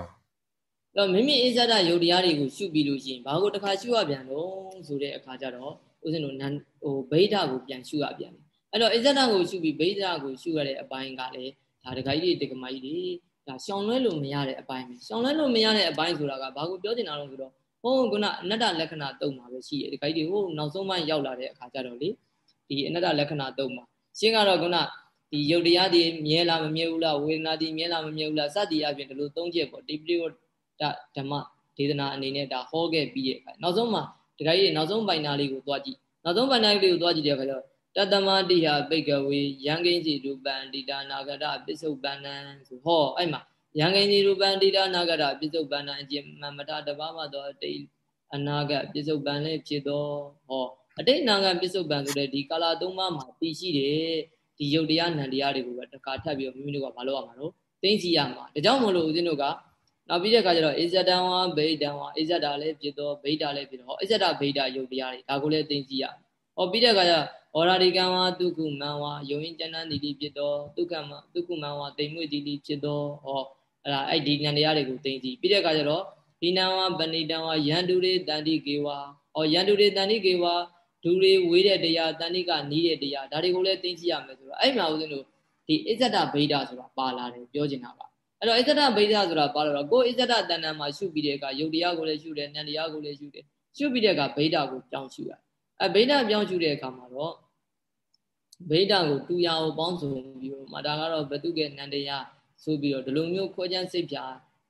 Speaker 1: တော့မိမိအစ္ဆတယုတ်တရားတွေကိုရှုပြီးလို့ရှိရင်ဘာကိုတစ်ခါရှုရပြန်တော့ဆိုတဲ့အခါကျတော့ဦးဇင်းတို့နန်ဟိုဗိဓာကိုပြန်ရှုရပြန်တယ်အဲ့တော့အစ္ဆဒကိုရှုပြီးဗိဒ္ဓကိုရှုရတဲ့အပိုင်းကလည်းဒါဒကာကြီးတွေဒကမကြီးတွေဒါရှောင်လွဲလို့မရတဲ့အပိုင်းပဲရှောင်လွဲလို့မရတဲ့အပိုင်းဆိုတာကဘာကိုပြောချင်တာလဲဆိုတော့ဟိုကုဏအနတ္တလက္ခဏာတုံမှာပဲရှိတယ်ဒကာကြီးတွေဟိုနောက်ဆုံးပိုင်းရောက်လာတဲ့အခါကျတော့လေ ဒီအနတ္တလက္ခဏာတုံမှာရှင်းကတော့ကုဏဒီယုတ်တရားတွေမြဲလားမမြဲဘူးလားဝေဒနာတွေမြဲလားမမြဲဘူးလားစသည်အပြင်ဒီလိုသုံးချက်ပေါ့ဒီပရိယဒဓမ္မဒေသနာအနေနဲ့ဒါဟောခဲ့ပြီးရဲ့အခါနောက်ဆုံးမှာဒကာကြီးနောက်ဆုံးပိုင်နာလေးကိုသွားကြည့်နောက်ဆုံးပိုင်နာလေးကိုသွားကြည့်တဲ့အခါကျတော့တတမတိယပိကဝေယံကိဉ္စီရူပံတိတာနာဂရပစ္စုပန်နံဆိုဟောအဲ့မှာယံကိဉ္စီရူပံတိတာနာဂရပစ္စုပန်နံအကျင့်မမတတဘာမသောအတိအနာဂတ်ပစ္စုပန်လည်းဖြစ်သောဟော အတိတ်နာဂတ်ပစ္စုပန်ဆိုတဲ့ဒီကာလသုံးပါးမှာတည်ရှိတယ်ဒီယုတ်တရားနံတရားတွေကိုပဲတခါထပ်ပြီးမိမိတို့ကမလုပ်ရမှာလို့သိသိရမှာဒါကြောင့်မလို့ဦးဇင်းတို့ကနောက်ပြီးတဲ့အခါကျတော့အေဇတံဝါဗိဒံဝါအေဇတာလည်းဖြစ်သောဗိဒာလည်းဖြစ်သောဟောအေဇတာဗိဒာယုတ်တရားတွေဒါကိုလည်းသိသိရဟောပြီးတဲ့အခါကျတော့ဩရာဒီကံဝါဒုက္ခမံဝါယုံရင်ကျမ်းတိတိဖြစ်သောဒုက္ခမဒုက္ခမံဝါတိမ်မွေ့တိတိဖြစ်သောဟောအဲ့ဒါအဲ့ဒီဉာဏ်တရားတွေကိုသိသိပြီးတဲ့အခါကျတော့ဒီနံဝါဗဏိတံဝါယန္တုရေတန်တိကေဝါဩယန္တုရေတန်တိကေဝါ ဒူရေဝေးတဲ့တရားတန်တိကနီးတဲ့တရားဒါတွေကိုလည်းသိသိရမယ်ဆိုတော့အဲ့မှာဦးဇင်းတို့ဒီအစ္ဆဒဗိဒဆိုတာပါလာတယ်ပြောချင်တာပါအဲ့တော့အစ္ဆဒဗိဒဆိုတာပါလာတော့ကိုယ်အစ္ဆဒတဏ္ဍာမှာရှုပြီးတဲ့အခါယုတ်တရားကိုလည်းရှုတယ်ဉာဏ်တရားကိုလည်းရှုတယ်ရှုပြီးတဲ့အခါဗိဒကိုကြောင်းရှုရတယ်အဲဗိဒပြောင်းရှုတဲ့အခါမှာတော့ဗိဒ္ဓကိုတူရအောင်ပေါင်းစုံပြီးတော့မဒါကတော့ဘတုကေနန္တရားဆိုပြီးတော့ဒီလိုမျိုးခွဲခြမ်းစိတ်ဖြာ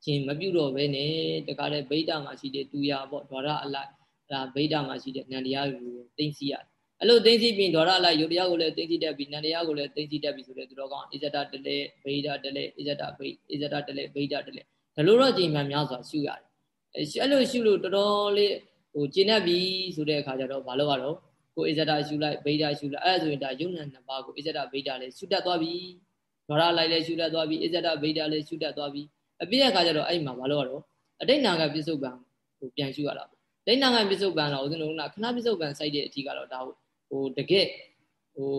Speaker 1: ခြင်းမပြုတော့ဘဲနဲ့တခါလေဗိဒ္ဓမှာရှိတဲ့တူရပေါ့ဒွါရအလိုက် ဒါဗိဒ္ဓမှာရှိတဲ့နန္တရားကိုသိသိရတယ်အဲ့လိုသိသိပြီးဒွါရအလိုက်ယုတ်တရားကိုလည်းသိသိတတ်ပြီးနန္တရားကိုလည်းသိသိတတ်ပြီးဆိုတဲ့သူတော်ကောင်းဣဇဒတလေဗိဒ္ဓတလေဣဇဒဗိဣဇဒတလေဗိဒ္ဓတလေဒါလိုတော့ကြိမ်မှန်များစွာရှုရတယ်အဲ့လိုရှုလို့တော်တော်လေးဟိုကျင့်တတ်ပြီဆိုတဲ့အခါကျတော့ဘာလို့ရတော့ကိုဣဇဒရှုလိုက်ဗိဒရှုလိုက်အဲ့ဒါဆိုရင်ဒါယုံနံနှစ်ပါးကိုဣဇဒဗိဒလည်းရှုတတ်သွားပြီဒေါရလိုက်လည်းရှုတတ်သွားပြီဣဇဒဗိဒလည်းရှုတတ်သွားပြီအပြည့်အခါကျတော့အဲ့မှာဘာလို့ရတော့အတိတ်နာကပြစ္ဆုတ်ပံကိုပြန်ရှုရတာပေါ့ ဒိဋ္ဌာကပြစ္ဆုတ်ပံတော့ဦးဇင်းတို့ကခဏပြစ္ဆုတ်ပံစိုက်တဲ့အထိကတော့ဒါဟိုတကယ်ဟို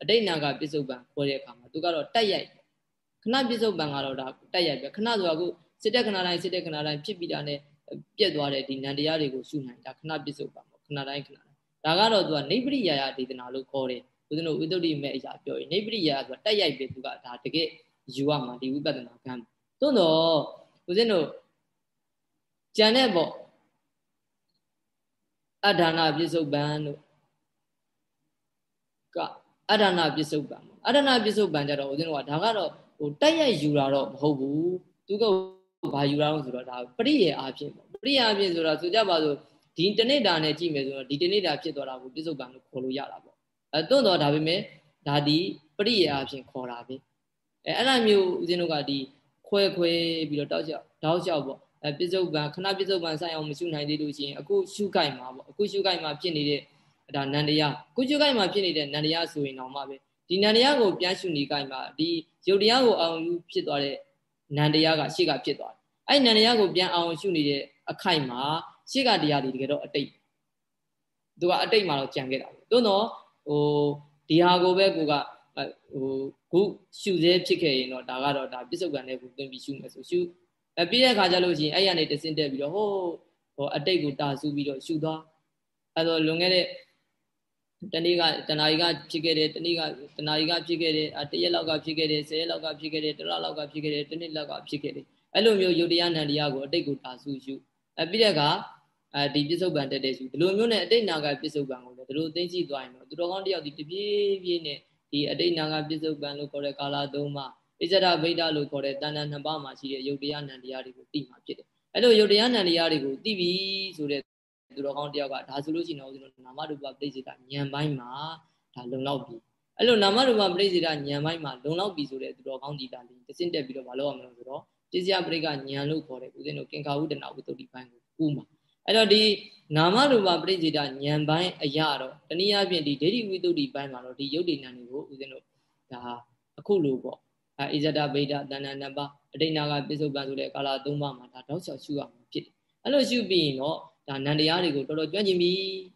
Speaker 1: အတိတ်နာကပြစ္ဆုတ်ပံခေါ်တဲ့အခါမှာသူကတော့တက်ရိုက်ခဏပြစ္ဆုတ်ပံကတော့ဒါတက်ရိုက်ပဲခဏဆိုတာကိုစစ်တဲ့ခဏတိုင်းစစ်တဲ့ခဏတိုင်းဖြစ်ပြီးတာနဲ့ပြက်သွားတဲ့ဒီနန္တရားတွေကိုရှုနိုင်တာခဏပြစ္ဆုတ်ပံပေါ့ခဏတိုင်းခဏဒါကတော့သူကနေပရိယာယဒေသနာလို့ခေါ်တယ်ဦးဇင်းတို့ဝိသုဒ္ဓိမဲ့အရာပြောရင်နေပရိယာဆိုတာတက်ရိုက်ပဲသူကဒါတကယ်ယူရမှာဒီဝိပဿနာကံသို့တော့ဦးဇင်းတို့ကြံတဲ့ပေါ့ အဒါနာပြစ္ဆုတ်ပံတို့ကအဒါနာပြစ္ဆုတ်ပံအဒါနာပြစ္ဆုတ်ပံကြတော့ဦးဇင်းတို့ကဒါကတော့ဟိုတက်ရိုက်ယူတာတော့မဟုတ်ဘူးသူကဘာယူတာလို့ဆိုတော့ဒါပရိယေအားဖြင့်ပေါ့ပရိယေအားဖြင့်ဆိုတော့ဆိုကြပါစို့ဒီတနေ့တာနဲ့ကြည့်မယ်ဆိုတော့ဒီတနေ့တာဖြစ်သွားတာကိုပြစ္ဆုတ်ကံလို့ခေါ်လို့ရတာပေါ့အဲတွန့်တော့ဒါပေမဲ့ဒါဒီပရိယေအဖြစ်ခေါ်တာပဲအဲအဲ့လိုမျိုးဦးဇင်းတို့ကဒီခွဲခွဲပြီးတော့တောက်လျှောက်တောက်လျှောက်ပေါ့အဲ ပစ္စုပန်ခဏပစ္စုပန်ဆိုင်အောင်မရှုနိုင်သေးလို့ရှိရင်အခုရှုကြိုက်မှာပေါ့အခုရှုကြိုက်မှာဖြစ်နေတဲ့ဒါနန္တရားအခုရှုကြိုက်မှာဖြစ်နေတဲ့နန္တရားဆိုရင်တော့မှပဲဒီနန္တရားကိုပြန်ရှုနေကြိုက်မှာဒီယုတ်တရားကိုအောင်ယူဖြစ်သွားတဲ့နန္တရားကရှေ့ကဖြစ်သွားတယ်အဲ့နန္တရားကိုပြန်အောင်ရှုနေတဲ့အခိုက်မှာရှေ့ကတရားတွေတကယ်တော့အတိတ်သူကအတိတ်မှာတော့ကြံခဲ့တာပဲသို့တော့ဟိုဒီဟာကိုပဲကိုကဟိုခုရှုသေးဖြစ်ခဲ့ရင်တော့ဒါကတော့ဒါပြစ္ဆုတ်ကံနဲ့ကိုသင်ပြီးရှုမယ်ဆိုရှု အပြီးတဲ့အခါကျလို့ရှိရင်အဲ့ရနေတဆင့်တက်ပြီးတော့ဟိုဟိုအတိတ်ကိုတာဆူပြီးတော့ရှုသွားအဲ့တော့လွန်ခဲ့တဲ့တနေ့ကတနာရီကဖြစ်ခဲ့တယ်တနေ့ကတနာရီကဖြစ်ခဲ့တယ်တရက်လောက်ကဖြစ်ခဲ့တယ်ဆယ်ရက်လောက်ကဖြစ်ခဲ့တယ်တလလောက်ကဖြစ်ခဲ့တယ်တနှစ်လောက်ကဖြစ်ခဲ့တယ်အဲ့လိုမျိုးယုတ်တရားနံတရားကိုအတိတ်ကိုတာဆူရှုအပြီးတဲ့အခါအဲဒီပြစ္ဆုတ်ပံတက်တဲ့ရှုဒီလိုမျိုးနဲ့အတိတ်နာကပြစ္ဆုတ်ပံကိုလည်းဒီလိုသိသိသွားရင်တော့သူတော်ကောင်းတယောက်ဒီတပြေးပြေးနဲ့ဒီအတိတ်နာကပြစ္ဆုတ်ပံလို့ခေါ်တဲ့ကာလသုံးပါး ဣဇဒဗိဒလို့ခေါ်တဲ့တဏ္ဍနှစ်ပါးမှာရှိတဲ့ယုတ်တရားနံတရားတွေကိုသိမှဖြစ်တယ်အဲ့လိုယုတ်တရားနံတရားတွေကိုသိပြီဆိုတဲ့သူတော်ကောင်းတယောက်ကဒါဆိုလို့ရှိရင်တော့ဦးဇင်းတို့နာမရူပပြိစိတဉာဏ်ပိုင်းမှာဒါလုံလောက်ပြီအဲ့လိုနာမရူပပြိစိတဉာဏ်ပိုင်းမှာလုံလောက်ပြီဆိုတဲ့သူတော်ကောင်းဒီတာလေးတစင့်တက်ပြီးတော့မလုပ်ရမလို့ဆိုတော့ပြစ္ဆယပရိကဉာဏ်လို့ခေါ်တဲ့ဦးဇင်းတို့ကင်္ခာဝုဒနာဝိတ္တုဒီပိုင်းကိုကူးမှာအဲ့တော့ဒီနာမရူပပြိစိတဉာဏ်ပိုင်းအရာတော့တနည်းအားဖြင့်ဒီဒိဋ္ဌိဝိတ္တုဒီပိုင်းမှာတော့ဒီယုတ်တိဏ္ဍတွေကိုဦးဇင်းတို့ဒါအခုလိုပေါ့ အဲဣဇဒဗိဒတဏ္ဍနှစ်ပါးအတိဏ္ဍကပစ္စုပန်ဆိုတဲ့ကာလ၃ပါးမှာဒါတောက်လျှောက်ရှုရမှာဖြစ်တယ်အဲ့လိုရှုပြီးရင်တော့ဒါနန္တရားတွေကိုတော်တော်ကျွမ်းကျင်ပြီ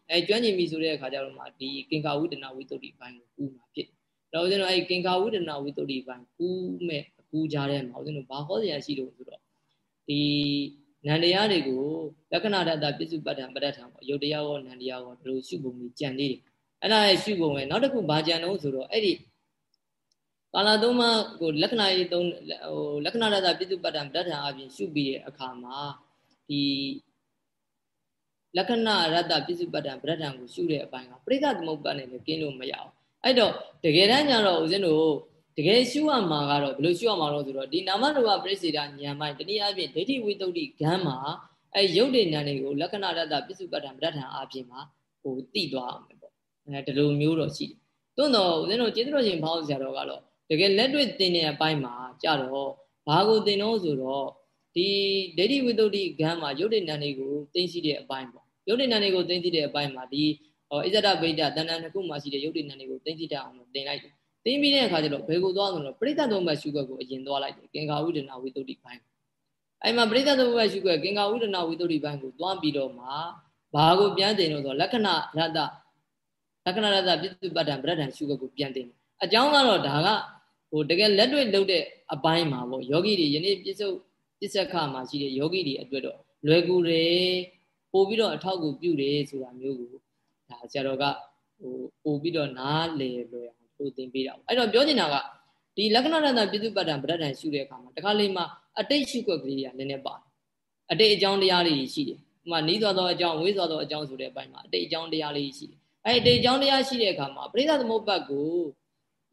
Speaker 1: အဲကျွမ်းကျင်ပြီဆိုတဲ့အခါကျတော့မှဒီကင်္ခာဝိဒနာဝိတ္တုဒီဘိုင်းကိုကူးမှာဖြစ်တယ်။ဒါဦးဇင်းတို့အဲကင်္ခာဝိဒနာဝိတ္တုဒီဘိုင်းကူးမဲ့အကူကြားထဲမှာဦးဇင်းတို့ဘာဟောစရာရှိလို့ဆိုတော့ဒီနန္တရားတွေကိုလက္ခဏာတတပစ္စုပ္ပတ္ထံပဋ္ဌာန်ပေါ့ယုတ်တရားရောနန္တရားရောဒီလိုရှုပုံကြီးကြံနေတယ်။အဲ့ဒါရဲ့ရှုပုံပဲနောက်တစ်ခုဘာကြံတော့ဆိုတော့အဲ့ဒီ ကာလသုံးပါးကိုလက္ခဏာရေးသုံးဟိုလက္ခဏာတတပစ္စုပ္ပတ္ထံပဋ္ဌာန်အပြင်ရှုပြီးတဲ့အခါမှာဒီလက္ခဏာရတ္တပစ္စုပ္ပတ္တံပရဒ္ဒံကိုရှုတဲ့အပိုင်းကပရိသသမုပ္ပါနဲ့လည်းကင်းလို့မရအောင်အဲ့တော့တကယ်တမ်းကျတော့ဦးဇင်းတို့တကယ်ရှုရမှာကတော့ဘယ်လိုရှုရမှာလဲဆိုတော့ဒီနာမရူပပရိစေတာဉာဏ်ပိုင်းတနည်းအားဖြင့်ဒိဋ္ဌိဝိတုဒ္ဓိဂမ်းမှာအဲရုပ်တည်ဉာဏ်တွေကိုလက္ခဏာရတ္တပစ္စုပ္ပတ္တံပရဒ္ဒံအပြင်မှာဟိုသိသွားအောင်ပေါ့အဲဒီလိုမျိုးတော့ရှိတယ်တွန်းတော့ဦးဇင်းတို့ကျေးဇူးတော်ရှင်ဘောင်းဆရာတော်ကတော့ တကယ်လက်တွေ့သင်တဲ့အပိုင်းမှာကြတော့ဘာကိုသင်တော့ဆိုတော့ဒီဒိဋ္ဌိဝိတုဒ္ဓိဂမ်းမှာရုပ်တည်ဉာဏ်တွေကိုသိသိတဲ့အပိုင်းပေါ့ယုတ်တိဏ္ဍန်တွေကိုသိသိတဲ့အပိုင်းမှာဒီဟောဣဇဒဗိဒ္ဓတဏ္ဍန်တစ်ခုမှရှိတဲ့ယုတ်တိဏ္ဍန်တွေကိုသိသိတတ်အောင်လို့သင်လိုက်တယ်။သင်ပြီးတဲ့အခါကျတော့ဘယ်ကိုသွားဆိုတော့ပရိသတ်သုံးဘက်ရှုခွက်ကိုအရင်သွားလိုက်တယ်။ကင်္ဂါဝိဒနာဝိတုဒ္ဓိပိုင်း။အဲ့မှာပရိသတ်သုံးဘက်ရှုခွက်ကင်္ဂါဝိဒနာဝိတုဒ္ဓိပိုင်းကိုသွားပြီးတော့မှဘာကိုပြန်တင်လို့ဆိုတော့လက္ခဏာရတ္တလက္ခဏာရတ္တပြစ္စုပ္ပတ္တံပရဒ္ဒံရှုခွက်ကိုပြန်တင်တယ်။အကြောင်းကတော့ဒါက ဟိုတကယ်လက်တွေ့လုပ်တဲ့အပိုင်းမှာပေါ့ယောဂီတွေယနေ့ပြစ္ဆုတ်ပစ္စကမှာရှိတဲ့ယောဂီတွေအတွက်တော့လွယ်ကူတယ်ပို့ပြီးတော့အထောက်ကူပြုတယ်ဆိုတာမျိုးကိုဒါဆရာတော်ကဟိုပို့ပြီးတော့နားလေလွယ်အောင်ပို့သင်ပေးတာအဲ့တော့ပြောချင်တာကဒီလက္ခဏာတတပြည့်စုံပတ္တံပဋ္ဌာန်ရှုတဲ့အခါမှာတခါလေးမှာအတိတ်ရှုွက်ကလေးတွေကနည်းနည်းပါတယ်အတိတ်အကြောင်းတရားတွေရှိတယ်ဥပမာနီးသွားသောအကြောင်းဝေးသွားသောအကြောင်းဆိုတဲ့အပိုင်းမှာအတိတ်အကြောင်းတရားလေးရှိတယ်အဲ့အတိတ်အကြောင်းတရားရှိတဲ့အခါမှာပရိသသမုပ္ပတ်ကို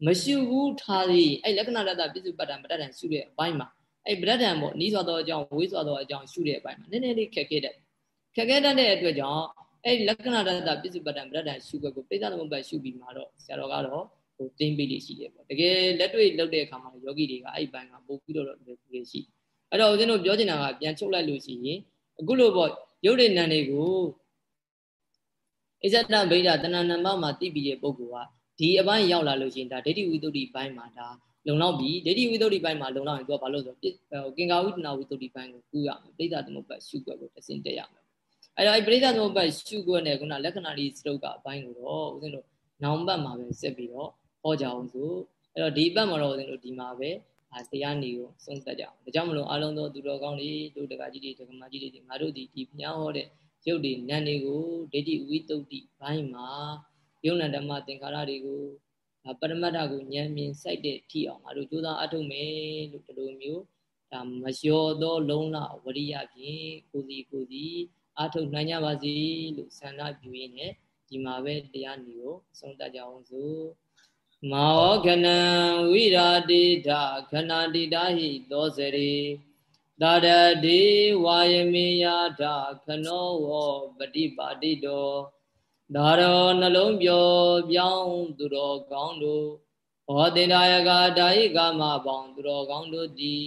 Speaker 1: မရှုဘူးထားသေးအဲ့လက္ခဏာတတပြည့်စုံပတ္တံပဋ္ဌာန်ရှုတဲ့အပိုင်းမှာအဲ့ပဋ္ဌာန်ပေါ့နီးသွားသောအကြောင်းဝေးသွားသောအကြောင်းရှုတဲ့အပိုင်းမှာနည်းနည်းလေးခက်ခဲတယ်ခက်ခဲတတ်တဲ့အတွက်ကြောင့်အဲ့လက္ခဏာတတပစ္စုပ္ပတံပရဒံရှုွက်ကိုပိဋကသမုပ္ပါရှုပြီးမှတော့ဆရာတော်ကတော့ဟိုတင်းပေးလေးရှိတယ်ပေါ့တကယ်လက်တွေ့လုပ်တဲ့အခါမှာယောဂီတွေကအဲ့ဘိုင်းကပို့ပြီးတော့လွယ်ကူလေးရှိအဲ့တော့ဦးဇင်းတို့ပြောချင်တာကပြန်ချုပ်လိုက်လို့ရှိရင်အခုလိုပေါ့ရုပ်ရည်နံတွေကိုဣဇဒဗိဒတဏ္ဏနံပါတ်မှာသိပြီးတဲ့ပုဂ္ဂိုလ်က ဒီအပိုင်းရောက်လာလို့ရှိရင်ဒါဒိဋ္ဌိဝိတ္တုဘိုင်းမှာဒါလုံလောက်ပြီဒိဋ္ဌိဝိတ္တုဘိုင်းမှာလုံလောက်ရင်သူကဘာလို့ဆိုတော့ကင်္ကာဝိတနာဝိတ္တုဘိုင်းကိုကူးရမယ်ပိဋကသမုပ္ပါရှုွက်ကိုတစင်တက်ရမယ်အဲ့တော့အဲ့ပရိသတ်သမုပ္ပါရှုခွက်နဲ့ခုနလက္ခဏာလေးစတုတ်ကအပိုင်းကိုတော့ဦးဇင်းတို့နောင်ဘတ်မှာပဲဆက်ပြီးတော့ဟောကြအောင်ဆိုအဲ့တော့ဒီဘတ်မှာတော့ဦးဇင်းတို့ဒီမှာပဲတရားနေကိုဆုံးသက်ကြအောင်ဒါကြောင့်မလို့အားလုံးသောသူတော်ကောင်းတွေတို့တက္ကကြီးတွေတက္ကမကြီးတွေငါတို့ဒီဒီဘုရားဟောတဲ့ရုပ်တွေနတ်တွေကိုဒိဋ္ဌိဝိတုဒ္ဓိဘိုင်းမှာ ယုံနာဓမ္မသင်္ခါရတွေကိုပရမတ္ထကိုဉာဏ်မြင်စိုက်တဲ့ထိအောင်ငါတို့ကြိုးစားအထုတ်မယ်လို့ဒီလိုမျိုးဒါမလျော်သော လုံးလဝရိယဖြင့်ကိုစီကိုစီအားထုတ်နိုင်ကြပါစေလို့ဆန္ဒပြုရင်းနဲ့ဒီမှာပဲတရားနေကိုဆုံးတတ်ကြအောင်စို့မောခဏံဝိရာတိဒခဏတိတာဟိသောစရိသာရတိဝါယမေယဒခနောဝပฏิပါတိတော ဒါရောနှလုံးပြောပြောင်းသူတော်ကောင်းတို့ဟောတင်ဒါယကဒါယိကမပေါင်းသူတော်ကောင်းတို့သည်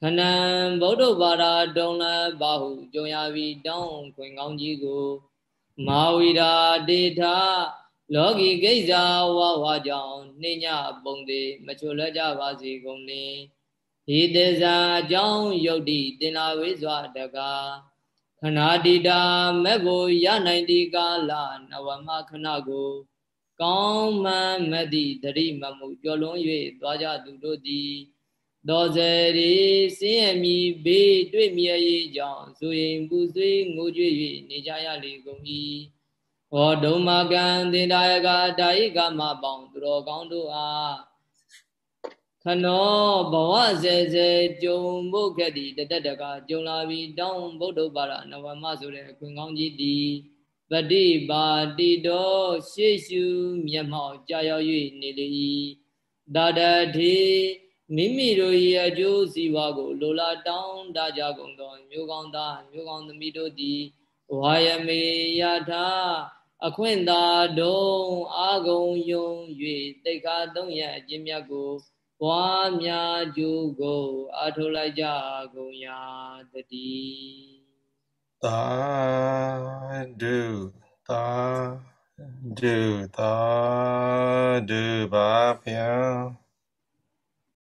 Speaker 1: ခဏံဗုဒ္ဓဘာသာတုံလဘာဟုကြုံရပြီးတောင်းခွင်ကောင်းကြီးကို မာဝီရာတေထာလောကီကိစ္စဝါဝါကြောင့်နှိညပုံသေးမချွလွဲကြပါစေကုန်လေဒီတေဇာအကြောင်းယုတ်တိတင်လာဝိစွာတကား ခဏတိတာမက်ကိုရနိုင်ဒီကာလနဝမခဏကို ကောင်းမှန်မတိတရိမမှုကြော်လွန်၍သွားကြသူတို့သည်သောဇရီစင်းရမီဘေးတွေ့မြဲရေးကြောင့်ဆိုရင်ပူဆွေးငိုကြွေ၍နေကြရလေကုန်၏ဟောဒုံမကံသင်္ဒါယကဒါယိကမပေါင်းသူတော်ကောင်းတို့အား ခနောဘဝစေစေကြုံဖို့ခဲ့သည်တတတကကြုံလာပြီးတောင်းဗုဒ္ဓဘာရနဝမဆိုတဲ့အခွင့်ကောင်းကြီးသည်ပฏิပါတိတော်ရှေ့ရှုမျက်မှောက်ကြာရောက်၍နေလေ၏တာတတိမိမိတို့၏အကျိုးစီးပွားကိုလိုလားတောင်းတကြကုန်သောမျိုးကောင်းသားမျိုးကောင်းသမီးတို့သည်ဝါယမေယထာအခွင့်သာတုံအာဂုံယုံ၍တိတ်ခါသုံးရအကျင့်မြတ်ကို ပွားများကျိုးကိုအာထုတ်လိုက်ကြကုန်ရာတည်း
Speaker 2: သာဓုသာဓုသာဓုပါဗျာ